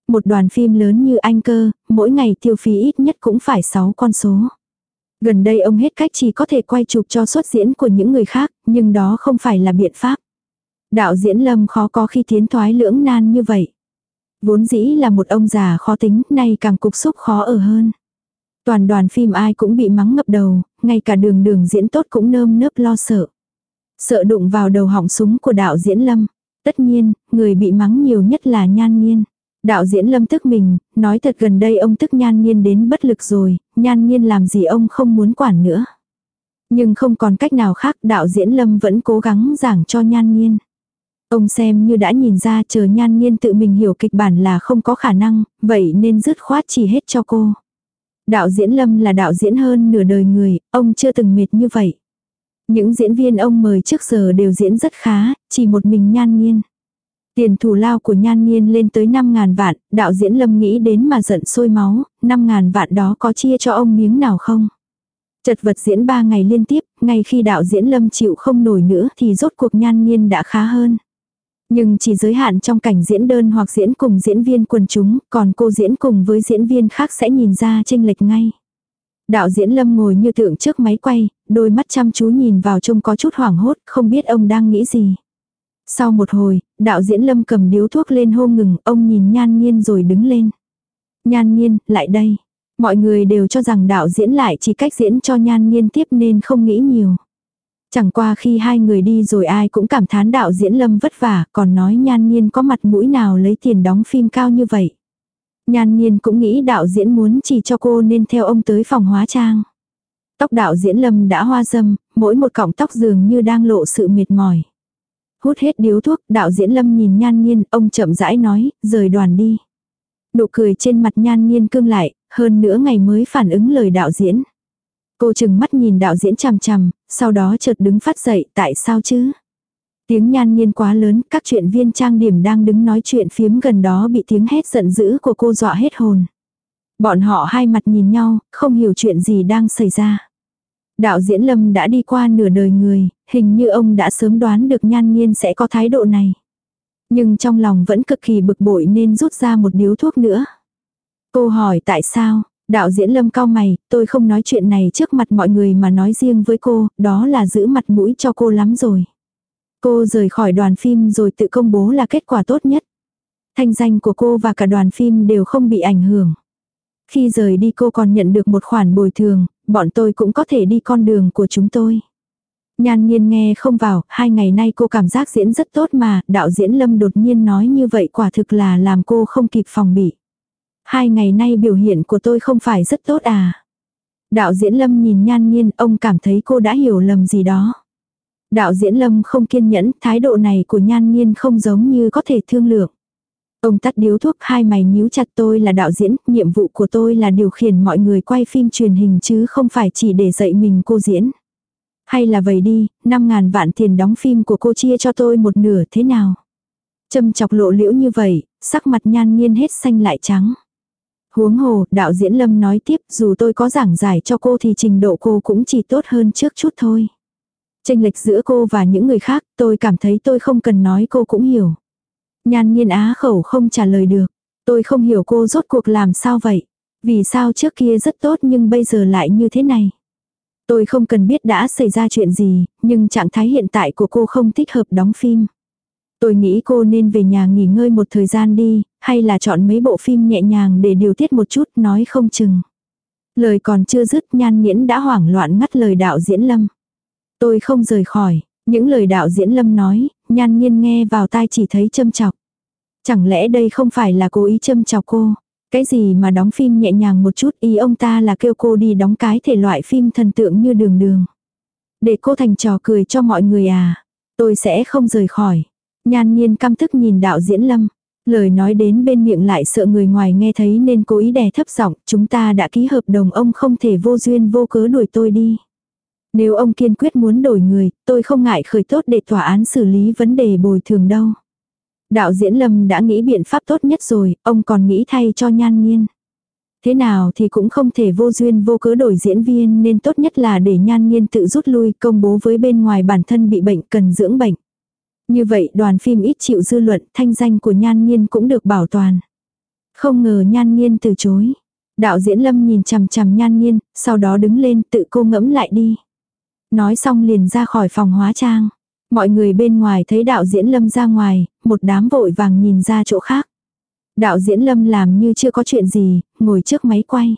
Một đoàn phim lớn như anh cơ, mỗi ngày tiêu phí ít nhất cũng phải 6 con số. Gần đây ông hết cách chỉ có thể quay chụp cho xuất diễn của những người khác, nhưng đó không phải là biện pháp. Đạo diễn Lâm khó có khi tiến thoái lưỡng nan như vậy. Vốn dĩ là một ông già khó tính, nay càng cục xúc khó ở hơn. Toàn đoàn phim ai cũng bị mắng ngập đầu, ngay cả đường đường diễn tốt cũng nơm nớp lo sợ. Sợ đụng vào đầu họng súng của đạo diễn Lâm. Tất nhiên, người bị mắng nhiều nhất là nhan nhiên. Đạo diễn Lâm tức mình, nói thật gần đây ông tức nhan nhiên đến bất lực rồi, nhan nhiên làm gì ông không muốn quản nữa. Nhưng không còn cách nào khác đạo diễn Lâm vẫn cố gắng giảng cho nhan nhiên. Ông xem như đã nhìn ra chờ nhan nhiên tự mình hiểu kịch bản là không có khả năng, vậy nên dứt khoát chỉ hết cho cô. Đạo diễn Lâm là đạo diễn hơn nửa đời người, ông chưa từng mệt như vậy. Những diễn viên ông mời trước giờ đều diễn rất khá, chỉ một mình nhan nhiên. Tiền thù lao của nhan nhiên lên tới 5.000 vạn, đạo diễn Lâm nghĩ đến mà giận sôi máu, 5.000 vạn đó có chia cho ông miếng nào không? Chật vật diễn 3 ngày liên tiếp, ngay khi đạo diễn Lâm chịu không nổi nữa thì rốt cuộc nhan nhiên đã khá hơn. Nhưng chỉ giới hạn trong cảnh diễn đơn hoặc diễn cùng diễn viên quần chúng, còn cô diễn cùng với diễn viên khác sẽ nhìn ra chênh lệch ngay. Đạo diễn Lâm ngồi như tượng trước máy quay, đôi mắt chăm chú nhìn vào trông có chút hoảng hốt, không biết ông đang nghĩ gì. Sau một hồi, đạo diễn Lâm cầm điếu thuốc lên hô ngừng, ông nhìn nhan nhiên rồi đứng lên. Nhan nhiên, lại đây. Mọi người đều cho rằng đạo diễn lại chỉ cách diễn cho nhan nhiên tiếp nên không nghĩ nhiều. Chẳng qua khi hai người đi rồi ai cũng cảm thán đạo diễn lâm vất vả, còn nói nhan nhiên có mặt mũi nào lấy tiền đóng phim cao như vậy. Nhan nhiên cũng nghĩ đạo diễn muốn chỉ cho cô nên theo ông tới phòng hóa trang. Tóc đạo diễn lâm đã hoa dâm, mỗi một cọng tóc dường như đang lộ sự mệt mỏi. Hút hết điếu thuốc, đạo diễn lâm nhìn nhan nhiên, ông chậm rãi nói, rời đoàn đi. Nụ cười trên mặt nhan nhiên cương lại, hơn nữa ngày mới phản ứng lời đạo diễn. Cô chừng mắt nhìn đạo diễn chằm chằm, sau đó chợt đứng phát dậy, tại sao chứ? Tiếng nhan nhiên quá lớn, các chuyện viên trang điểm đang đứng nói chuyện phiếm gần đó bị tiếng hét giận dữ của cô dọa hết hồn. Bọn họ hai mặt nhìn nhau, không hiểu chuyện gì đang xảy ra. Đạo diễn Lâm đã đi qua nửa đời người, hình như ông đã sớm đoán được nhan nhiên sẽ có thái độ này. Nhưng trong lòng vẫn cực kỳ bực bội nên rút ra một điếu thuốc nữa. Cô hỏi tại sao, Đạo diễn lâm cao mày, tôi không nói chuyện này trước mặt mọi người mà nói riêng với cô, đó là giữ mặt mũi cho cô lắm rồi. Cô rời khỏi đoàn phim rồi tự công bố là kết quả tốt nhất. Thanh danh của cô và cả đoàn phim đều không bị ảnh hưởng. Khi rời đi cô còn nhận được một khoản bồi thường, bọn tôi cũng có thể đi con đường của chúng tôi. Nhan nhiên nghe không vào, hai ngày nay cô cảm giác diễn rất tốt mà, đạo diễn Lâm đột nhiên nói như vậy quả thực là làm cô không kịp phòng bị. Hai ngày nay biểu hiện của tôi không phải rất tốt à. Đạo diễn Lâm nhìn nhan nhiên, ông cảm thấy cô đã hiểu lầm gì đó. Đạo diễn Lâm không kiên nhẫn, thái độ này của nhan nhiên không giống như có thể thương lượng. Ông tắt điếu thuốc hai mày nhíu chặt tôi là đạo diễn, nhiệm vụ của tôi là điều khiển mọi người quay phim truyền hình chứ không phải chỉ để dạy mình cô diễn. Hay là vậy đi, 5.000 vạn tiền đóng phim của cô chia cho tôi một nửa thế nào? Châm chọc lộ liễu như vậy, sắc mặt nhan nhiên hết xanh lại trắng. Huống hồ, đạo diễn Lâm nói tiếp, dù tôi có giảng giải cho cô thì trình độ cô cũng chỉ tốt hơn trước chút thôi. Tranh lệch giữa cô và những người khác, tôi cảm thấy tôi không cần nói cô cũng hiểu. Nhan nhiên á khẩu không trả lời được. Tôi không hiểu cô rốt cuộc làm sao vậy. Vì sao trước kia rất tốt nhưng bây giờ lại như thế này. Tôi không cần biết đã xảy ra chuyện gì, nhưng trạng thái hiện tại của cô không thích hợp đóng phim. Tôi nghĩ cô nên về nhà nghỉ ngơi một thời gian đi, hay là chọn mấy bộ phim nhẹ nhàng để điều tiết một chút nói không chừng. Lời còn chưa dứt nhan nghiễn đã hoảng loạn ngắt lời đạo diễn lâm. Tôi không rời khỏi, những lời đạo diễn lâm nói, nhan nghiên nghe vào tai chỉ thấy châm chọc. Chẳng lẽ đây không phải là cố ý châm chọc cô? Cái gì mà đóng phim nhẹ nhàng một chút ý ông ta là kêu cô đi đóng cái thể loại phim thần tượng như đường đường. Để cô thành trò cười cho mọi người à. Tôi sẽ không rời khỏi. Nhan nhiên căm tức nhìn đạo diễn lâm. Lời nói đến bên miệng lại sợ người ngoài nghe thấy nên cố ý đè thấp giọng chúng ta đã ký hợp đồng ông không thể vô duyên vô cớ đuổi tôi đi. Nếu ông kiên quyết muốn đổi người, tôi không ngại khởi tốt để tòa án xử lý vấn đề bồi thường đâu. Đạo diễn Lâm đã nghĩ biện pháp tốt nhất rồi, ông còn nghĩ thay cho nhan nhiên. Thế nào thì cũng không thể vô duyên vô cớ đổi diễn viên nên tốt nhất là để nhan nhiên tự rút lui công bố với bên ngoài bản thân bị bệnh cần dưỡng bệnh. Như vậy đoàn phim ít chịu dư luận thanh danh của nhan nhiên cũng được bảo toàn. Không ngờ nhan nhiên từ chối. Đạo diễn Lâm nhìn chằm chằm nhan nhiên, sau đó đứng lên tự cô ngẫm lại đi. Nói xong liền ra khỏi phòng hóa trang. Mọi người bên ngoài thấy đạo diễn Lâm ra ngoài, một đám vội vàng nhìn ra chỗ khác. Đạo diễn Lâm làm như chưa có chuyện gì, ngồi trước máy quay.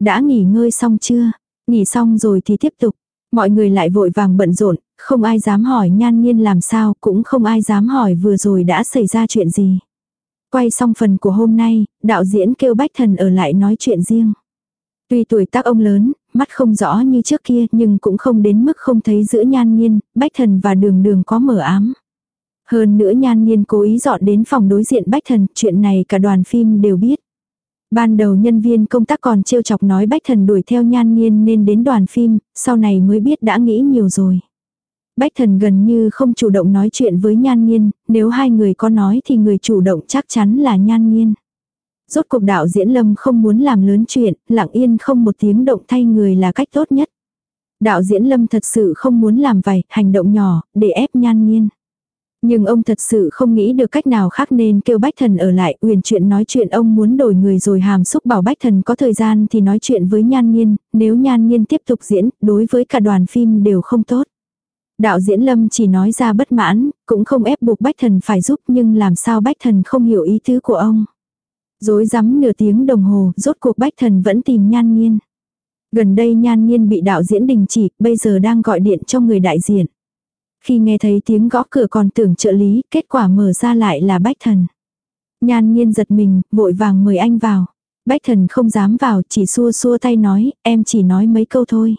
Đã nghỉ ngơi xong chưa? Nghỉ xong rồi thì tiếp tục. Mọi người lại vội vàng bận rộn, không ai dám hỏi nhan nhiên làm sao, cũng không ai dám hỏi vừa rồi đã xảy ra chuyện gì. Quay xong phần của hôm nay, đạo diễn kêu Bách Thần ở lại nói chuyện riêng. Tuy tuổi tác ông lớn, mắt không rõ như trước kia nhưng cũng không đến mức không thấy giữa nhan nhiên, bách thần và đường đường có mở ám. Hơn nữa nhan nhiên cố ý dọn đến phòng đối diện bách thần, chuyện này cả đoàn phim đều biết. Ban đầu nhân viên công tác còn trêu chọc nói bách thần đuổi theo nhan nhiên nên đến đoàn phim, sau này mới biết đã nghĩ nhiều rồi. Bách thần gần như không chủ động nói chuyện với nhan nhiên, nếu hai người có nói thì người chủ động chắc chắn là nhan nhiên. Rốt cuộc đạo diễn lâm không muốn làm lớn chuyện, lặng yên không một tiếng động thay người là cách tốt nhất. Đạo diễn lâm thật sự không muốn làm vậy, hành động nhỏ, để ép nhan nhiên. Nhưng ông thật sự không nghĩ được cách nào khác nên kêu Bách Thần ở lại, uyển chuyện nói chuyện ông muốn đổi người rồi hàm xúc bảo Bách Thần có thời gian thì nói chuyện với Nhan Nhiên, nếu Nhan Nhiên tiếp tục diễn, đối với cả đoàn phim đều không tốt. Đạo diễn Lâm chỉ nói ra bất mãn, cũng không ép buộc Bách Thần phải giúp nhưng làm sao Bách Thần không hiểu ý tứ của ông. Dối rắm nửa tiếng đồng hồ, rốt cuộc bách thần vẫn tìm nhan nhiên. Gần đây nhan nhiên bị đạo diễn đình chỉ, bây giờ đang gọi điện cho người đại diện. Khi nghe thấy tiếng gõ cửa còn tưởng trợ lý, kết quả mở ra lại là bách thần. Nhan nhiên giật mình, vội vàng mời anh vào. Bách thần không dám vào, chỉ xua xua tay nói, em chỉ nói mấy câu thôi.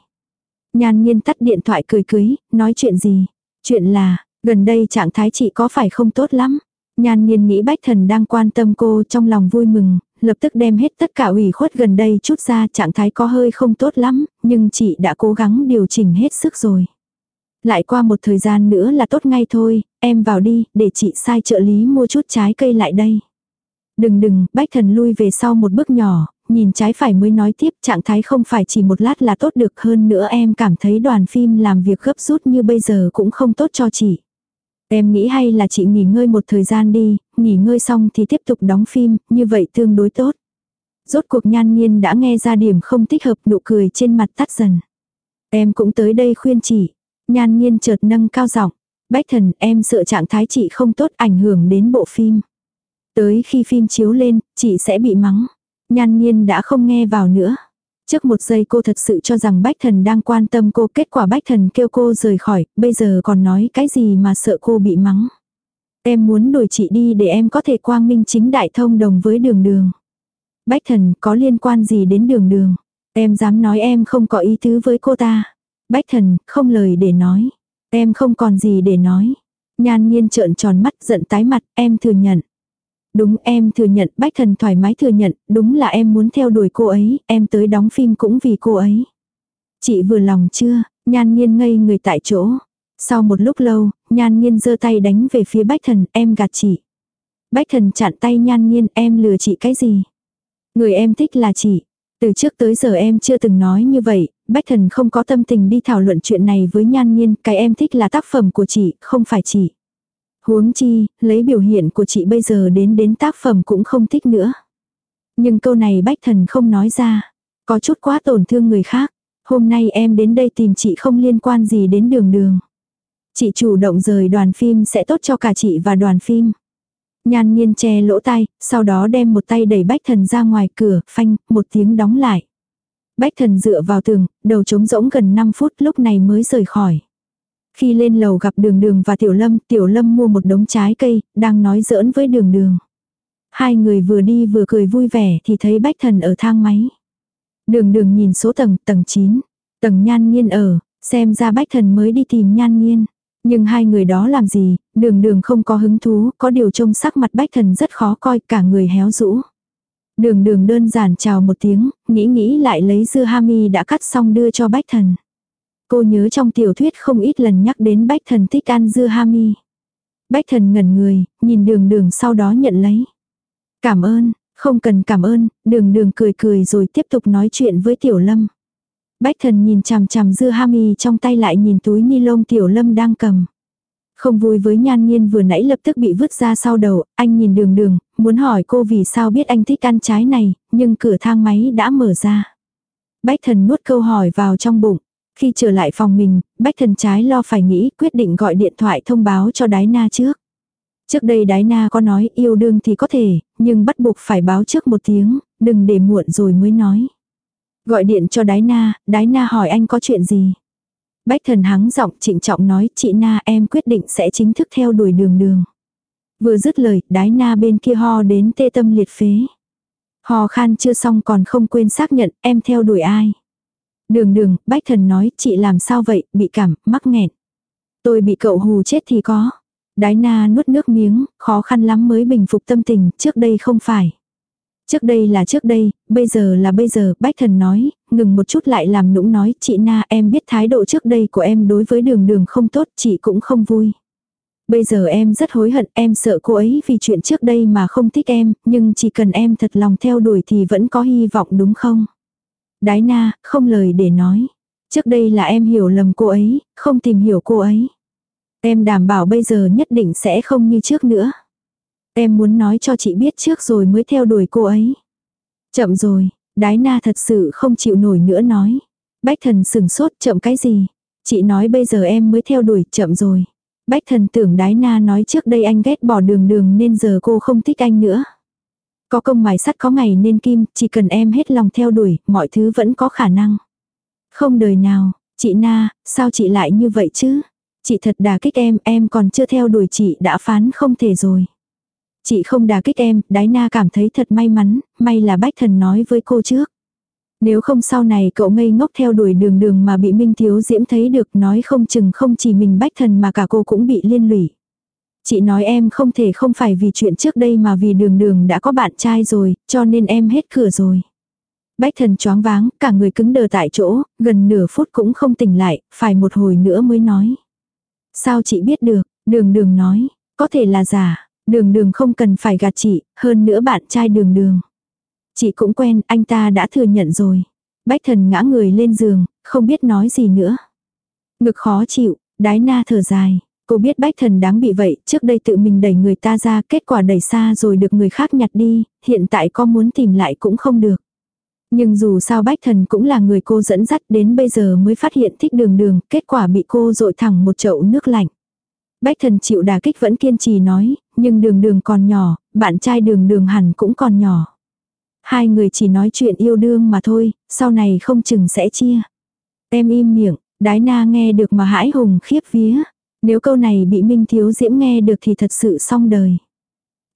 Nhan nhiên tắt điện thoại cười cưới, nói chuyện gì? Chuyện là, gần đây trạng thái chị có phải không tốt lắm? Nhan nhiên nghĩ bách thần đang quan tâm cô trong lòng vui mừng, lập tức đem hết tất cả ủy khuất gần đây chút ra trạng thái có hơi không tốt lắm, nhưng chị đã cố gắng điều chỉnh hết sức rồi. Lại qua một thời gian nữa là tốt ngay thôi, em vào đi, để chị sai trợ lý mua chút trái cây lại đây. Đừng đừng, bách thần lui về sau một bước nhỏ, nhìn trái phải mới nói tiếp trạng thái không phải chỉ một lát là tốt được hơn nữa em cảm thấy đoàn phim làm việc gấp rút như bây giờ cũng không tốt cho chị. Em nghĩ hay là chị nghỉ ngơi một thời gian đi, nghỉ ngơi xong thì tiếp tục đóng phim, như vậy tương đối tốt. Rốt cuộc nhan nhiên đã nghe ra điểm không thích hợp nụ cười trên mặt tắt dần. Em cũng tới đây khuyên chị. Nhan nhiên chợt nâng cao giọng. Bách thần em sợ trạng thái chị không tốt ảnh hưởng đến bộ phim. Tới khi phim chiếu lên, chị sẽ bị mắng. Nhan nhiên đã không nghe vào nữa. Trước một giây cô thật sự cho rằng Bách Thần đang quan tâm cô, kết quả Bách Thần kêu cô rời khỏi, bây giờ còn nói cái gì mà sợ cô bị mắng. Em muốn đuổi chị đi để em có thể quang minh chính đại thông đồng với đường đường. Bách Thần có liên quan gì đến đường đường. Em dám nói em không có ý tứ với cô ta. Bách Thần không lời để nói. Em không còn gì để nói. Nhan nhiên trợn tròn mắt giận tái mặt, em thừa nhận. Đúng em thừa nhận, Bách Thần thoải mái thừa nhận, đúng là em muốn theo đuổi cô ấy, em tới đóng phim cũng vì cô ấy. Chị vừa lòng chưa, nhan nhiên ngây người tại chỗ. Sau một lúc lâu, nhan nhiên giơ tay đánh về phía Bách Thần, em gạt chị. Bách Thần chặn tay nhan nhiên, em lừa chị cái gì? Người em thích là chị. Từ trước tới giờ em chưa từng nói như vậy, Bách Thần không có tâm tình đi thảo luận chuyện này với nhan nhiên, cái em thích là tác phẩm của chị, không phải chị. Huống chi, lấy biểu hiện của chị bây giờ đến đến tác phẩm cũng không thích nữa. Nhưng câu này Bách Thần không nói ra, có chút quá tổn thương người khác. Hôm nay em đến đây tìm chị không liên quan gì đến đường đường. Chị chủ động rời đoàn phim sẽ tốt cho cả chị và đoàn phim. Nhan nhiên che lỗ tai, sau đó đem một tay đẩy bách thần ra ngoài cửa, phanh, một tiếng đóng lại. Bách thần dựa vào tường, đầu trống rỗng gần 5 phút lúc này mới rời khỏi. Khi lên lầu gặp đường đường và tiểu lâm, tiểu lâm mua một đống trái cây, đang nói giỡn với đường đường. Hai người vừa đi vừa cười vui vẻ thì thấy bách thần ở thang máy. Đường đường nhìn số tầng, tầng 9. Tầng nhan nhiên ở, xem ra bách thần mới đi tìm nhan nhiên. Nhưng hai người đó làm gì, đường đường không có hứng thú, có điều trông sắc mặt bách thần rất khó coi cả người héo rũ. Đường đường đơn giản chào một tiếng, nghĩ nghĩ lại lấy dưa hami đã cắt xong đưa cho bách thần. Cô nhớ trong tiểu thuyết không ít lần nhắc đến bách thần thích ăn dưa hami. Bách thần ngẩn người, nhìn đường đường sau đó nhận lấy. Cảm ơn, không cần cảm ơn, đường đường cười cười rồi tiếp tục nói chuyện với tiểu lâm. Bách thần nhìn chằm chằm dưa hami trong tay lại nhìn túi ni lông tiểu lâm đang cầm. Không vui với nhan nhiên vừa nãy lập tức bị vứt ra sau đầu, anh nhìn đường đường, muốn hỏi cô vì sao biết anh thích ăn trái này, nhưng cửa thang máy đã mở ra. Bách thần nuốt câu hỏi vào trong bụng. Khi trở lại phòng mình, bách thần trái lo phải nghĩ quyết định gọi điện thoại thông báo cho đái na trước. Trước đây đái na có nói yêu đương thì có thể, nhưng bắt buộc phải báo trước một tiếng, đừng để muộn rồi mới nói. Gọi điện cho đái na, đái na hỏi anh có chuyện gì. Bách thần hắng giọng trịnh trọng nói chị na em quyết định sẽ chính thức theo đuổi đường đường. Vừa dứt lời, đái na bên kia ho đến tê tâm liệt phế. Hò khan chưa xong còn không quên xác nhận em theo đuổi ai. Đường đường, bách thần nói chị làm sao vậy, bị cảm, mắc nghẹn. Tôi bị cậu hù chết thì có. Đái na nuốt nước miếng, khó khăn lắm mới bình phục tâm tình, trước đây không phải. Trước đây là trước đây, bây giờ là bây giờ, bách thần nói, ngừng một chút lại làm nũng nói, chị Na em biết thái độ trước đây của em đối với đường đường không tốt, chị cũng không vui. Bây giờ em rất hối hận, em sợ cô ấy vì chuyện trước đây mà không thích em, nhưng chỉ cần em thật lòng theo đuổi thì vẫn có hy vọng đúng không? Đái na, không lời để nói. Trước đây là em hiểu lầm cô ấy, không tìm hiểu cô ấy. Em đảm bảo bây giờ nhất định sẽ không như trước nữa. Em muốn nói cho chị biết trước rồi mới theo đuổi cô ấy. Chậm rồi, đái na thật sự không chịu nổi nữa nói. Bách thần sừng sốt chậm cái gì. Chị nói bây giờ em mới theo đuổi chậm rồi. Bách thần tưởng đái na nói trước đây anh ghét bỏ đường đường nên giờ cô không thích anh nữa. Có công mài sắt có ngày nên kim, chỉ cần em hết lòng theo đuổi, mọi thứ vẫn có khả năng. Không đời nào, chị Na, sao chị lại như vậy chứ? Chị thật đà kích em, em còn chưa theo đuổi chị đã phán không thể rồi. Chị không đà kích em, đái na cảm thấy thật may mắn, may là bách thần nói với cô trước. Nếu không sau này cậu ngây ngốc theo đuổi đường đường mà bị Minh Thiếu Diễm thấy được nói không chừng không chỉ mình bách thần mà cả cô cũng bị liên lụy. Chị nói em không thể không phải vì chuyện trước đây mà vì đường đường đã có bạn trai rồi, cho nên em hết cửa rồi. Bách thần choáng váng, cả người cứng đờ tại chỗ, gần nửa phút cũng không tỉnh lại, phải một hồi nữa mới nói. Sao chị biết được, đường đường nói, có thể là giả, đường đường không cần phải gạt chị, hơn nữa bạn trai đường đường. Chị cũng quen, anh ta đã thừa nhận rồi. Bách thần ngã người lên giường, không biết nói gì nữa. Ngực khó chịu, đái na thở dài. Cô biết bách thần đáng bị vậy, trước đây tự mình đẩy người ta ra, kết quả đẩy xa rồi được người khác nhặt đi, hiện tại có muốn tìm lại cũng không được. Nhưng dù sao bách thần cũng là người cô dẫn dắt đến bây giờ mới phát hiện thích đường đường, kết quả bị cô dội thẳng một chậu nước lạnh. Bách thần chịu đà kích vẫn kiên trì nói, nhưng đường đường còn nhỏ, bạn trai đường đường hẳn cũng còn nhỏ. Hai người chỉ nói chuyện yêu đương mà thôi, sau này không chừng sẽ chia. Em im miệng, đái na nghe được mà hãi hùng khiếp vía. Nếu câu này bị Minh Thiếu Diễm nghe được thì thật sự xong đời.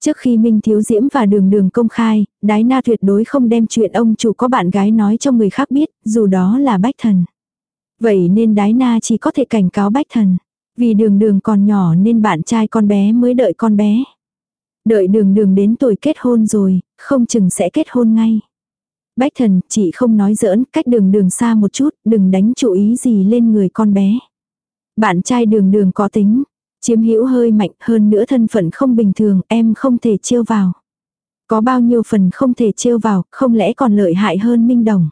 Trước khi Minh Thiếu Diễm và Đường Đường công khai, Đái Na tuyệt đối không đem chuyện ông chủ có bạn gái nói cho người khác biết, dù đó là Bách Thần. Vậy nên Đái Na chỉ có thể cảnh cáo Bách Thần. Vì Đường Đường còn nhỏ nên bạn trai con bé mới đợi con bé. Đợi Đường Đường đến tuổi kết hôn rồi, không chừng sẽ kết hôn ngay. Bách Thần, chị không nói giỡn, cách Đường Đường xa một chút, đừng đánh chú ý gì lên người con bé. Bạn trai Đường Đường có tính, Chiếm hữu hơi mạnh hơn nữa thân phận không bình thường, em không thể chiêu vào. Có bao nhiêu phần không thể chiêu vào, không lẽ còn lợi hại hơn Minh Đồng.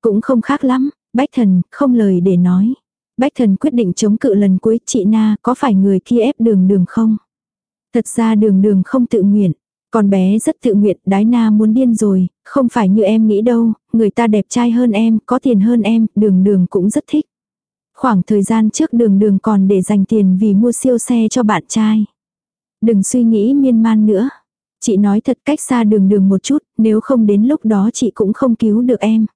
Cũng không khác lắm, Bách Thần, không lời để nói. Bách Thần quyết định chống cự lần cuối, chị Na, có phải người kia ép đường đường không? Thật ra đường đường không tự nguyện. Con bé rất tự nguyện, đái na muốn điên rồi, không phải như em nghĩ đâu, người ta đẹp trai hơn em, có tiền hơn em, đường đường cũng rất thích. Khoảng thời gian trước đường đường còn để dành tiền vì mua siêu xe cho bạn trai. Đừng suy nghĩ miên man nữa. Chị nói thật cách xa đường đường một chút, nếu không đến lúc đó chị cũng không cứu được em.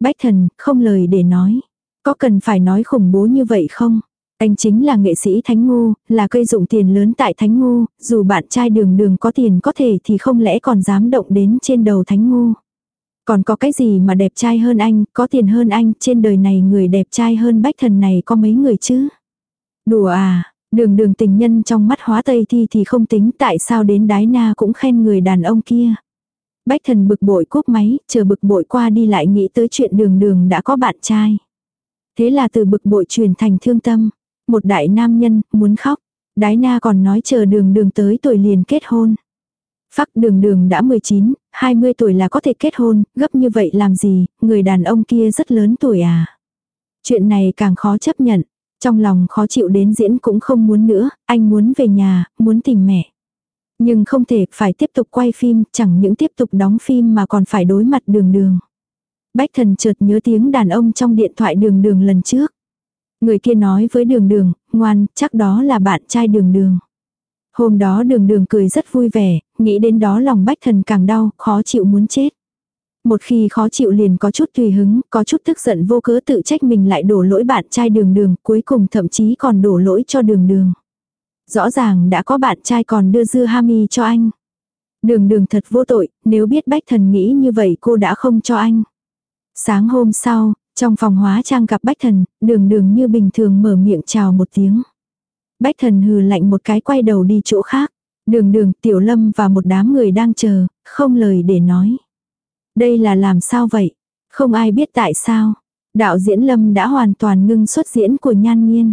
Bách thần, không lời để nói. Có cần phải nói khủng bố như vậy không? Anh chính là nghệ sĩ Thánh Ngu, là cây dụng tiền lớn tại Thánh Ngu, dù bạn trai đường đường có tiền có thể thì không lẽ còn dám động đến trên đầu Thánh Ngu. Còn có cái gì mà đẹp trai hơn anh, có tiền hơn anh, trên đời này người đẹp trai hơn bách thần này có mấy người chứ? Đùa à, đường đường tình nhân trong mắt hóa tây thi thì không tính tại sao đến đái na cũng khen người đàn ông kia. Bách thần bực bội cúp máy, chờ bực bội qua đi lại nghĩ tới chuyện đường đường đã có bạn trai. Thế là từ bực bội truyền thành thương tâm. Một đại nam nhân, muốn khóc. Đái na còn nói chờ đường đường tới tuổi liền kết hôn. Phắc đường đường đã 19, 20 tuổi là có thể kết hôn, gấp như vậy làm gì, người đàn ông kia rất lớn tuổi à. Chuyện này càng khó chấp nhận, trong lòng khó chịu đến diễn cũng không muốn nữa, anh muốn về nhà, muốn tìm mẹ. Nhưng không thể phải tiếp tục quay phim, chẳng những tiếp tục đóng phim mà còn phải đối mặt đường đường. Bách thần chợt nhớ tiếng đàn ông trong điện thoại đường đường lần trước. Người kia nói với đường đường, ngoan, chắc đó là bạn trai đường đường. Hôm đó đường đường cười rất vui vẻ, nghĩ đến đó lòng bách thần càng đau, khó chịu muốn chết. Một khi khó chịu liền có chút tùy hứng, có chút tức giận vô cớ tự trách mình lại đổ lỗi bạn trai đường đường, cuối cùng thậm chí còn đổ lỗi cho đường đường. Rõ ràng đã có bạn trai còn đưa dưa hami cho anh. Đường đường thật vô tội, nếu biết bách thần nghĩ như vậy cô đã không cho anh. Sáng hôm sau, trong phòng hóa trang gặp bách thần, đường đường như bình thường mở miệng chào một tiếng. Bách thần hừ lạnh một cái quay đầu đi chỗ khác. Đường đường, tiểu lâm và một đám người đang chờ, không lời để nói. Đây là làm sao vậy? Không ai biết tại sao. Đạo diễn lâm đã hoàn toàn ngưng xuất diễn của nhan nhiên.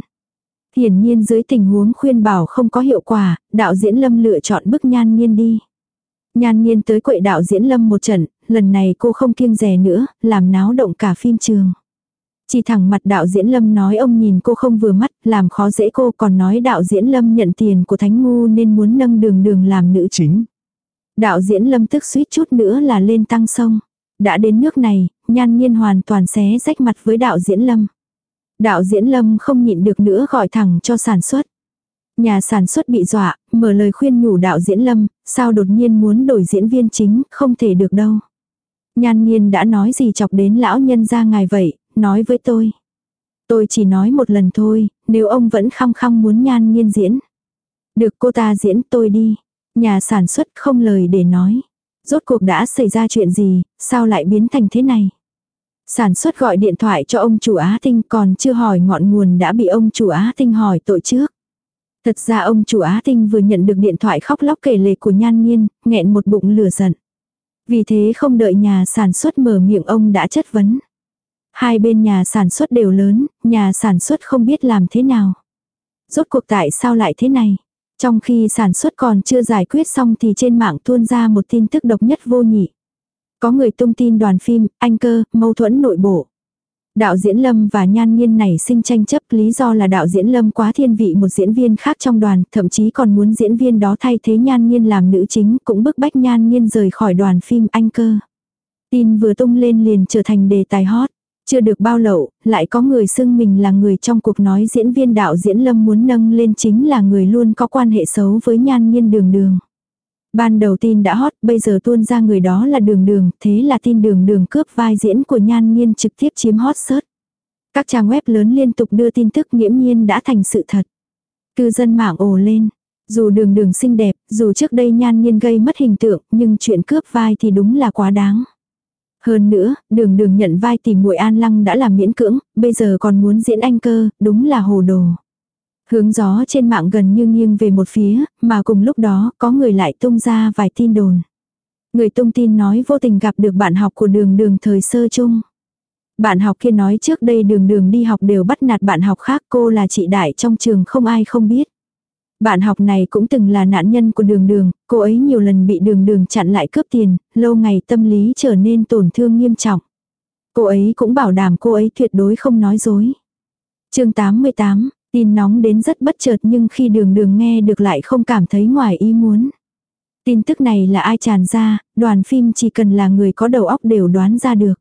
Hiển nhiên dưới tình huống khuyên bảo không có hiệu quả, đạo diễn lâm lựa chọn bức nhan nhiên đi. Nhan nhiên tới quậy đạo diễn lâm một trận, lần này cô không kiêng rè nữa, làm náo động cả phim trường. Chỉ thẳng mặt đạo diễn Lâm nói ông nhìn cô không vừa mắt, làm khó dễ cô còn nói đạo diễn Lâm nhận tiền của Thánh Ngu nên muốn nâng đường đường làm nữ chính. Đạo diễn Lâm tức suýt chút nữa là lên tăng sông. Đã đến nước này, nhan nhiên hoàn toàn xé rách mặt với đạo diễn Lâm. Đạo diễn Lâm không nhịn được nữa gọi thẳng cho sản xuất. Nhà sản xuất bị dọa, mở lời khuyên nhủ đạo diễn Lâm, sao đột nhiên muốn đổi diễn viên chính, không thể được đâu. Nhan nhiên đã nói gì chọc đến lão nhân ra ngài vậy, nói với tôi. Tôi chỉ nói một lần thôi, nếu ông vẫn khăng khăng muốn nhan nhiên diễn. Được cô ta diễn tôi đi. Nhà sản xuất không lời để nói. Rốt cuộc đã xảy ra chuyện gì, sao lại biến thành thế này? Sản xuất gọi điện thoại cho ông chủ Á Tinh còn chưa hỏi ngọn nguồn đã bị ông chủ Á Tinh hỏi tội trước. Thật ra ông chủ Á Tinh vừa nhận được điện thoại khóc lóc kể lệ của nhan nhiên, nghẹn một bụng lửa giận. Vì thế không đợi nhà sản xuất mở miệng ông đã chất vấn. Hai bên nhà sản xuất đều lớn, nhà sản xuất không biết làm thế nào. Rốt cuộc tại sao lại thế này? Trong khi sản xuất còn chưa giải quyết xong thì trên mạng tuôn ra một tin tức độc nhất vô nhị. Có người tung tin đoàn phim, anh cơ, mâu thuẫn nội bộ. Đạo diễn Lâm và Nhan Nhiên này sinh tranh chấp lý do là đạo diễn Lâm quá thiên vị một diễn viên khác trong đoàn, thậm chí còn muốn diễn viên đó thay thế Nhan Nhiên làm nữ chính, cũng bức bách Nhan Nhiên rời khỏi đoàn phim Anh Cơ. Tin vừa tung lên liền trở thành đề tài hot. Chưa được bao lâu, lại có người xưng mình là người trong cuộc nói diễn viên đạo diễn Lâm muốn nâng lên chính là người luôn có quan hệ xấu với nhan nhiên đường đường. Ban đầu tin đã hot, bây giờ tuôn ra người đó là đường đường, thế là tin đường đường cướp vai diễn của nhan nhiên trực tiếp chiếm hot search. Các trang web lớn liên tục đưa tin tức nghiễm nhiên đã thành sự thật. Cư dân mạng ồ lên. Dù đường đường xinh đẹp, dù trước đây nhan nhiên gây mất hình tượng, nhưng chuyện cướp vai thì đúng là quá đáng. Hơn nữa, đường đường nhận vai tìm muội an lăng đã làm miễn cưỡng, bây giờ còn muốn diễn anh cơ, đúng là hồ đồ. Hướng gió trên mạng gần như nghiêng về một phía, mà cùng lúc đó có người lại tung ra vài tin đồn. Người tung tin nói vô tình gặp được bạn học của đường đường thời sơ chung. Bạn học kia nói trước đây đường đường đi học đều bắt nạt bạn học khác cô là chị đại trong trường không ai không biết. Bạn học này cũng từng là nạn nhân của đường đường, cô ấy nhiều lần bị đường đường chặn lại cướp tiền, lâu ngày tâm lý trở nên tổn thương nghiêm trọng. Cô ấy cũng bảo đảm cô ấy tuyệt đối không nói dối. chương 88, tin nóng đến rất bất chợt nhưng khi đường đường nghe được lại không cảm thấy ngoài ý muốn. Tin tức này là ai tràn ra, đoàn phim chỉ cần là người có đầu óc đều đoán ra được.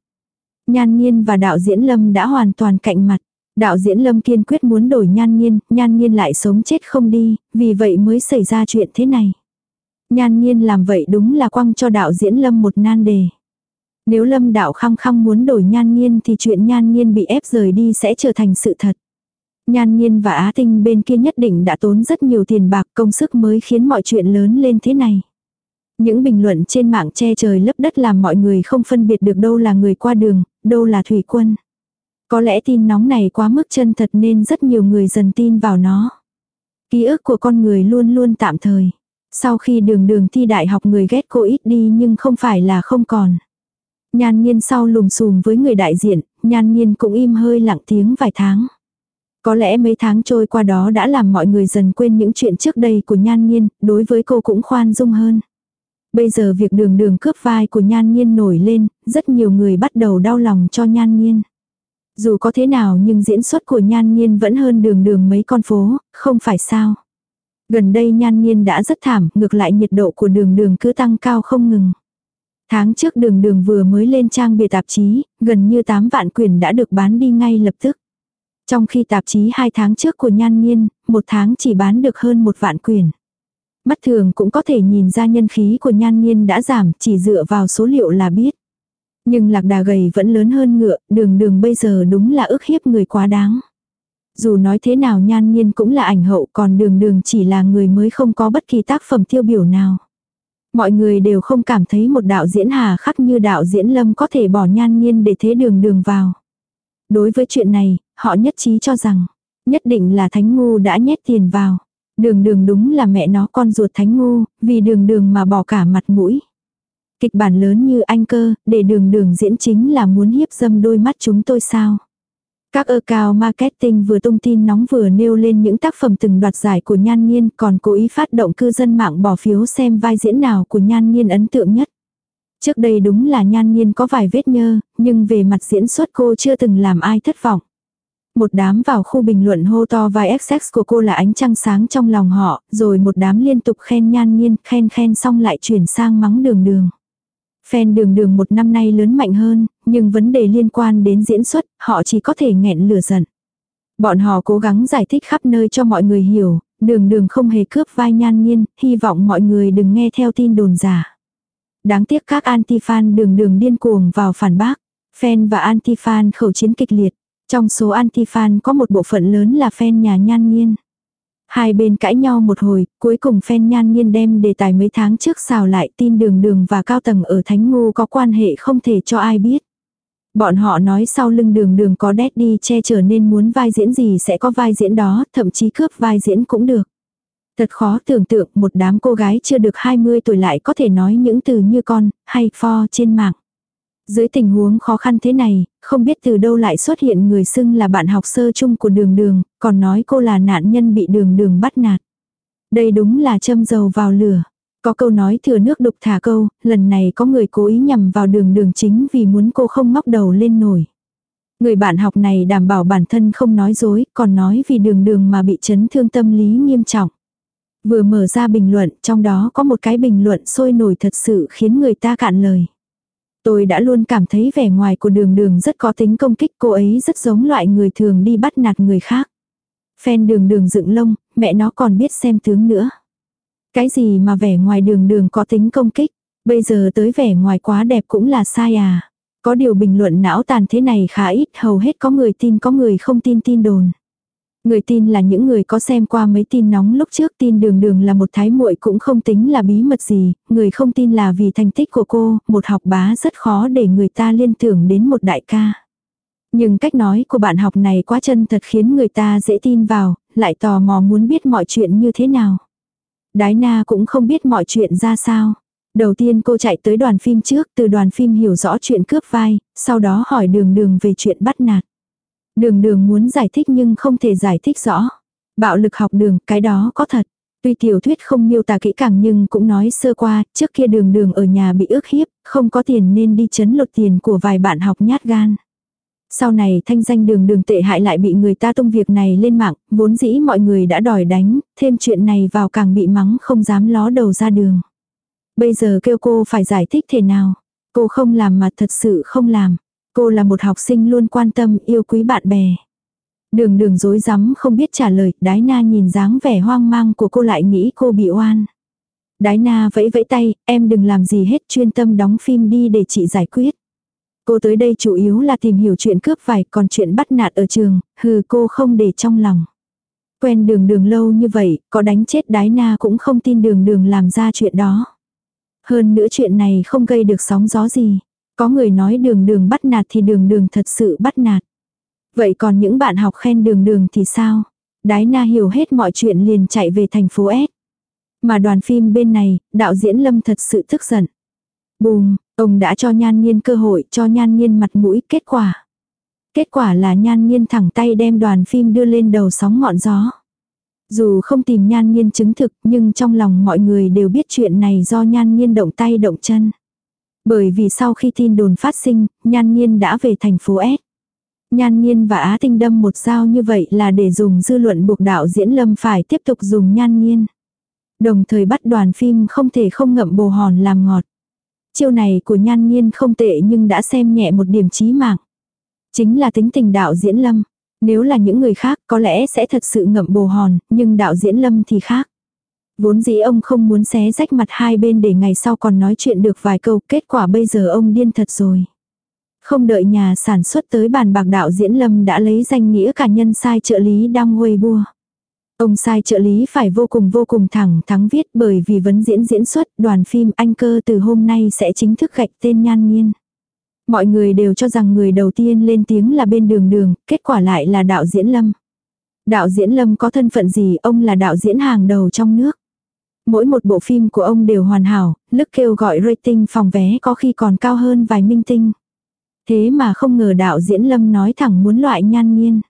Nhan Nhiên và đạo diễn Lâm đã hoàn toàn cạnh mặt. Đạo diễn Lâm kiên quyết muốn đổi Nhan Nhiên, Nhan Nhiên lại sống chết không đi, vì vậy mới xảy ra chuyện thế này. Nhan Nhiên làm vậy đúng là quăng cho đạo diễn Lâm một nan đề. Nếu Lâm đạo khăng khăng muốn đổi Nhan Nhiên thì chuyện Nhan Nhiên bị ép rời đi sẽ trở thành sự thật. Nhan Nhiên và Á Tinh bên kia nhất định đã tốn rất nhiều tiền bạc công sức mới khiến mọi chuyện lớn lên thế này. Những bình luận trên mạng che trời lấp đất làm mọi người không phân biệt được đâu là người qua đường, đâu là thủy quân. Có lẽ tin nóng này quá mức chân thật nên rất nhiều người dần tin vào nó. Ký ức của con người luôn luôn tạm thời. Sau khi đường đường thi đại học người ghét cô ít đi nhưng không phải là không còn. Nhan nhiên sau lùm xùm với người đại diện, nhan nhiên cũng im hơi lặng tiếng vài tháng. Có lẽ mấy tháng trôi qua đó đã làm mọi người dần quên những chuyện trước đây của nhan nhiên, đối với cô cũng khoan dung hơn. Bây giờ việc đường đường cướp vai của nhan nhiên nổi lên, rất nhiều người bắt đầu đau lòng cho nhan nhiên. Dù có thế nào nhưng diễn xuất của nhan nhiên vẫn hơn đường đường mấy con phố, không phải sao. Gần đây nhan nhiên đã rất thảm, ngược lại nhiệt độ của đường đường cứ tăng cao không ngừng. Tháng trước đường đường vừa mới lên trang bìa tạp chí, gần như 8 vạn quyển đã được bán đi ngay lập tức. Trong khi tạp chí 2 tháng trước của nhan nhiên, một tháng chỉ bán được hơn một vạn quyển. bất thường cũng có thể nhìn ra nhân khí của nhan nhiên đã giảm chỉ dựa vào số liệu là biết. Nhưng lạc đà gầy vẫn lớn hơn ngựa, đường đường bây giờ đúng là ức hiếp người quá đáng. Dù nói thế nào nhan nhiên cũng là ảnh hậu còn đường đường chỉ là người mới không có bất kỳ tác phẩm tiêu biểu nào. Mọi người đều không cảm thấy một đạo diễn hà khắc như đạo diễn lâm có thể bỏ nhan nhiên để thế đường đường vào. Đối với chuyện này, họ nhất trí cho rằng, nhất định là thánh ngu đã nhét tiền vào. Đường đường đúng là mẹ nó con ruột thánh ngu, vì đường đường mà bỏ cả mặt mũi. Kịch bản lớn như anh cơ, để đường đường diễn chính là muốn hiếp dâm đôi mắt chúng tôi sao. Các ơ cao marketing vừa tung tin nóng vừa nêu lên những tác phẩm từng đoạt giải của Nhan Nhiên còn cố ý phát động cư dân mạng bỏ phiếu xem vai diễn nào của Nhan Nhiên ấn tượng nhất. Trước đây đúng là Nhan Nhiên có vài vết nhơ, nhưng về mặt diễn xuất cô chưa từng làm ai thất vọng. Một đám vào khu bình luận hô to vai XX của cô là ánh trăng sáng trong lòng họ, rồi một đám liên tục khen Nhan Nhiên, khen khen xong lại chuyển sang mắng đường đường. Fan đường đường một năm nay lớn mạnh hơn, nhưng vấn đề liên quan đến diễn xuất, họ chỉ có thể nghẹn lửa giận. Bọn họ cố gắng giải thích khắp nơi cho mọi người hiểu, đường đường không hề cướp vai nhan nhiên, hy vọng mọi người đừng nghe theo tin đồn giả. Đáng tiếc các anti-fan đường đường điên cuồng vào phản bác. Fan và anti-fan khẩu chiến kịch liệt. Trong số anti-fan có một bộ phận lớn là fan nhà nhan nhiên. Hai bên cãi nhau một hồi, cuối cùng phen nhan nhiên đem đề tài mấy tháng trước xào lại tin đường đường và cao tầng ở Thánh Ngu có quan hệ không thể cho ai biết. Bọn họ nói sau lưng đường đường có đét đi che chở nên muốn vai diễn gì sẽ có vai diễn đó, thậm chí cướp vai diễn cũng được. Thật khó tưởng tượng một đám cô gái chưa được 20 tuổi lại có thể nói những từ như con, hay for trên mạng. Dưới tình huống khó khăn thế này, không biết từ đâu lại xuất hiện người xưng là bạn học sơ chung của đường đường, còn nói cô là nạn nhân bị đường đường bắt nạt. Đây đúng là châm dầu vào lửa. Có câu nói thừa nước đục thả câu, lần này có người cố ý nhằm vào đường đường chính vì muốn cô không ngóc đầu lên nổi. Người bạn học này đảm bảo bản thân không nói dối, còn nói vì đường đường mà bị chấn thương tâm lý nghiêm trọng. Vừa mở ra bình luận, trong đó có một cái bình luận sôi nổi thật sự khiến người ta cạn lời. Tôi đã luôn cảm thấy vẻ ngoài của đường đường rất có tính công kích cô ấy rất giống loại người thường đi bắt nạt người khác. Phen đường đường dựng lông, mẹ nó còn biết xem tướng nữa. Cái gì mà vẻ ngoài đường đường có tính công kích, bây giờ tới vẻ ngoài quá đẹp cũng là sai à. Có điều bình luận não tàn thế này khá ít, hầu hết có người tin có người không tin tin đồn. Người tin là những người có xem qua mấy tin nóng lúc trước tin đường đường là một thái muội cũng không tính là bí mật gì, người không tin là vì thành tích của cô, một học bá rất khó để người ta liên tưởng đến một đại ca. Nhưng cách nói của bạn học này quá chân thật khiến người ta dễ tin vào, lại tò mò muốn biết mọi chuyện như thế nào. Đái na cũng không biết mọi chuyện ra sao. Đầu tiên cô chạy tới đoàn phim trước, từ đoàn phim hiểu rõ chuyện cướp vai, sau đó hỏi đường đường về chuyện bắt nạt. Đường đường muốn giải thích nhưng không thể giải thích rõ. Bạo lực học đường, cái đó có thật. Tuy tiểu thuyết không miêu tả kỹ càng nhưng cũng nói sơ qua, trước kia đường đường ở nhà bị ước hiếp, không có tiền nên đi chấn lột tiền của vài bạn học nhát gan. Sau này thanh danh đường đường tệ hại lại bị người ta tung việc này lên mạng, vốn dĩ mọi người đã đòi đánh, thêm chuyện này vào càng bị mắng không dám ló đầu ra đường. Bây giờ kêu cô phải giải thích thế nào. Cô không làm mà thật sự không làm. Cô là một học sinh luôn quan tâm yêu quý bạn bè. Đường đường dối rắm không biết trả lời, đái na nhìn dáng vẻ hoang mang của cô lại nghĩ cô bị oan. Đái na vẫy vẫy tay, em đừng làm gì hết chuyên tâm đóng phim đi để chị giải quyết. Cô tới đây chủ yếu là tìm hiểu chuyện cướp vải còn chuyện bắt nạt ở trường, hừ cô không để trong lòng. Quen đường đường lâu như vậy, có đánh chết đái na cũng không tin đường đường làm ra chuyện đó. Hơn nữa chuyện này không gây được sóng gió gì. Có người nói đường đường bắt nạt thì đường đường thật sự bắt nạt. Vậy còn những bạn học khen đường đường thì sao? Đái na hiểu hết mọi chuyện liền chạy về thành phố S. Mà đoàn phim bên này, đạo diễn Lâm thật sự tức giận. Bùm, ông đã cho nhan nhiên cơ hội cho nhan nhiên mặt mũi kết quả. Kết quả là nhan nhiên thẳng tay đem đoàn phim đưa lên đầu sóng ngọn gió. Dù không tìm nhan nhiên chứng thực nhưng trong lòng mọi người đều biết chuyện này do nhan nhiên động tay động chân. Bởi vì sau khi tin đồn phát sinh, nhan nhiên đã về thành phố S. Nhan nhiên và Á Tinh đâm một dao như vậy là để dùng dư luận buộc đạo diễn Lâm phải tiếp tục dùng nhan nhiên. Đồng thời bắt đoàn phim không thể không ngậm bồ hòn làm ngọt. Chiêu này của nhan nhiên không tệ nhưng đã xem nhẹ một điểm chí mạng. Chính là tính tình đạo diễn Lâm. Nếu là những người khác có lẽ sẽ thật sự ngậm bồ hòn, nhưng đạo diễn Lâm thì khác. Vốn dĩ ông không muốn xé rách mặt hai bên để ngày sau còn nói chuyện được vài câu, kết quả bây giờ ông điên thật rồi. Không đợi nhà sản xuất tới bàn bạc đạo diễn Lâm đã lấy danh nghĩa cá nhân sai trợ lý đang quay bua. Ông sai trợ lý phải vô cùng vô cùng thẳng thắng viết bởi vì vấn diễn diễn xuất đoàn phim anh cơ từ hôm nay sẽ chính thức gạch tên nhan nhiên. Mọi người đều cho rằng người đầu tiên lên tiếng là bên đường đường, kết quả lại là đạo diễn Lâm. Đạo diễn Lâm có thân phận gì, ông là đạo diễn hàng đầu trong nước. Mỗi một bộ phim của ông đều hoàn hảo, lức kêu gọi rating phòng vé có khi còn cao hơn vài minh tinh. Thế mà không ngờ đạo diễn Lâm nói thẳng muốn loại nhan nhiên.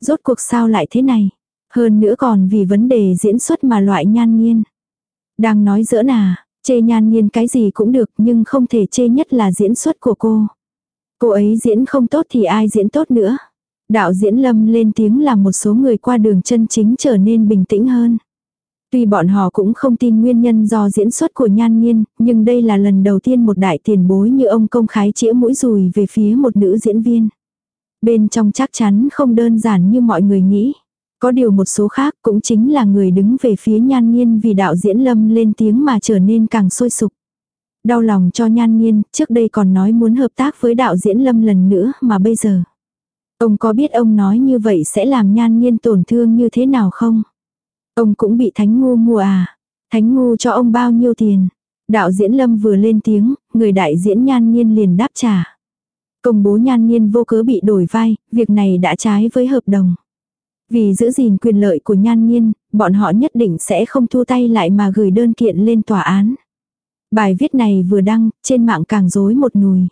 Rốt cuộc sao lại thế này? Hơn nữa còn vì vấn đề diễn xuất mà loại nhan nhiên. Đang nói dỡ nà, chê nhan nhiên cái gì cũng được nhưng không thể chê nhất là diễn xuất của cô. Cô ấy diễn không tốt thì ai diễn tốt nữa. Đạo diễn Lâm lên tiếng làm một số người qua đường chân chính trở nên bình tĩnh hơn. Tuy bọn họ cũng không tin nguyên nhân do diễn xuất của nhan nhiên, nhưng đây là lần đầu tiên một đại tiền bối như ông công khái chĩa mũi rùi về phía một nữ diễn viên. Bên trong chắc chắn không đơn giản như mọi người nghĩ. Có điều một số khác cũng chính là người đứng về phía nhan nhiên vì đạo diễn lâm lên tiếng mà trở nên càng sôi sục. Đau lòng cho nhan nhiên, trước đây còn nói muốn hợp tác với đạo diễn lâm lần nữa mà bây giờ. Ông có biết ông nói như vậy sẽ làm nhan nhiên tổn thương như thế nào không? Ông cũng bị thánh ngu mua à? Thánh ngu cho ông bao nhiêu tiền? Đạo diễn lâm vừa lên tiếng, người đại diễn nhan nhiên liền đáp trả. Công bố nhan nhiên vô cớ bị đổi vai, việc này đã trái với hợp đồng. Vì giữ gìn quyền lợi của nhan nhiên, bọn họ nhất định sẽ không thu tay lại mà gửi đơn kiện lên tòa án. Bài viết này vừa đăng, trên mạng càng rối một nùi.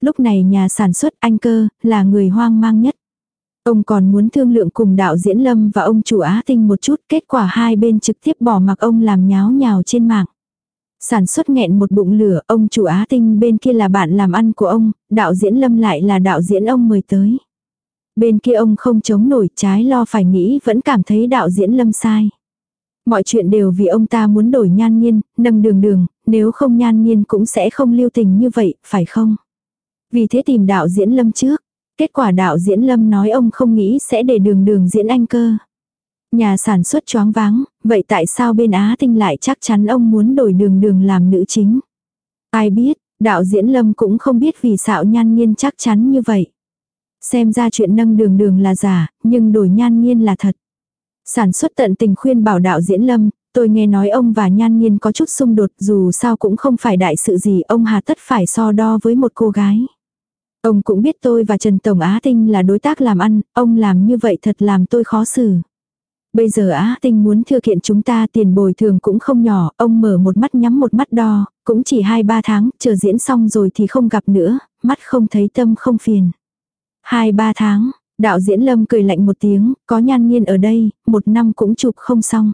Lúc này nhà sản xuất anh cơ, là người hoang mang nhất. Ông còn muốn thương lượng cùng đạo diễn Lâm và ông chủ Á Tinh một chút, kết quả hai bên trực tiếp bỏ mặc ông làm nháo nhào trên mạng. Sản xuất nghẹn một bụng lửa, ông chủ Á Tinh bên kia là bạn làm ăn của ông, đạo diễn Lâm lại là đạo diễn ông mời tới. Bên kia ông không chống nổi trái lo phải nghĩ vẫn cảm thấy đạo diễn Lâm sai. Mọi chuyện đều vì ông ta muốn đổi nhan nhiên, nâng đường đường, nếu không nhan nhiên cũng sẽ không lưu tình như vậy, phải không? Vì thế tìm đạo diễn lâm trước. Kết quả đạo diễn lâm nói ông không nghĩ sẽ để đường đường diễn anh cơ. Nhà sản xuất choáng váng, vậy tại sao bên Á Tinh lại chắc chắn ông muốn đổi đường đường làm nữ chính? Ai biết, đạo diễn lâm cũng không biết vì sao nhan nhiên chắc chắn như vậy. Xem ra chuyện nâng đường đường là giả, nhưng đổi nhan nhiên là thật. Sản xuất tận tình khuyên bảo đạo diễn lâm, tôi nghe nói ông và nhan nhiên có chút xung đột dù sao cũng không phải đại sự gì ông hà tất phải so đo với một cô gái. Ông cũng biết tôi và Trần Tổng Á Tinh là đối tác làm ăn, ông làm như vậy thật làm tôi khó xử. Bây giờ Á Tinh muốn thừa kiện chúng ta tiền bồi thường cũng không nhỏ, ông mở một mắt nhắm một mắt đo, cũng chỉ 2-3 tháng, chờ diễn xong rồi thì không gặp nữa, mắt không thấy tâm không phiền. 2-3 tháng, đạo diễn Lâm cười lạnh một tiếng, có nhan nhiên ở đây, một năm cũng chụp không xong.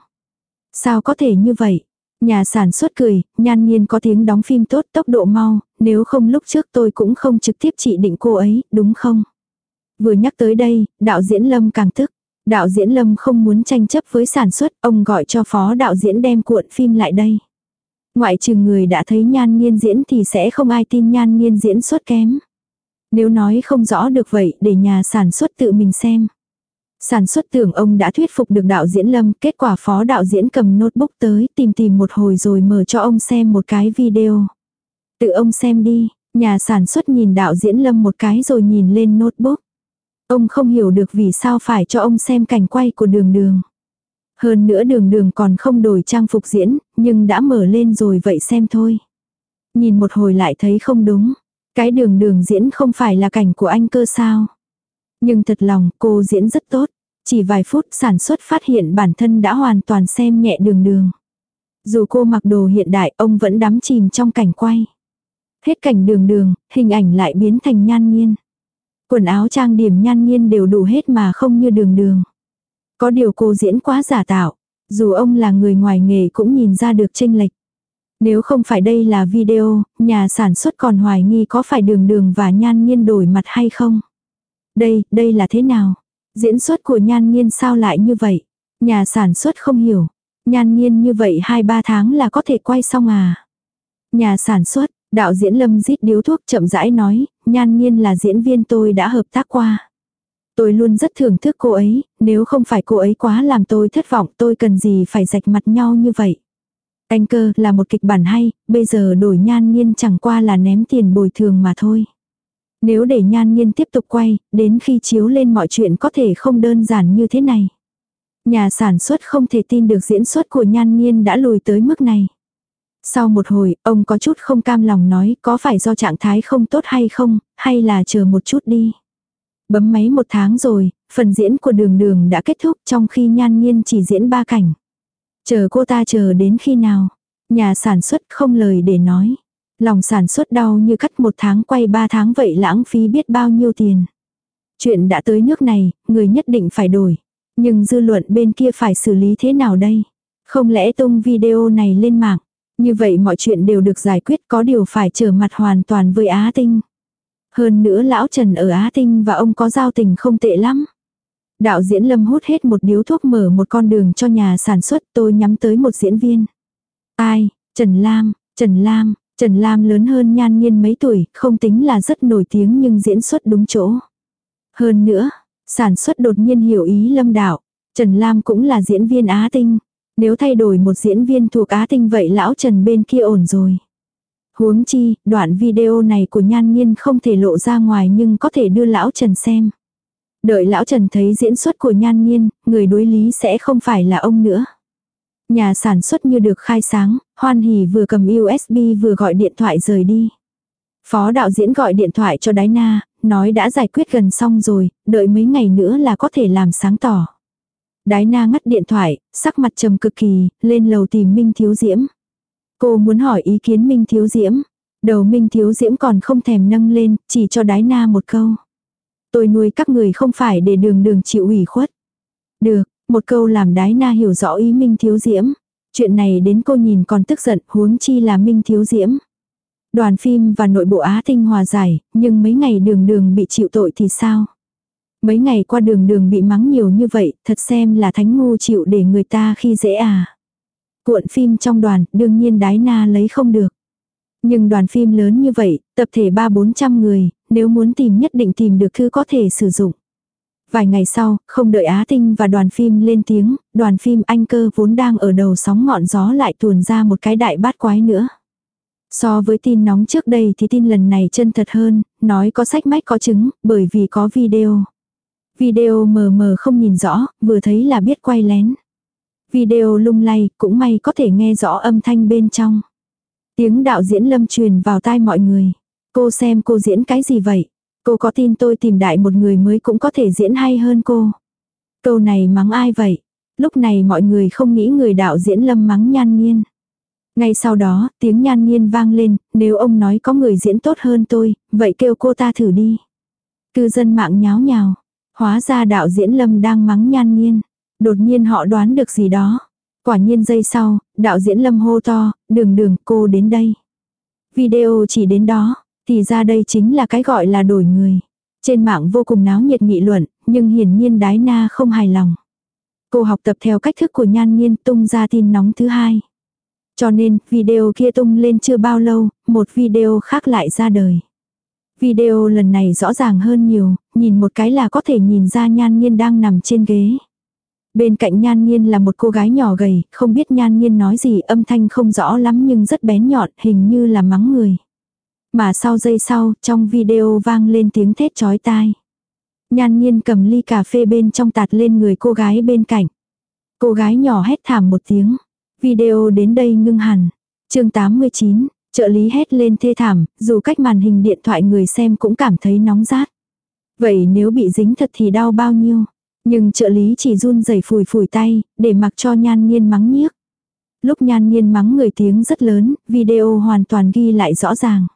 Sao có thể như vậy? Nhà sản xuất cười, nhan nhiên có tiếng đóng phim tốt tốc độ mau, nếu không lúc trước tôi cũng không trực tiếp chỉ định cô ấy, đúng không? Vừa nhắc tới đây, đạo diễn Lâm càng tức. Đạo diễn Lâm không muốn tranh chấp với sản xuất, ông gọi cho phó đạo diễn đem cuộn phim lại đây. Ngoại trừ người đã thấy nhan nhiên diễn thì sẽ không ai tin nhan nhiên diễn xuất kém. Nếu nói không rõ được vậy để nhà sản xuất tự mình xem. Sản xuất tưởng ông đã thuyết phục được đạo diễn Lâm, kết quả phó đạo diễn cầm notebook tới tìm tìm một hồi rồi mở cho ông xem một cái video. Tự ông xem đi, nhà sản xuất nhìn đạo diễn Lâm một cái rồi nhìn lên notebook. Ông không hiểu được vì sao phải cho ông xem cảnh quay của đường đường. Hơn nữa đường đường còn không đổi trang phục diễn, nhưng đã mở lên rồi vậy xem thôi. Nhìn một hồi lại thấy không đúng. Cái đường đường diễn không phải là cảnh của anh cơ sao. Nhưng thật lòng cô diễn rất tốt. Chỉ vài phút sản xuất phát hiện bản thân đã hoàn toàn xem nhẹ đường đường. Dù cô mặc đồ hiện đại ông vẫn đắm chìm trong cảnh quay. Hết cảnh đường đường, hình ảnh lại biến thành nhan nhiên. Quần áo trang điểm nhan nhiên đều đủ hết mà không như đường đường. Có điều cô diễn quá giả tạo. Dù ông là người ngoài nghề cũng nhìn ra được tranh lệch. Nếu không phải đây là video, nhà sản xuất còn hoài nghi có phải đường đường và nhan nhiên đổi mặt hay không. Đây, đây là thế nào? Diễn xuất của nhan nhiên sao lại như vậy? Nhà sản xuất không hiểu. Nhan nhiên như vậy 2-3 tháng là có thể quay xong à? Nhà sản xuất, đạo diễn lâm rít điếu thuốc chậm rãi nói, nhan nhiên là diễn viên tôi đã hợp tác qua. Tôi luôn rất thưởng thức cô ấy, nếu không phải cô ấy quá làm tôi thất vọng tôi cần gì phải rạch mặt nhau như vậy. Anh cơ là một kịch bản hay, bây giờ đổi nhan nhiên chẳng qua là ném tiền bồi thường mà thôi. Nếu để nhan nhiên tiếp tục quay, đến khi chiếu lên mọi chuyện có thể không đơn giản như thế này. Nhà sản xuất không thể tin được diễn xuất của nhan nhiên đã lùi tới mức này. Sau một hồi, ông có chút không cam lòng nói có phải do trạng thái không tốt hay không, hay là chờ một chút đi. Bấm máy một tháng rồi, phần diễn của đường đường đã kết thúc trong khi nhan nhiên chỉ diễn ba cảnh. Chờ cô ta chờ đến khi nào? Nhà sản xuất không lời để nói. Lòng sản xuất đau như cắt một tháng quay ba tháng vậy lãng phí biết bao nhiêu tiền. Chuyện đã tới nước này, người nhất định phải đổi. Nhưng dư luận bên kia phải xử lý thế nào đây? Không lẽ tung video này lên mạng? Như vậy mọi chuyện đều được giải quyết có điều phải trở mặt hoàn toàn với Á Tinh. Hơn nữa lão Trần ở Á Tinh và ông có giao tình không tệ lắm. Đạo diễn Lâm hút hết một điếu thuốc mở một con đường cho nhà sản xuất tôi nhắm tới một diễn viên. Ai? Trần Lam, Trần Lam, Trần Lam lớn hơn nhan nhiên mấy tuổi, không tính là rất nổi tiếng nhưng diễn xuất đúng chỗ. Hơn nữa, sản xuất đột nhiên hiểu ý Lâm Đạo. Trần Lam cũng là diễn viên Á Tinh. Nếu thay đổi một diễn viên thuộc Á Tinh vậy lão Trần bên kia ổn rồi. Huống chi, đoạn video này của Nhan Nhiên không thể lộ ra ngoài nhưng có thể đưa lão Trần xem. Đợi lão Trần thấy diễn xuất của Nhan Nhiên, người đối lý sẽ không phải là ông nữa. Nhà sản xuất như được khai sáng, hoan hỉ vừa cầm USB vừa gọi điện thoại rời đi. Phó đạo diễn gọi điện thoại cho Đái Na, nói đã giải quyết gần xong rồi, đợi mấy ngày nữa là có thể làm sáng tỏ. Đái na ngắt điện thoại, sắc mặt trầm cực kỳ, lên lầu tìm Minh Thiếu Diễm. Cô muốn hỏi ý kiến Minh Thiếu Diễm. Đầu Minh Thiếu Diễm còn không thèm nâng lên, chỉ cho đái na một câu. Tôi nuôi các người không phải để đường đường chịu ủy khuất. Được, một câu làm đái na hiểu rõ ý Minh Thiếu Diễm. Chuyện này đến cô nhìn còn tức giận, huống chi là Minh Thiếu Diễm. Đoàn phim và nội bộ Á Tinh hòa giải, nhưng mấy ngày đường đường bị chịu tội thì sao? Mấy ngày qua đường đường bị mắng nhiều như vậy, thật xem là thánh ngu chịu để người ta khi dễ à. Cuộn phim trong đoàn, đương nhiên đái na lấy không được. Nhưng đoàn phim lớn như vậy, tập thể ba bốn trăm người, nếu muốn tìm nhất định tìm được thứ có thể sử dụng. Vài ngày sau, không đợi Á Tinh và đoàn phim lên tiếng, đoàn phim anh cơ vốn đang ở đầu sóng ngọn gió lại tuồn ra một cái đại bát quái nữa. So với tin nóng trước đây thì tin lần này chân thật hơn, nói có sách mách có chứng, bởi vì có video. Video mờ mờ không nhìn rõ, vừa thấy là biết quay lén. Video lung lay, cũng may có thể nghe rõ âm thanh bên trong. Tiếng đạo diễn lâm truyền vào tai mọi người. Cô xem cô diễn cái gì vậy? Cô có tin tôi tìm đại một người mới cũng có thể diễn hay hơn cô? Câu này mắng ai vậy? Lúc này mọi người không nghĩ người đạo diễn lâm mắng nhan nhiên. Ngay sau đó, tiếng nhan nhiên vang lên, nếu ông nói có người diễn tốt hơn tôi, vậy kêu cô ta thử đi. Cư dân mạng nháo nhào. Hóa ra đạo diễn lâm đang mắng nhan nhiên. Đột nhiên họ đoán được gì đó. Quả nhiên giây sau, đạo diễn lâm hô to, đường đường cô đến đây. Video chỉ đến đó, thì ra đây chính là cái gọi là đổi người. Trên mạng vô cùng náo nhiệt nghị luận, nhưng hiển nhiên đái na không hài lòng. Cô học tập theo cách thức của nhan nhiên tung ra tin nóng thứ hai. Cho nên, video kia tung lên chưa bao lâu, một video khác lại ra đời. Video lần này rõ ràng hơn nhiều, nhìn một cái là có thể nhìn ra nhan nhiên đang nằm trên ghế. Bên cạnh nhan nhiên là một cô gái nhỏ gầy, không biết nhan nhiên nói gì âm thanh không rõ lắm nhưng rất bén nhọn, hình như là mắng người. Mà sau giây sau, trong video vang lên tiếng thét chói tai. Nhan nhiên cầm ly cà phê bên trong tạt lên người cô gái bên cạnh. Cô gái nhỏ hét thảm một tiếng. Video đến đây ngưng hẳn. chương 89, trợ lý hét lên thê thảm, dù cách màn hình điện thoại người xem cũng cảm thấy nóng rát. Vậy nếu bị dính thật thì đau bao nhiêu? Nhưng trợ lý chỉ run rẩy phủi phủi tay, để mặc cho nhan nhiên mắng nhiếc. Lúc nhan nhiên mắng người tiếng rất lớn, video hoàn toàn ghi lại rõ ràng.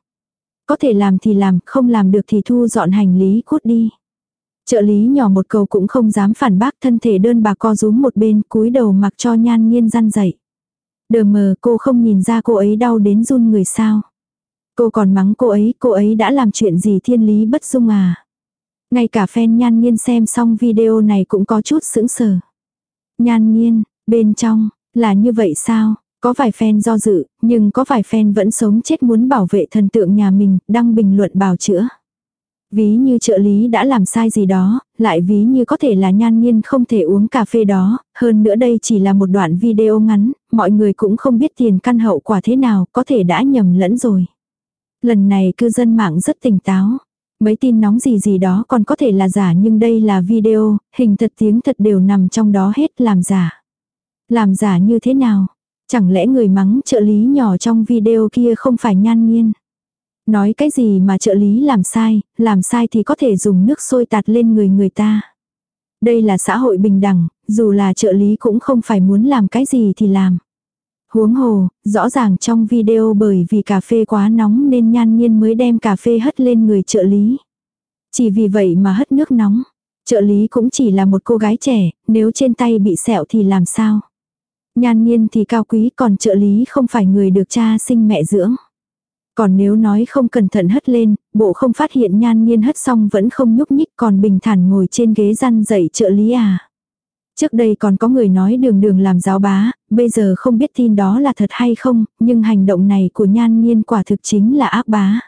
Có thể làm thì làm, không làm được thì thu dọn hành lý cút đi. Trợ lý nhỏ một câu cũng không dám phản bác thân thể đơn bà co rúm một bên cúi đầu mặc cho nhan nhiên răn dậy. Đờ mờ cô không nhìn ra cô ấy đau đến run người sao. Cô còn mắng cô ấy, cô ấy đã làm chuyện gì thiên lý bất dung à. Ngay cả fan nhan nhiên xem xong video này cũng có chút sững sờ. Nhan nhiên, bên trong, là như vậy sao? Có vài fan do dự, nhưng có vài fan vẫn sống chết muốn bảo vệ thần tượng nhà mình, đăng bình luận bào chữa. Ví như trợ lý đã làm sai gì đó, lại ví như có thể là nhan nhiên không thể uống cà phê đó, hơn nữa đây chỉ là một đoạn video ngắn, mọi người cũng không biết tiền căn hậu quả thế nào, có thể đã nhầm lẫn rồi. Lần này cư dân mạng rất tỉnh táo. Mấy tin nóng gì gì đó còn có thể là giả nhưng đây là video, hình thật tiếng thật đều nằm trong đó hết làm giả. Làm giả như thế nào? Chẳng lẽ người mắng trợ lý nhỏ trong video kia không phải nhan nhiên? Nói cái gì mà trợ lý làm sai, làm sai thì có thể dùng nước sôi tạt lên người người ta. Đây là xã hội bình đẳng, dù là trợ lý cũng không phải muốn làm cái gì thì làm. Huống hồ, rõ ràng trong video bởi vì cà phê quá nóng nên nhan nhiên mới đem cà phê hất lên người trợ lý. Chỉ vì vậy mà hất nước nóng. Trợ lý cũng chỉ là một cô gái trẻ, nếu trên tay bị sẹo thì làm sao? Nhan nhiên thì cao quý còn trợ lý không phải người được cha sinh mẹ dưỡng. Còn nếu nói không cẩn thận hất lên, bộ không phát hiện nhan nhiên hất xong vẫn không nhúc nhích còn bình thản ngồi trên ghế răn dậy trợ lý à. Trước đây còn có người nói đường đường làm giáo bá, bây giờ không biết tin đó là thật hay không, nhưng hành động này của nhan nhiên quả thực chính là ác bá.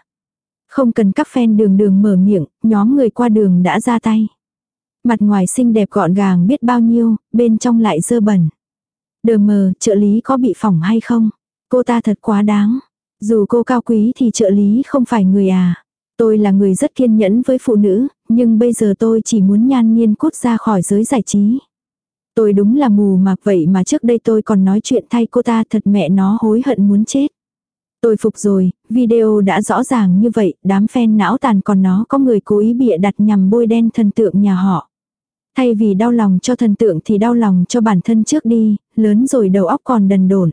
Không cần các fan đường đường mở miệng, nhóm người qua đường đã ra tay. Mặt ngoài xinh đẹp gọn gàng biết bao nhiêu, bên trong lại dơ bẩn. Đờ mờ, trợ lý có bị phỏng hay không? Cô ta thật quá đáng. Dù cô cao quý thì trợ lý không phải người à. Tôi là người rất kiên nhẫn với phụ nữ, nhưng bây giờ tôi chỉ muốn nhan nhiên cút ra khỏi giới giải trí. Tôi đúng là mù mạc vậy mà trước đây tôi còn nói chuyện thay cô ta thật mẹ nó hối hận muốn chết. Tôi phục rồi, video đã rõ ràng như vậy, đám fan não tàn còn nó có người cố ý bịa đặt nhằm bôi đen thần tượng nhà họ. Thay vì đau lòng cho thần tượng thì đau lòng cho bản thân trước đi, lớn rồi đầu óc còn đần đổn.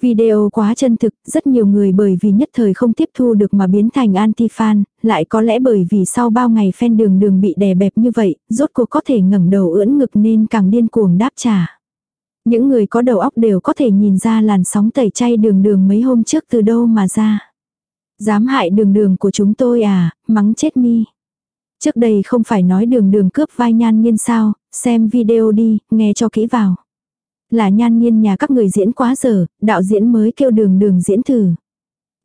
Video quá chân thực, rất nhiều người bởi vì nhất thời không tiếp thu được mà biến thành anti-fan, lại có lẽ bởi vì sau bao ngày fan đường đường bị đè bẹp như vậy, rốt cuộc có thể ngẩng đầu ưỡn ngực nên càng điên cuồng đáp trả. Những người có đầu óc đều có thể nhìn ra làn sóng tẩy chay đường đường mấy hôm trước từ đâu mà ra. Dám hại đường đường của chúng tôi à, mắng chết mi. Trước đây không phải nói đường đường cướp vai nhan nhiên sao, xem video đi, nghe cho kỹ vào. là nhan nhiên nhà các người diễn quá giờ, đạo diễn mới kêu đường đường diễn thử.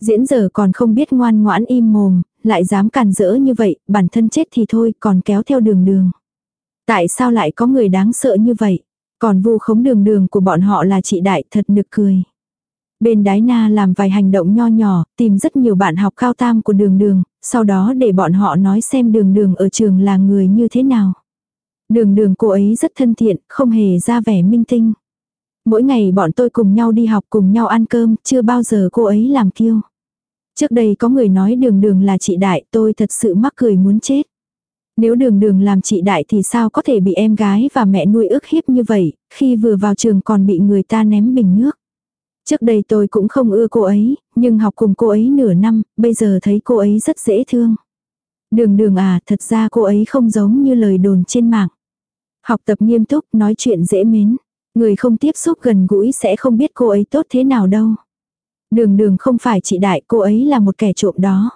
Diễn giờ còn không biết ngoan ngoãn im mồm, lại dám càn rỡ như vậy, bản thân chết thì thôi, còn kéo theo đường đường. Tại sao lại có người đáng sợ như vậy? Còn vu khống đường đường của bọn họ là chị đại thật nực cười. Bên đái na làm vài hành động nho nhỏ, tìm rất nhiều bạn học cao tam của đường đường, sau đó để bọn họ nói xem đường đường ở trường là người như thế nào. Đường đường cô ấy rất thân thiện, không hề ra vẻ minh tinh. Mỗi ngày bọn tôi cùng nhau đi học cùng nhau ăn cơm, chưa bao giờ cô ấy làm kiêu. Trước đây có người nói đường đường là chị đại, tôi thật sự mắc cười muốn chết. Nếu đường đường làm chị đại thì sao có thể bị em gái và mẹ nuôi ức hiếp như vậy, khi vừa vào trường còn bị người ta ném bình nước. Trước đây tôi cũng không ưa cô ấy, nhưng học cùng cô ấy nửa năm, bây giờ thấy cô ấy rất dễ thương. Đường đường à, thật ra cô ấy không giống như lời đồn trên mạng. Học tập nghiêm túc, nói chuyện dễ mến. Người không tiếp xúc gần gũi sẽ không biết cô ấy tốt thế nào đâu. Đường đường không phải chị đại, cô ấy là một kẻ trộm đó.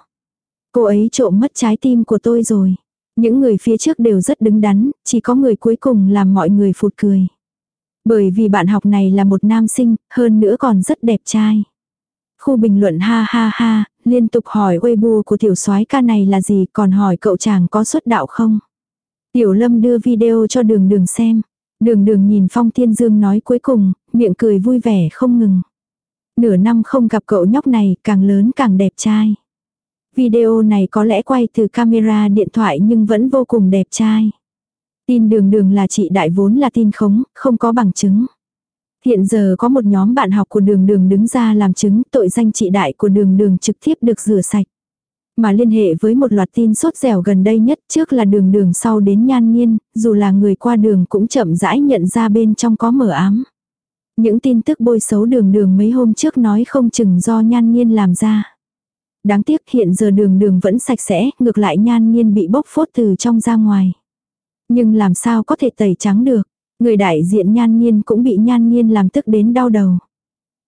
Cô ấy trộm mất trái tim của tôi rồi. Những người phía trước đều rất đứng đắn, chỉ có người cuối cùng làm mọi người phụt cười. Bởi vì bạn học này là một nam sinh, hơn nữa còn rất đẹp trai. Khu bình luận ha ha ha, liên tục hỏi Weibo của tiểu soái ca này là gì còn hỏi cậu chàng có xuất đạo không. Tiểu lâm đưa video cho đường đường xem. Đường đường nhìn Phong Thiên Dương nói cuối cùng, miệng cười vui vẻ không ngừng. Nửa năm không gặp cậu nhóc này, càng lớn càng đẹp trai. Video này có lẽ quay từ camera điện thoại nhưng vẫn vô cùng đẹp trai. Tin đường đường là chị đại vốn là tin khống, không có bằng chứng. Hiện giờ có một nhóm bạn học của đường đường đứng ra làm chứng tội danh chị đại của đường đường trực tiếp được rửa sạch. Mà liên hệ với một loạt tin sốt dẻo gần đây nhất trước là đường đường sau đến nhan nhiên, dù là người qua đường cũng chậm rãi nhận ra bên trong có mở ám. Những tin tức bôi xấu đường đường mấy hôm trước nói không chừng do nhan nhiên làm ra. Đáng tiếc hiện giờ đường đường vẫn sạch sẽ, ngược lại nhan nhiên bị bốc phốt từ trong ra ngoài. Nhưng làm sao có thể tẩy trắng được, người đại diện nhan nhiên cũng bị nhan nhiên làm tức đến đau đầu.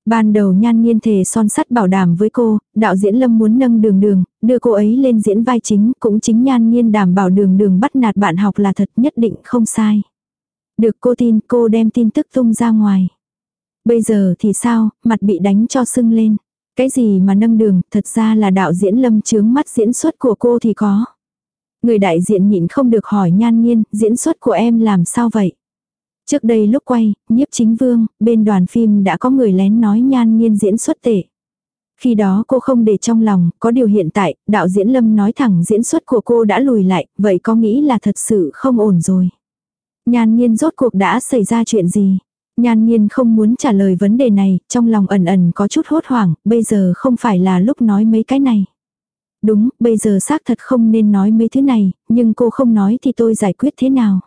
Ban đầu nhan nhiên thề son sắt bảo đảm với cô, đạo diễn lâm muốn nâng đường đường, đưa cô ấy lên diễn vai chính, cũng chính nhan nhiên đảm bảo đường đường bắt nạt bạn học là thật nhất định không sai. Được cô tin cô đem tin tức tung ra ngoài. Bây giờ thì sao, mặt bị đánh cho sưng lên. Cái gì mà nâng đường, thật ra là đạo diễn lâm chướng mắt diễn xuất của cô thì có. Người đại diện nhịn không được hỏi nhan nhiên, diễn xuất của em làm sao vậy? Trước đây lúc quay, nhiếp chính vương, bên đoàn phim đã có người lén nói nhan nhiên diễn xuất tệ. Khi đó cô không để trong lòng, có điều hiện tại, đạo diễn Lâm nói thẳng diễn xuất của cô đã lùi lại, vậy có nghĩ là thật sự không ổn rồi. Nhan nhiên rốt cuộc đã xảy ra chuyện gì? Nhan nhiên không muốn trả lời vấn đề này, trong lòng ẩn ẩn có chút hốt hoảng, bây giờ không phải là lúc nói mấy cái này. Đúng, bây giờ xác thật không nên nói mấy thứ này, nhưng cô không nói thì tôi giải quyết thế nào?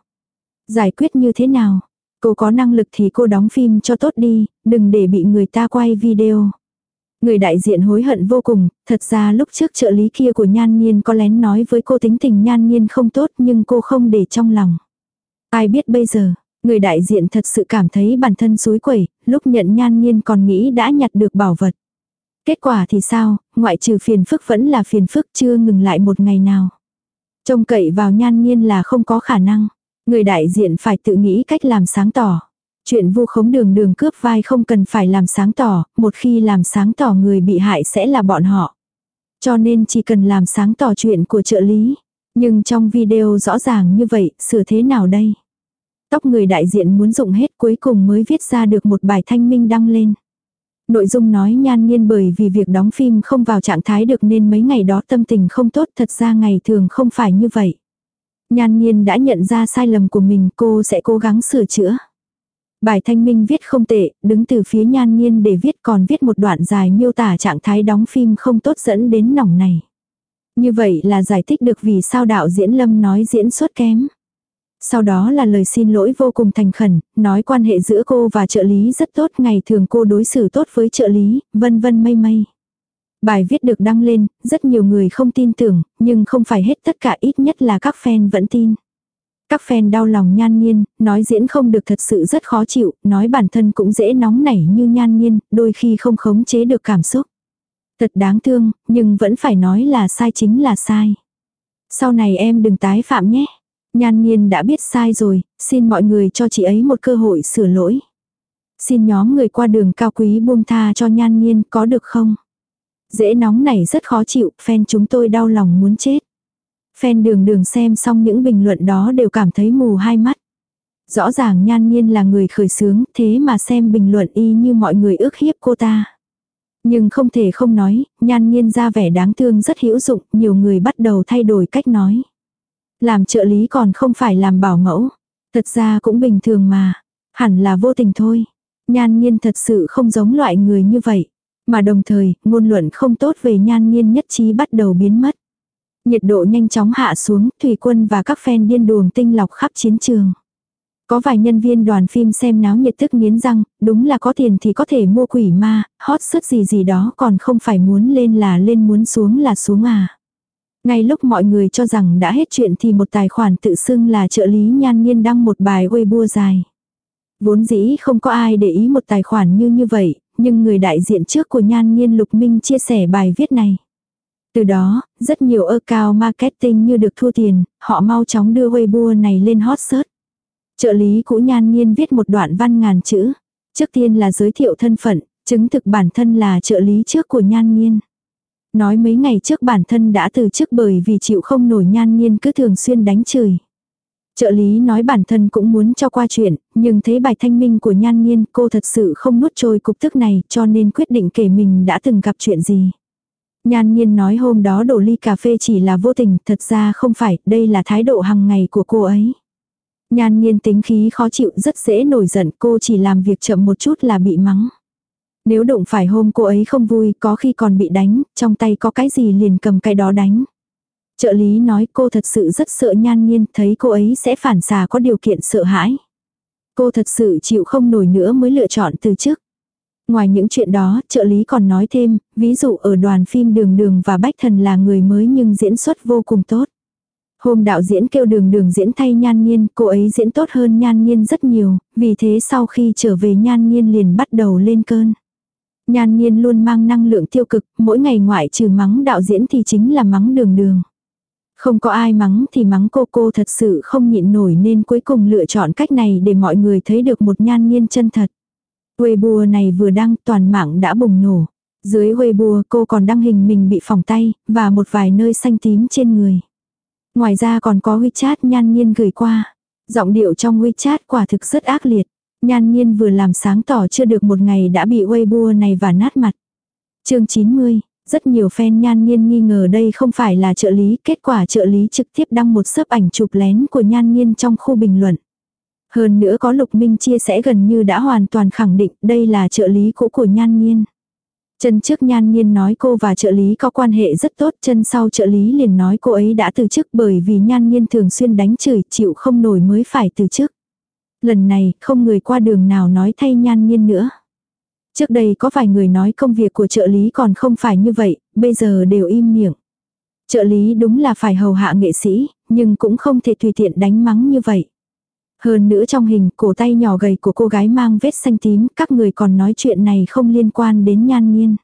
Giải quyết như thế nào? Cô có năng lực thì cô đóng phim cho tốt đi, đừng để bị người ta quay video. Người đại diện hối hận vô cùng, thật ra lúc trước trợ lý kia của Nhan Nhiên có lén nói với cô tính tình Nhan Nhiên không tốt nhưng cô không để trong lòng. Ai biết bây giờ, người đại diện thật sự cảm thấy bản thân suối quẩy, lúc nhận Nhan Nhiên còn nghĩ đã nhặt được bảo vật. Kết quả thì sao, ngoại trừ phiền phức vẫn là phiền phức chưa ngừng lại một ngày nào. Trông cậy vào Nhan Nhiên là không có khả năng. Người đại diện phải tự nghĩ cách làm sáng tỏ. Chuyện vu khống đường đường cướp vai không cần phải làm sáng tỏ, một khi làm sáng tỏ người bị hại sẽ là bọn họ. Cho nên chỉ cần làm sáng tỏ chuyện của trợ lý. Nhưng trong video rõ ràng như vậy, sửa thế nào đây? Tóc người đại diện muốn dụng hết cuối cùng mới viết ra được một bài thanh minh đăng lên. Nội dung nói nhan nhiên bởi vì việc đóng phim không vào trạng thái được nên mấy ngày đó tâm tình không tốt thật ra ngày thường không phải như vậy. Nhan nhiên đã nhận ra sai lầm của mình cô sẽ cố gắng sửa chữa. Bài thanh minh viết không tệ, đứng từ phía nhan nhiên để viết còn viết một đoạn dài miêu tả trạng thái đóng phim không tốt dẫn đến nòng này. Như vậy là giải thích được vì sao đạo diễn Lâm nói diễn xuất kém. Sau đó là lời xin lỗi vô cùng thành khẩn, nói quan hệ giữa cô và trợ lý rất tốt, ngày thường cô đối xử tốt với trợ lý, vân vân mây mây. Bài viết được đăng lên, rất nhiều người không tin tưởng, nhưng không phải hết tất cả ít nhất là các fan vẫn tin. Các fan đau lòng nhan nhiên, nói diễn không được thật sự rất khó chịu, nói bản thân cũng dễ nóng nảy như nhan nhiên, đôi khi không khống chế được cảm xúc. Thật đáng thương, nhưng vẫn phải nói là sai chính là sai. Sau này em đừng tái phạm nhé. Nhan nhiên đã biết sai rồi, xin mọi người cho chị ấy một cơ hội sửa lỗi. Xin nhóm người qua đường cao quý buông tha cho nhan nhiên có được không? Dễ nóng này rất khó chịu, fan chúng tôi đau lòng muốn chết. Fan đường đường xem xong những bình luận đó đều cảm thấy mù hai mắt. Rõ ràng nhan nhiên là người khởi sướng, thế mà xem bình luận y như mọi người ước hiếp cô ta. Nhưng không thể không nói, nhan nhiên ra vẻ đáng thương rất hữu dụng, nhiều người bắt đầu thay đổi cách nói. Làm trợ lý còn không phải làm bảo mẫu. Thật ra cũng bình thường mà. Hẳn là vô tình thôi. Nhan nhiên thật sự không giống loại người như vậy. Mà đồng thời, ngôn luận không tốt về nhan nhiên nhất trí bắt đầu biến mất. Nhiệt độ nhanh chóng hạ xuống, thủy quân và các fan điên đuồng tinh lọc khắp chiến trường. Có vài nhân viên đoàn phim xem náo nhiệt thức nghiến răng, đúng là có tiền thì có thể mua quỷ ma, hot sức gì gì đó còn không phải muốn lên là lên muốn xuống là xuống à. Ngay lúc mọi người cho rằng đã hết chuyện thì một tài khoản tự xưng là trợ lý nhan nhiên đăng một bài Weibo dài. Vốn dĩ không có ai để ý một tài khoản như như vậy, nhưng người đại diện trước của nhan nhiên lục minh chia sẻ bài viết này. Từ đó, rất nhiều account marketing như được thua tiền, họ mau chóng đưa Weibo này lên hot search. Trợ lý cũ nhan nhiên viết một đoạn văn ngàn chữ. Trước tiên là giới thiệu thân phận, chứng thực bản thân là trợ lý trước của nhan nhiên. Nói mấy ngày trước bản thân đã từ chức bởi vì chịu không nổi nhan nhiên cứ thường xuyên đánh chửi. Trợ lý nói bản thân cũng muốn cho qua chuyện, nhưng thấy bài thanh minh của nhan nhiên cô thật sự không nuốt trôi cục tức này cho nên quyết định kể mình đã từng gặp chuyện gì. Nhan nhiên nói hôm đó đổ ly cà phê chỉ là vô tình, thật ra không phải, đây là thái độ hàng ngày của cô ấy. Nhan nhiên tính khí khó chịu rất dễ nổi giận cô chỉ làm việc chậm một chút là bị mắng. Nếu đụng phải hôm cô ấy không vui có khi còn bị đánh, trong tay có cái gì liền cầm cái đó đánh. Trợ lý nói cô thật sự rất sợ nhan nhiên thấy cô ấy sẽ phản xà có điều kiện sợ hãi. Cô thật sự chịu không nổi nữa mới lựa chọn từ chức. Ngoài những chuyện đó, trợ lý còn nói thêm, ví dụ ở đoàn phim Đường Đường và Bách Thần là người mới nhưng diễn xuất vô cùng tốt. Hôm đạo diễn kêu đường đường diễn thay nhan nhiên, cô ấy diễn tốt hơn nhan nhiên rất nhiều, vì thế sau khi trở về nhan nhiên liền bắt đầu lên cơn. Nhan nhiên luôn mang năng lượng tiêu cực, mỗi ngày ngoại trừ mắng đạo diễn thì chính là mắng đường đường. Không có ai mắng thì mắng cô cô thật sự không nhịn nổi nên cuối cùng lựa chọn cách này để mọi người thấy được một nhan nhiên chân thật. Weibo này vừa đăng toàn mạng đã bùng nổ. Dưới Weibo cô còn đăng hình mình bị phỏng tay, và một vài nơi xanh tím trên người. Ngoài ra còn có WeChat nhan nhiên gửi qua. Giọng điệu trong WeChat quả thực rất ác liệt. Nhan nhiên vừa làm sáng tỏ chưa được một ngày đã bị Weibo này và nát mặt. chương 90, rất nhiều fan nhan nhiên nghi ngờ đây không phải là trợ lý, kết quả trợ lý trực tiếp đăng một sấp ảnh chụp lén của nhan nhiên trong khu bình luận. Hơn nữa có Lục Minh chia sẻ gần như đã hoàn toàn khẳng định đây là trợ lý cũ của nhan nhiên. Chân trước nhan nhiên nói cô và trợ lý có quan hệ rất tốt, chân sau trợ lý liền nói cô ấy đã từ chức bởi vì nhan nhiên thường xuyên đánh chửi chịu không nổi mới phải từ chức. Lần này không người qua đường nào nói thay nhan nhiên nữa. Trước đây có vài người nói công việc của trợ lý còn không phải như vậy, bây giờ đều im miệng. Trợ lý đúng là phải hầu hạ nghệ sĩ, nhưng cũng không thể tùy tiện đánh mắng như vậy. Hơn nữa trong hình cổ tay nhỏ gầy của cô gái mang vết xanh tím, các người còn nói chuyện này không liên quan đến nhan nhiên.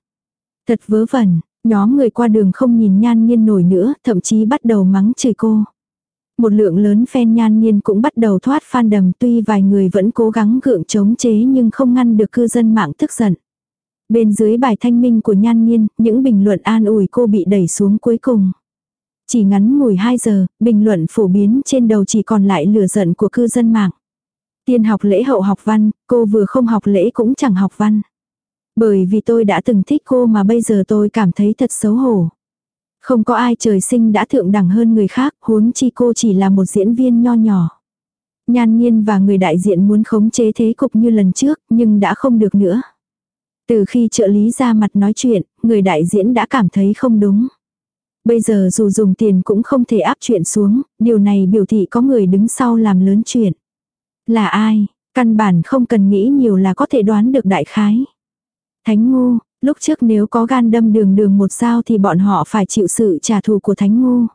Thật vớ vẩn, nhóm người qua đường không nhìn nhan nhiên nổi nữa, thậm chí bắt đầu mắng chửi cô. Một lượng lớn fan nhan nhiên cũng bắt đầu thoát phan đầm tuy vài người vẫn cố gắng gượng chống chế nhưng không ngăn được cư dân mạng tức giận. Bên dưới bài thanh minh của nhan nhiên, những bình luận an ủi cô bị đẩy xuống cuối cùng. Chỉ ngắn ngủi 2 giờ, bình luận phổ biến trên đầu chỉ còn lại lửa giận của cư dân mạng. Tiên học lễ hậu học văn, cô vừa không học lễ cũng chẳng học văn. Bởi vì tôi đã từng thích cô mà bây giờ tôi cảm thấy thật xấu hổ. Không có ai trời sinh đã thượng đẳng hơn người khác, huống chi cô chỉ là một diễn viên nho nhỏ. Nhan nhiên và người đại diện muốn khống chế thế cục như lần trước, nhưng đã không được nữa. Từ khi trợ lý ra mặt nói chuyện, người đại diễn đã cảm thấy không đúng. Bây giờ dù dùng tiền cũng không thể áp chuyện xuống, điều này biểu thị có người đứng sau làm lớn chuyện. Là ai? Căn bản không cần nghĩ nhiều là có thể đoán được đại khái. Thánh ngu, lúc trước nếu có gan đâm đường đường một sao thì bọn họ phải chịu sự trả thù của thánh ngu.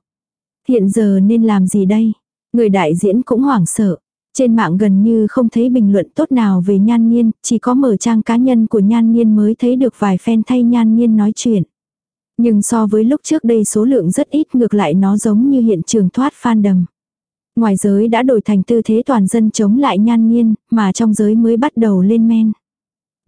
Hiện giờ nên làm gì đây? Người đại diễn cũng hoảng sợ. Trên mạng gần như không thấy bình luận tốt nào về nhan nhiên, chỉ có mở trang cá nhân của nhan nhiên mới thấy được vài fan thay nhan nhiên nói chuyện. Nhưng so với lúc trước đây số lượng rất ít ngược lại nó giống như hiện trường thoát fandom. Ngoài giới đã đổi thành tư thế toàn dân chống lại nhan nhiên, mà trong giới mới bắt đầu lên men.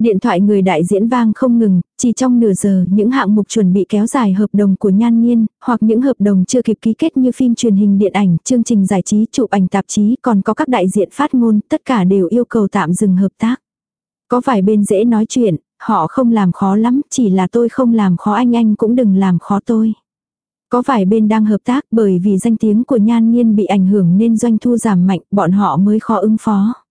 Điện thoại người đại diễn vang không ngừng, chỉ trong nửa giờ những hạng mục chuẩn bị kéo dài hợp đồng của Nhan Nhiên, hoặc những hợp đồng chưa kịp ký kết như phim truyền hình điện ảnh, chương trình giải trí, chụp ảnh tạp chí, còn có các đại diện phát ngôn, tất cả đều yêu cầu tạm dừng hợp tác. Có vài bên dễ nói chuyện, họ không làm khó lắm, chỉ là tôi không làm khó anh anh cũng đừng làm khó tôi. Có vài bên đang hợp tác bởi vì danh tiếng của Nhan Nhiên bị ảnh hưởng nên doanh thu giảm mạnh, bọn họ mới khó ứng phó.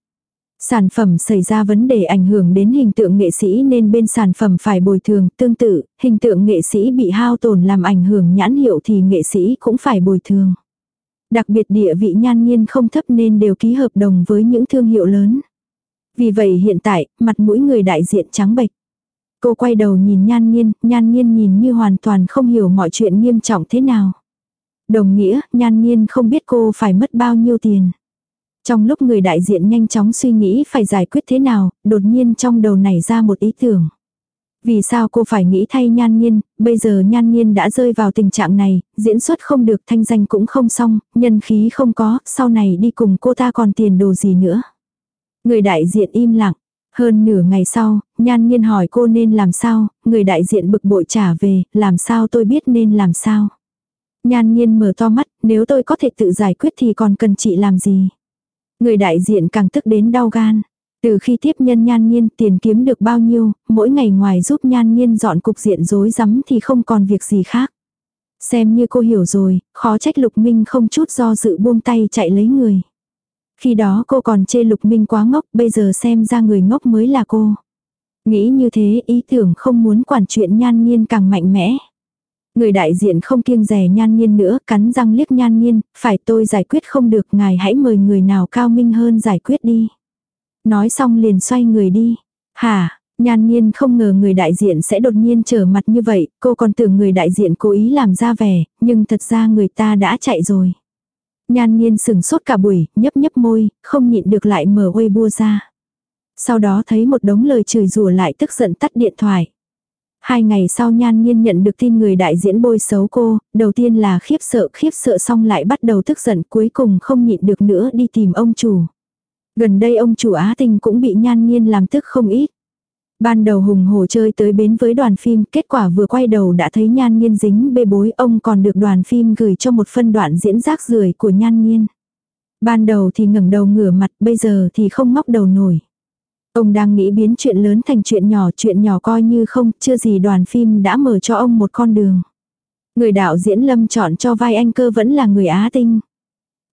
Sản phẩm xảy ra vấn đề ảnh hưởng đến hình tượng nghệ sĩ nên bên sản phẩm phải bồi thường, tương tự, hình tượng nghệ sĩ bị hao tổn làm ảnh hưởng nhãn hiệu thì nghệ sĩ cũng phải bồi thường. Đặc biệt địa vị nhan nhiên không thấp nên đều ký hợp đồng với những thương hiệu lớn. Vì vậy hiện tại, mặt mũi người đại diện trắng bệch. Cô quay đầu nhìn nhan nhiên, nhan nhiên nhìn như hoàn toàn không hiểu mọi chuyện nghiêm trọng thế nào. Đồng nghĩa, nhan nhiên không biết cô phải mất bao nhiêu tiền. Trong lúc người đại diện nhanh chóng suy nghĩ phải giải quyết thế nào, đột nhiên trong đầu nảy ra một ý tưởng. Vì sao cô phải nghĩ thay nhan nhiên, bây giờ nhan nhiên đã rơi vào tình trạng này, diễn xuất không được thanh danh cũng không xong, nhân khí không có, sau này đi cùng cô ta còn tiền đồ gì nữa. Người đại diện im lặng. Hơn nửa ngày sau, nhan nhiên hỏi cô nên làm sao, người đại diện bực bội trả về, làm sao tôi biết nên làm sao. Nhan nhiên mở to mắt, nếu tôi có thể tự giải quyết thì còn cần chị làm gì. Người đại diện càng tức đến đau gan. Từ khi tiếp nhân nhan nhiên tiền kiếm được bao nhiêu, mỗi ngày ngoài giúp nhan nhiên dọn cục diện rối rắm thì không còn việc gì khác. Xem như cô hiểu rồi, khó trách Lục Minh không chút do dự buông tay chạy lấy người. Khi đó cô còn chê Lục Minh quá ngốc, bây giờ xem ra người ngốc mới là cô. Nghĩ như thế ý tưởng không muốn quản chuyện nhan nhiên càng mạnh mẽ. Người đại diện không kiêng rẻ nhan nhiên nữa, cắn răng liếc nhan nhiên, phải tôi giải quyết không được, ngài hãy mời người nào cao minh hơn giải quyết đi. Nói xong liền xoay người đi. Hả, nhan nhiên không ngờ người đại diện sẽ đột nhiên trở mặt như vậy, cô còn tưởng người đại diện cố ý làm ra vẻ, nhưng thật ra người ta đã chạy rồi. Nhan nhiên sừng sốt cả buổi, nhấp nhấp môi, không nhịn được lại mở Weibo ra. Sau đó thấy một đống lời chửi rủa lại tức giận tắt điện thoại. Hai ngày sau nhan nhiên nhận được tin người đại diễn bôi xấu cô, đầu tiên là khiếp sợ khiếp sợ xong lại bắt đầu tức giận cuối cùng không nhịn được nữa đi tìm ông chủ. Gần đây ông chủ Á Tình cũng bị nhan nhiên làm tức không ít. Ban đầu hùng hổ chơi tới bến với đoàn phim, kết quả vừa quay đầu đã thấy nhan nhiên dính bê bối, ông còn được đoàn phim gửi cho một phân đoạn diễn rác rưởi của nhan nhiên. Ban đầu thì ngẩng đầu ngửa mặt, bây giờ thì không ngóc đầu nổi. Ông đang nghĩ biến chuyện lớn thành chuyện nhỏ, chuyện nhỏ coi như không, chưa gì đoàn phim đã mở cho ông một con đường. Người đạo diễn Lâm chọn cho vai anh cơ vẫn là người Á Tinh.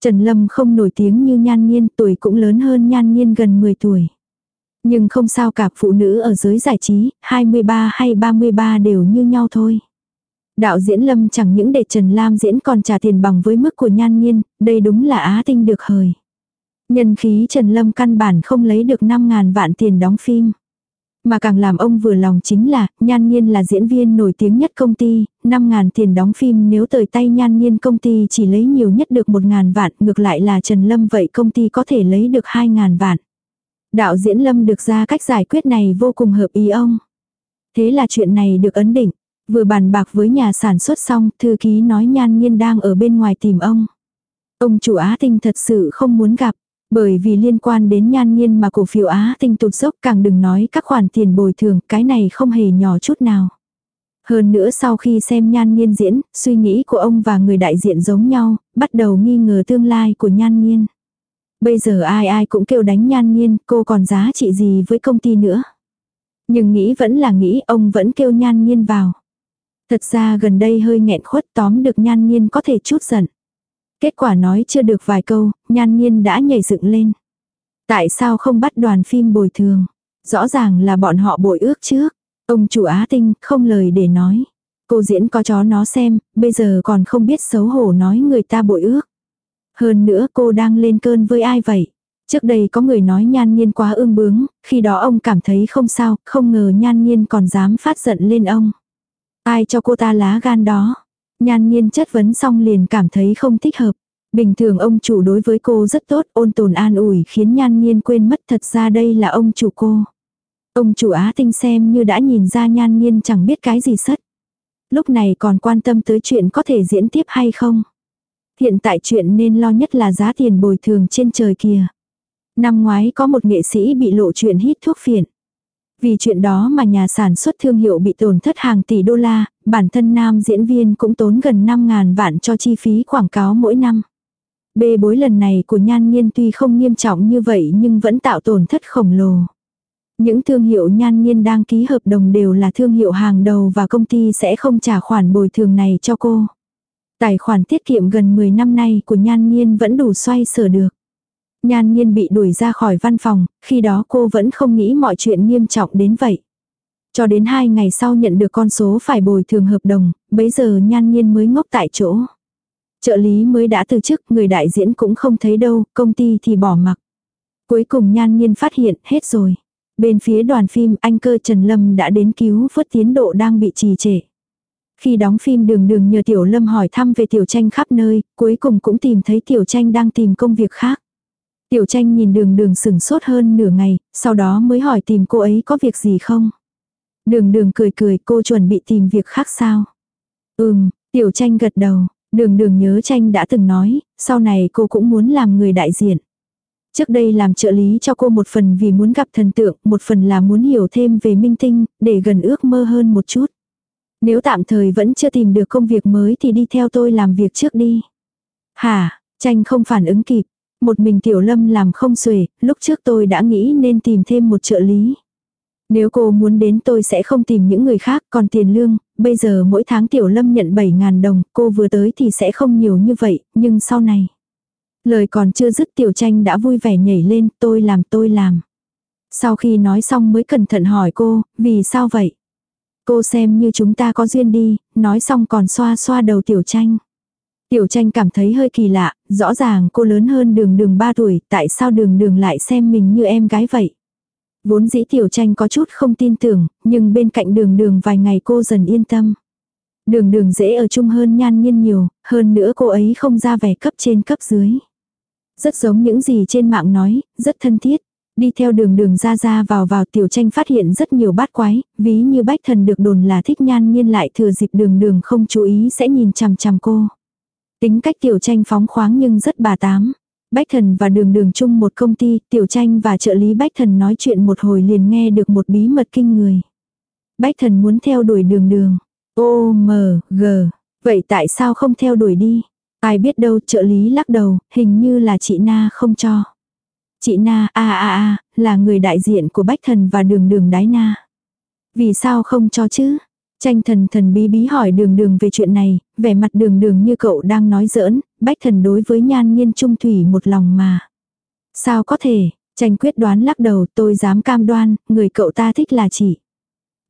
Trần Lâm không nổi tiếng như Nhan Nhiên, tuổi cũng lớn hơn Nhan Nhiên gần 10 tuổi. Nhưng không sao cả, phụ nữ ở giới giải trí, 23 hay 33 đều như nhau thôi. Đạo diễn Lâm chẳng những để Trần Lam diễn còn trả tiền bằng với mức của Nhan Nhiên, đây đúng là Á Tinh được hời. Nhân khí Trần Lâm căn bản không lấy được 5.000 vạn tiền đóng phim. Mà càng làm ông vừa lòng chính là, Nhan Nhiên là diễn viên nổi tiếng nhất công ty, 5.000 tiền đóng phim nếu tới tay Nhan Nhiên công ty chỉ lấy nhiều nhất được 1.000 vạn, ngược lại là Trần Lâm vậy công ty có thể lấy được 2.000 vạn. Đạo diễn Lâm được ra cách giải quyết này vô cùng hợp ý ông. Thế là chuyện này được ấn định. Vừa bàn bạc với nhà sản xuất xong, thư ký nói Nhan Nhiên đang ở bên ngoài tìm ông. Ông chủ Á Tinh thật sự không muốn gặp. Bởi vì liên quan đến nhan nhiên mà cổ phiếu Á tinh tụt dốc càng đừng nói các khoản tiền bồi thường, cái này không hề nhỏ chút nào. Hơn nữa sau khi xem nhan nhiên diễn, suy nghĩ của ông và người đại diện giống nhau, bắt đầu nghi ngờ tương lai của nhan nhiên. Bây giờ ai ai cũng kêu đánh nhan nhiên, cô còn giá trị gì với công ty nữa. Nhưng nghĩ vẫn là nghĩ ông vẫn kêu nhan nhiên vào. Thật ra gần đây hơi nghẹn khuất tóm được nhan nhiên có thể chút giận. Kết quả nói chưa được vài câu, nhan nhiên đã nhảy dựng lên. Tại sao không bắt đoàn phim bồi thường? Rõ ràng là bọn họ bội ước trước. Ông chủ Á Tinh không lời để nói. Cô diễn có chó nó xem, bây giờ còn không biết xấu hổ nói người ta bội ước. Hơn nữa cô đang lên cơn với ai vậy? Trước đây có người nói nhan nhiên quá ương bướng, khi đó ông cảm thấy không sao, không ngờ nhan nhiên còn dám phát giận lên ông. Ai cho cô ta lá gan đó? Nhan nhiên chất vấn xong liền cảm thấy không thích hợp. Bình thường ông chủ đối với cô rất tốt, ôn tồn an ủi khiến nhan nhiên quên mất thật ra đây là ông chủ cô. Ông chủ Á Tinh xem như đã nhìn ra nhan nhiên chẳng biết cái gì sất. Lúc này còn quan tâm tới chuyện có thể diễn tiếp hay không. Hiện tại chuyện nên lo nhất là giá tiền bồi thường trên trời kia. Năm ngoái có một nghệ sĩ bị lộ chuyện hít thuốc phiện. Vì chuyện đó mà nhà sản xuất thương hiệu bị tổn thất hàng tỷ đô la, bản thân nam diễn viên cũng tốn gần 5.000 vạn cho chi phí quảng cáo mỗi năm. Bê bối lần này của nhan nghiên tuy không nghiêm trọng như vậy nhưng vẫn tạo tổn thất khổng lồ. Những thương hiệu nhan nghiên đang ký hợp đồng đều là thương hiệu hàng đầu và công ty sẽ không trả khoản bồi thường này cho cô. Tài khoản tiết kiệm gần 10 năm nay của nhan nghiên vẫn đủ xoay sở được. Nhan nhiên bị đuổi ra khỏi văn phòng, khi đó cô vẫn không nghĩ mọi chuyện nghiêm trọng đến vậy. Cho đến hai ngày sau nhận được con số phải bồi thường hợp đồng, bấy giờ nhan nhiên mới ngốc tại chỗ. Trợ lý mới đã từ chức, người đại diễn cũng không thấy đâu, công ty thì bỏ mặc. Cuối cùng nhan nhiên phát hiện, hết rồi. Bên phía đoàn phim, anh cơ Trần Lâm đã đến cứu vớt tiến độ đang bị trì trệ. Khi đóng phim đường đường nhờ Tiểu Lâm hỏi thăm về Tiểu Tranh khắp nơi, cuối cùng cũng tìm thấy Tiểu Tranh đang tìm công việc khác. Tiểu Tranh nhìn đường đường sừng sốt hơn nửa ngày, sau đó mới hỏi tìm cô ấy có việc gì không. Đường đường cười cười cô chuẩn bị tìm việc khác sao. Ừm, Tiểu Tranh gật đầu, đường đường nhớ Tranh đã từng nói, sau này cô cũng muốn làm người đại diện. Trước đây làm trợ lý cho cô một phần vì muốn gặp thần tượng, một phần là muốn hiểu thêm về minh tinh, để gần ước mơ hơn một chút. Nếu tạm thời vẫn chưa tìm được công việc mới thì đi theo tôi làm việc trước đi. Hả, tranh không phản ứng kịp. Một mình tiểu lâm làm không xuể, lúc trước tôi đã nghĩ nên tìm thêm một trợ lý. Nếu cô muốn đến tôi sẽ không tìm những người khác, còn tiền lương, bây giờ mỗi tháng tiểu lâm nhận 7.000 đồng, cô vừa tới thì sẽ không nhiều như vậy, nhưng sau này. Lời còn chưa dứt tiểu tranh đã vui vẻ nhảy lên, tôi làm tôi làm. Sau khi nói xong mới cẩn thận hỏi cô, vì sao vậy? Cô xem như chúng ta có duyên đi, nói xong còn xoa xoa đầu tiểu tranh. Tiểu tranh cảm thấy hơi kỳ lạ, rõ ràng cô lớn hơn đường đường 3 tuổi, tại sao đường đường lại xem mình như em gái vậy? Vốn dĩ tiểu tranh có chút không tin tưởng, nhưng bên cạnh đường đường vài ngày cô dần yên tâm. Đường đường dễ ở chung hơn nhan nhiên nhiều, hơn nữa cô ấy không ra vẻ cấp trên cấp dưới. Rất giống những gì trên mạng nói, rất thân thiết. Đi theo đường đường ra ra vào vào tiểu tranh phát hiện rất nhiều bát quái, ví như bách thần được đồn là thích nhan nhiên lại thừa dịp đường đường không chú ý sẽ nhìn chằm chằm cô. Tính cách tiểu tranh phóng khoáng nhưng rất bà tám. Bách thần và đường đường chung một công ty, tiểu tranh và trợ lý bách thần nói chuyện một hồi liền nghe được một bí mật kinh người. Bách thần muốn theo đuổi đường đường. O M G. Vậy tại sao không theo đuổi đi? Ai biết đâu trợ lý lắc đầu, hình như là chị Na không cho. Chị Na, a a a, là người đại diện của Bách Thần và đường đường đái Na. Vì sao không cho chứ? Tranh thần thần bí bí hỏi đường đường về chuyện này, vẻ mặt đường đường như cậu đang nói giỡn, Bách Thần đối với nhan nhiên trung thủy một lòng mà. Sao có thể, tranh quyết đoán lắc đầu tôi dám cam đoan, người cậu ta thích là chị.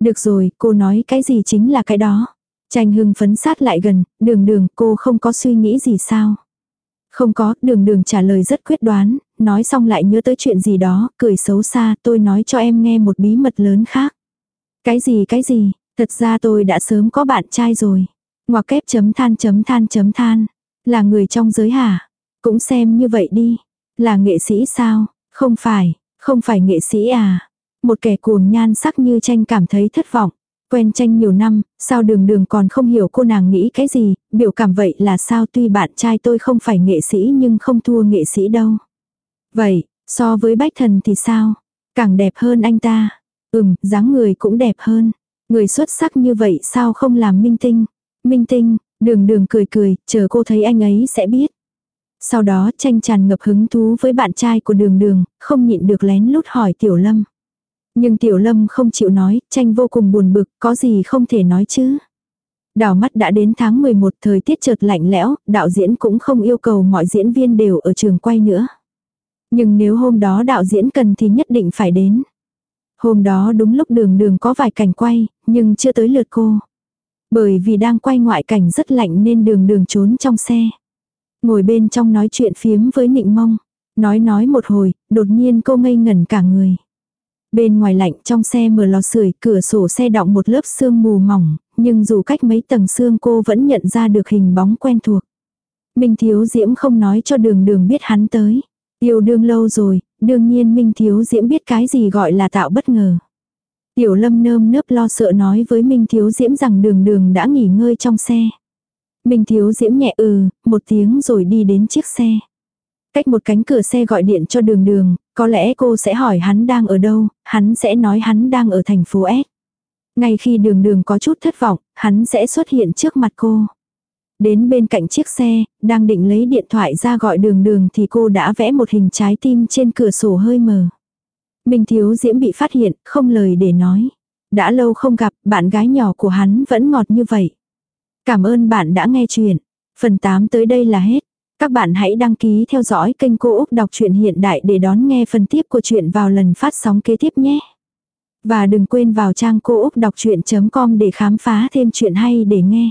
Được rồi, cô nói cái gì chính là cái đó. Tranh hưng phấn sát lại gần, đường đường cô không có suy nghĩ gì sao. Không có, đường đường trả lời rất quyết đoán, nói xong lại nhớ tới chuyện gì đó, cười xấu xa, tôi nói cho em nghe một bí mật lớn khác. Cái gì cái gì, thật ra tôi đã sớm có bạn trai rồi. Ngoặc kép chấm than chấm than chấm than. Là người trong giới hả? Cũng xem như vậy đi. Là nghệ sĩ sao? Không phải, không phải nghệ sĩ à? Một kẻ cuồng nhan sắc như tranh cảm thấy thất vọng. Quen tranh nhiều năm, sao đường đường còn không hiểu cô nàng nghĩ cái gì, biểu cảm vậy là sao tuy bạn trai tôi không phải nghệ sĩ nhưng không thua nghệ sĩ đâu. Vậy, so với bách thần thì sao? Càng đẹp hơn anh ta. Ừm, dáng người cũng đẹp hơn. Người xuất sắc như vậy sao không làm minh tinh? Minh tinh, đường đường cười cười, chờ cô thấy anh ấy sẽ biết. Sau đó tranh tràn ngập hứng thú với bạn trai của đường đường, không nhịn được lén lút hỏi tiểu lâm. Nhưng tiểu lâm không chịu nói, tranh vô cùng buồn bực, có gì không thể nói chứ. Đảo mắt đã đến tháng 11 thời tiết chợt lạnh lẽo, đạo diễn cũng không yêu cầu mọi diễn viên đều ở trường quay nữa. Nhưng nếu hôm đó đạo diễn cần thì nhất định phải đến. Hôm đó đúng lúc đường đường có vài cảnh quay, nhưng chưa tới lượt cô. Bởi vì đang quay ngoại cảnh rất lạnh nên đường đường trốn trong xe. Ngồi bên trong nói chuyện phiếm với nịnh mông. Nói nói một hồi, đột nhiên cô ngây ngẩn cả người. Bên ngoài lạnh trong xe mở lò sưởi, cửa sổ xe đọng một lớp sương mù mỏng, nhưng dù cách mấy tầng sương cô vẫn nhận ra được hình bóng quen thuộc. Minh Thiếu Diễm không nói cho đường đường biết hắn tới. Yêu đương lâu rồi, đương nhiên Minh Thiếu Diễm biết cái gì gọi là tạo bất ngờ. Tiểu lâm nơm nớp lo sợ nói với Minh Thiếu Diễm rằng đường đường đã nghỉ ngơi trong xe. Minh Thiếu Diễm nhẹ ừ, một tiếng rồi đi đến chiếc xe. Cách một cánh cửa xe gọi điện cho đường đường, có lẽ cô sẽ hỏi hắn đang ở đâu, hắn sẽ nói hắn đang ở thành phố S. Ngay khi đường đường có chút thất vọng, hắn sẽ xuất hiện trước mặt cô. Đến bên cạnh chiếc xe, đang định lấy điện thoại ra gọi đường đường thì cô đã vẽ một hình trái tim trên cửa sổ hơi mờ. Minh Thiếu Diễm bị phát hiện, không lời để nói. Đã lâu không gặp, bạn gái nhỏ của hắn vẫn ngọt như vậy. Cảm ơn bạn đã nghe chuyện. Phần 8 tới đây là hết. Các bạn hãy đăng ký theo dõi kênh Cô Úc Đọc truyện Hiện Đại để đón nghe phần tiếp của chuyện vào lần phát sóng kế tiếp nhé. Và đừng quên vào trang cô úc đọc chuyện.com để khám phá thêm chuyện hay để nghe.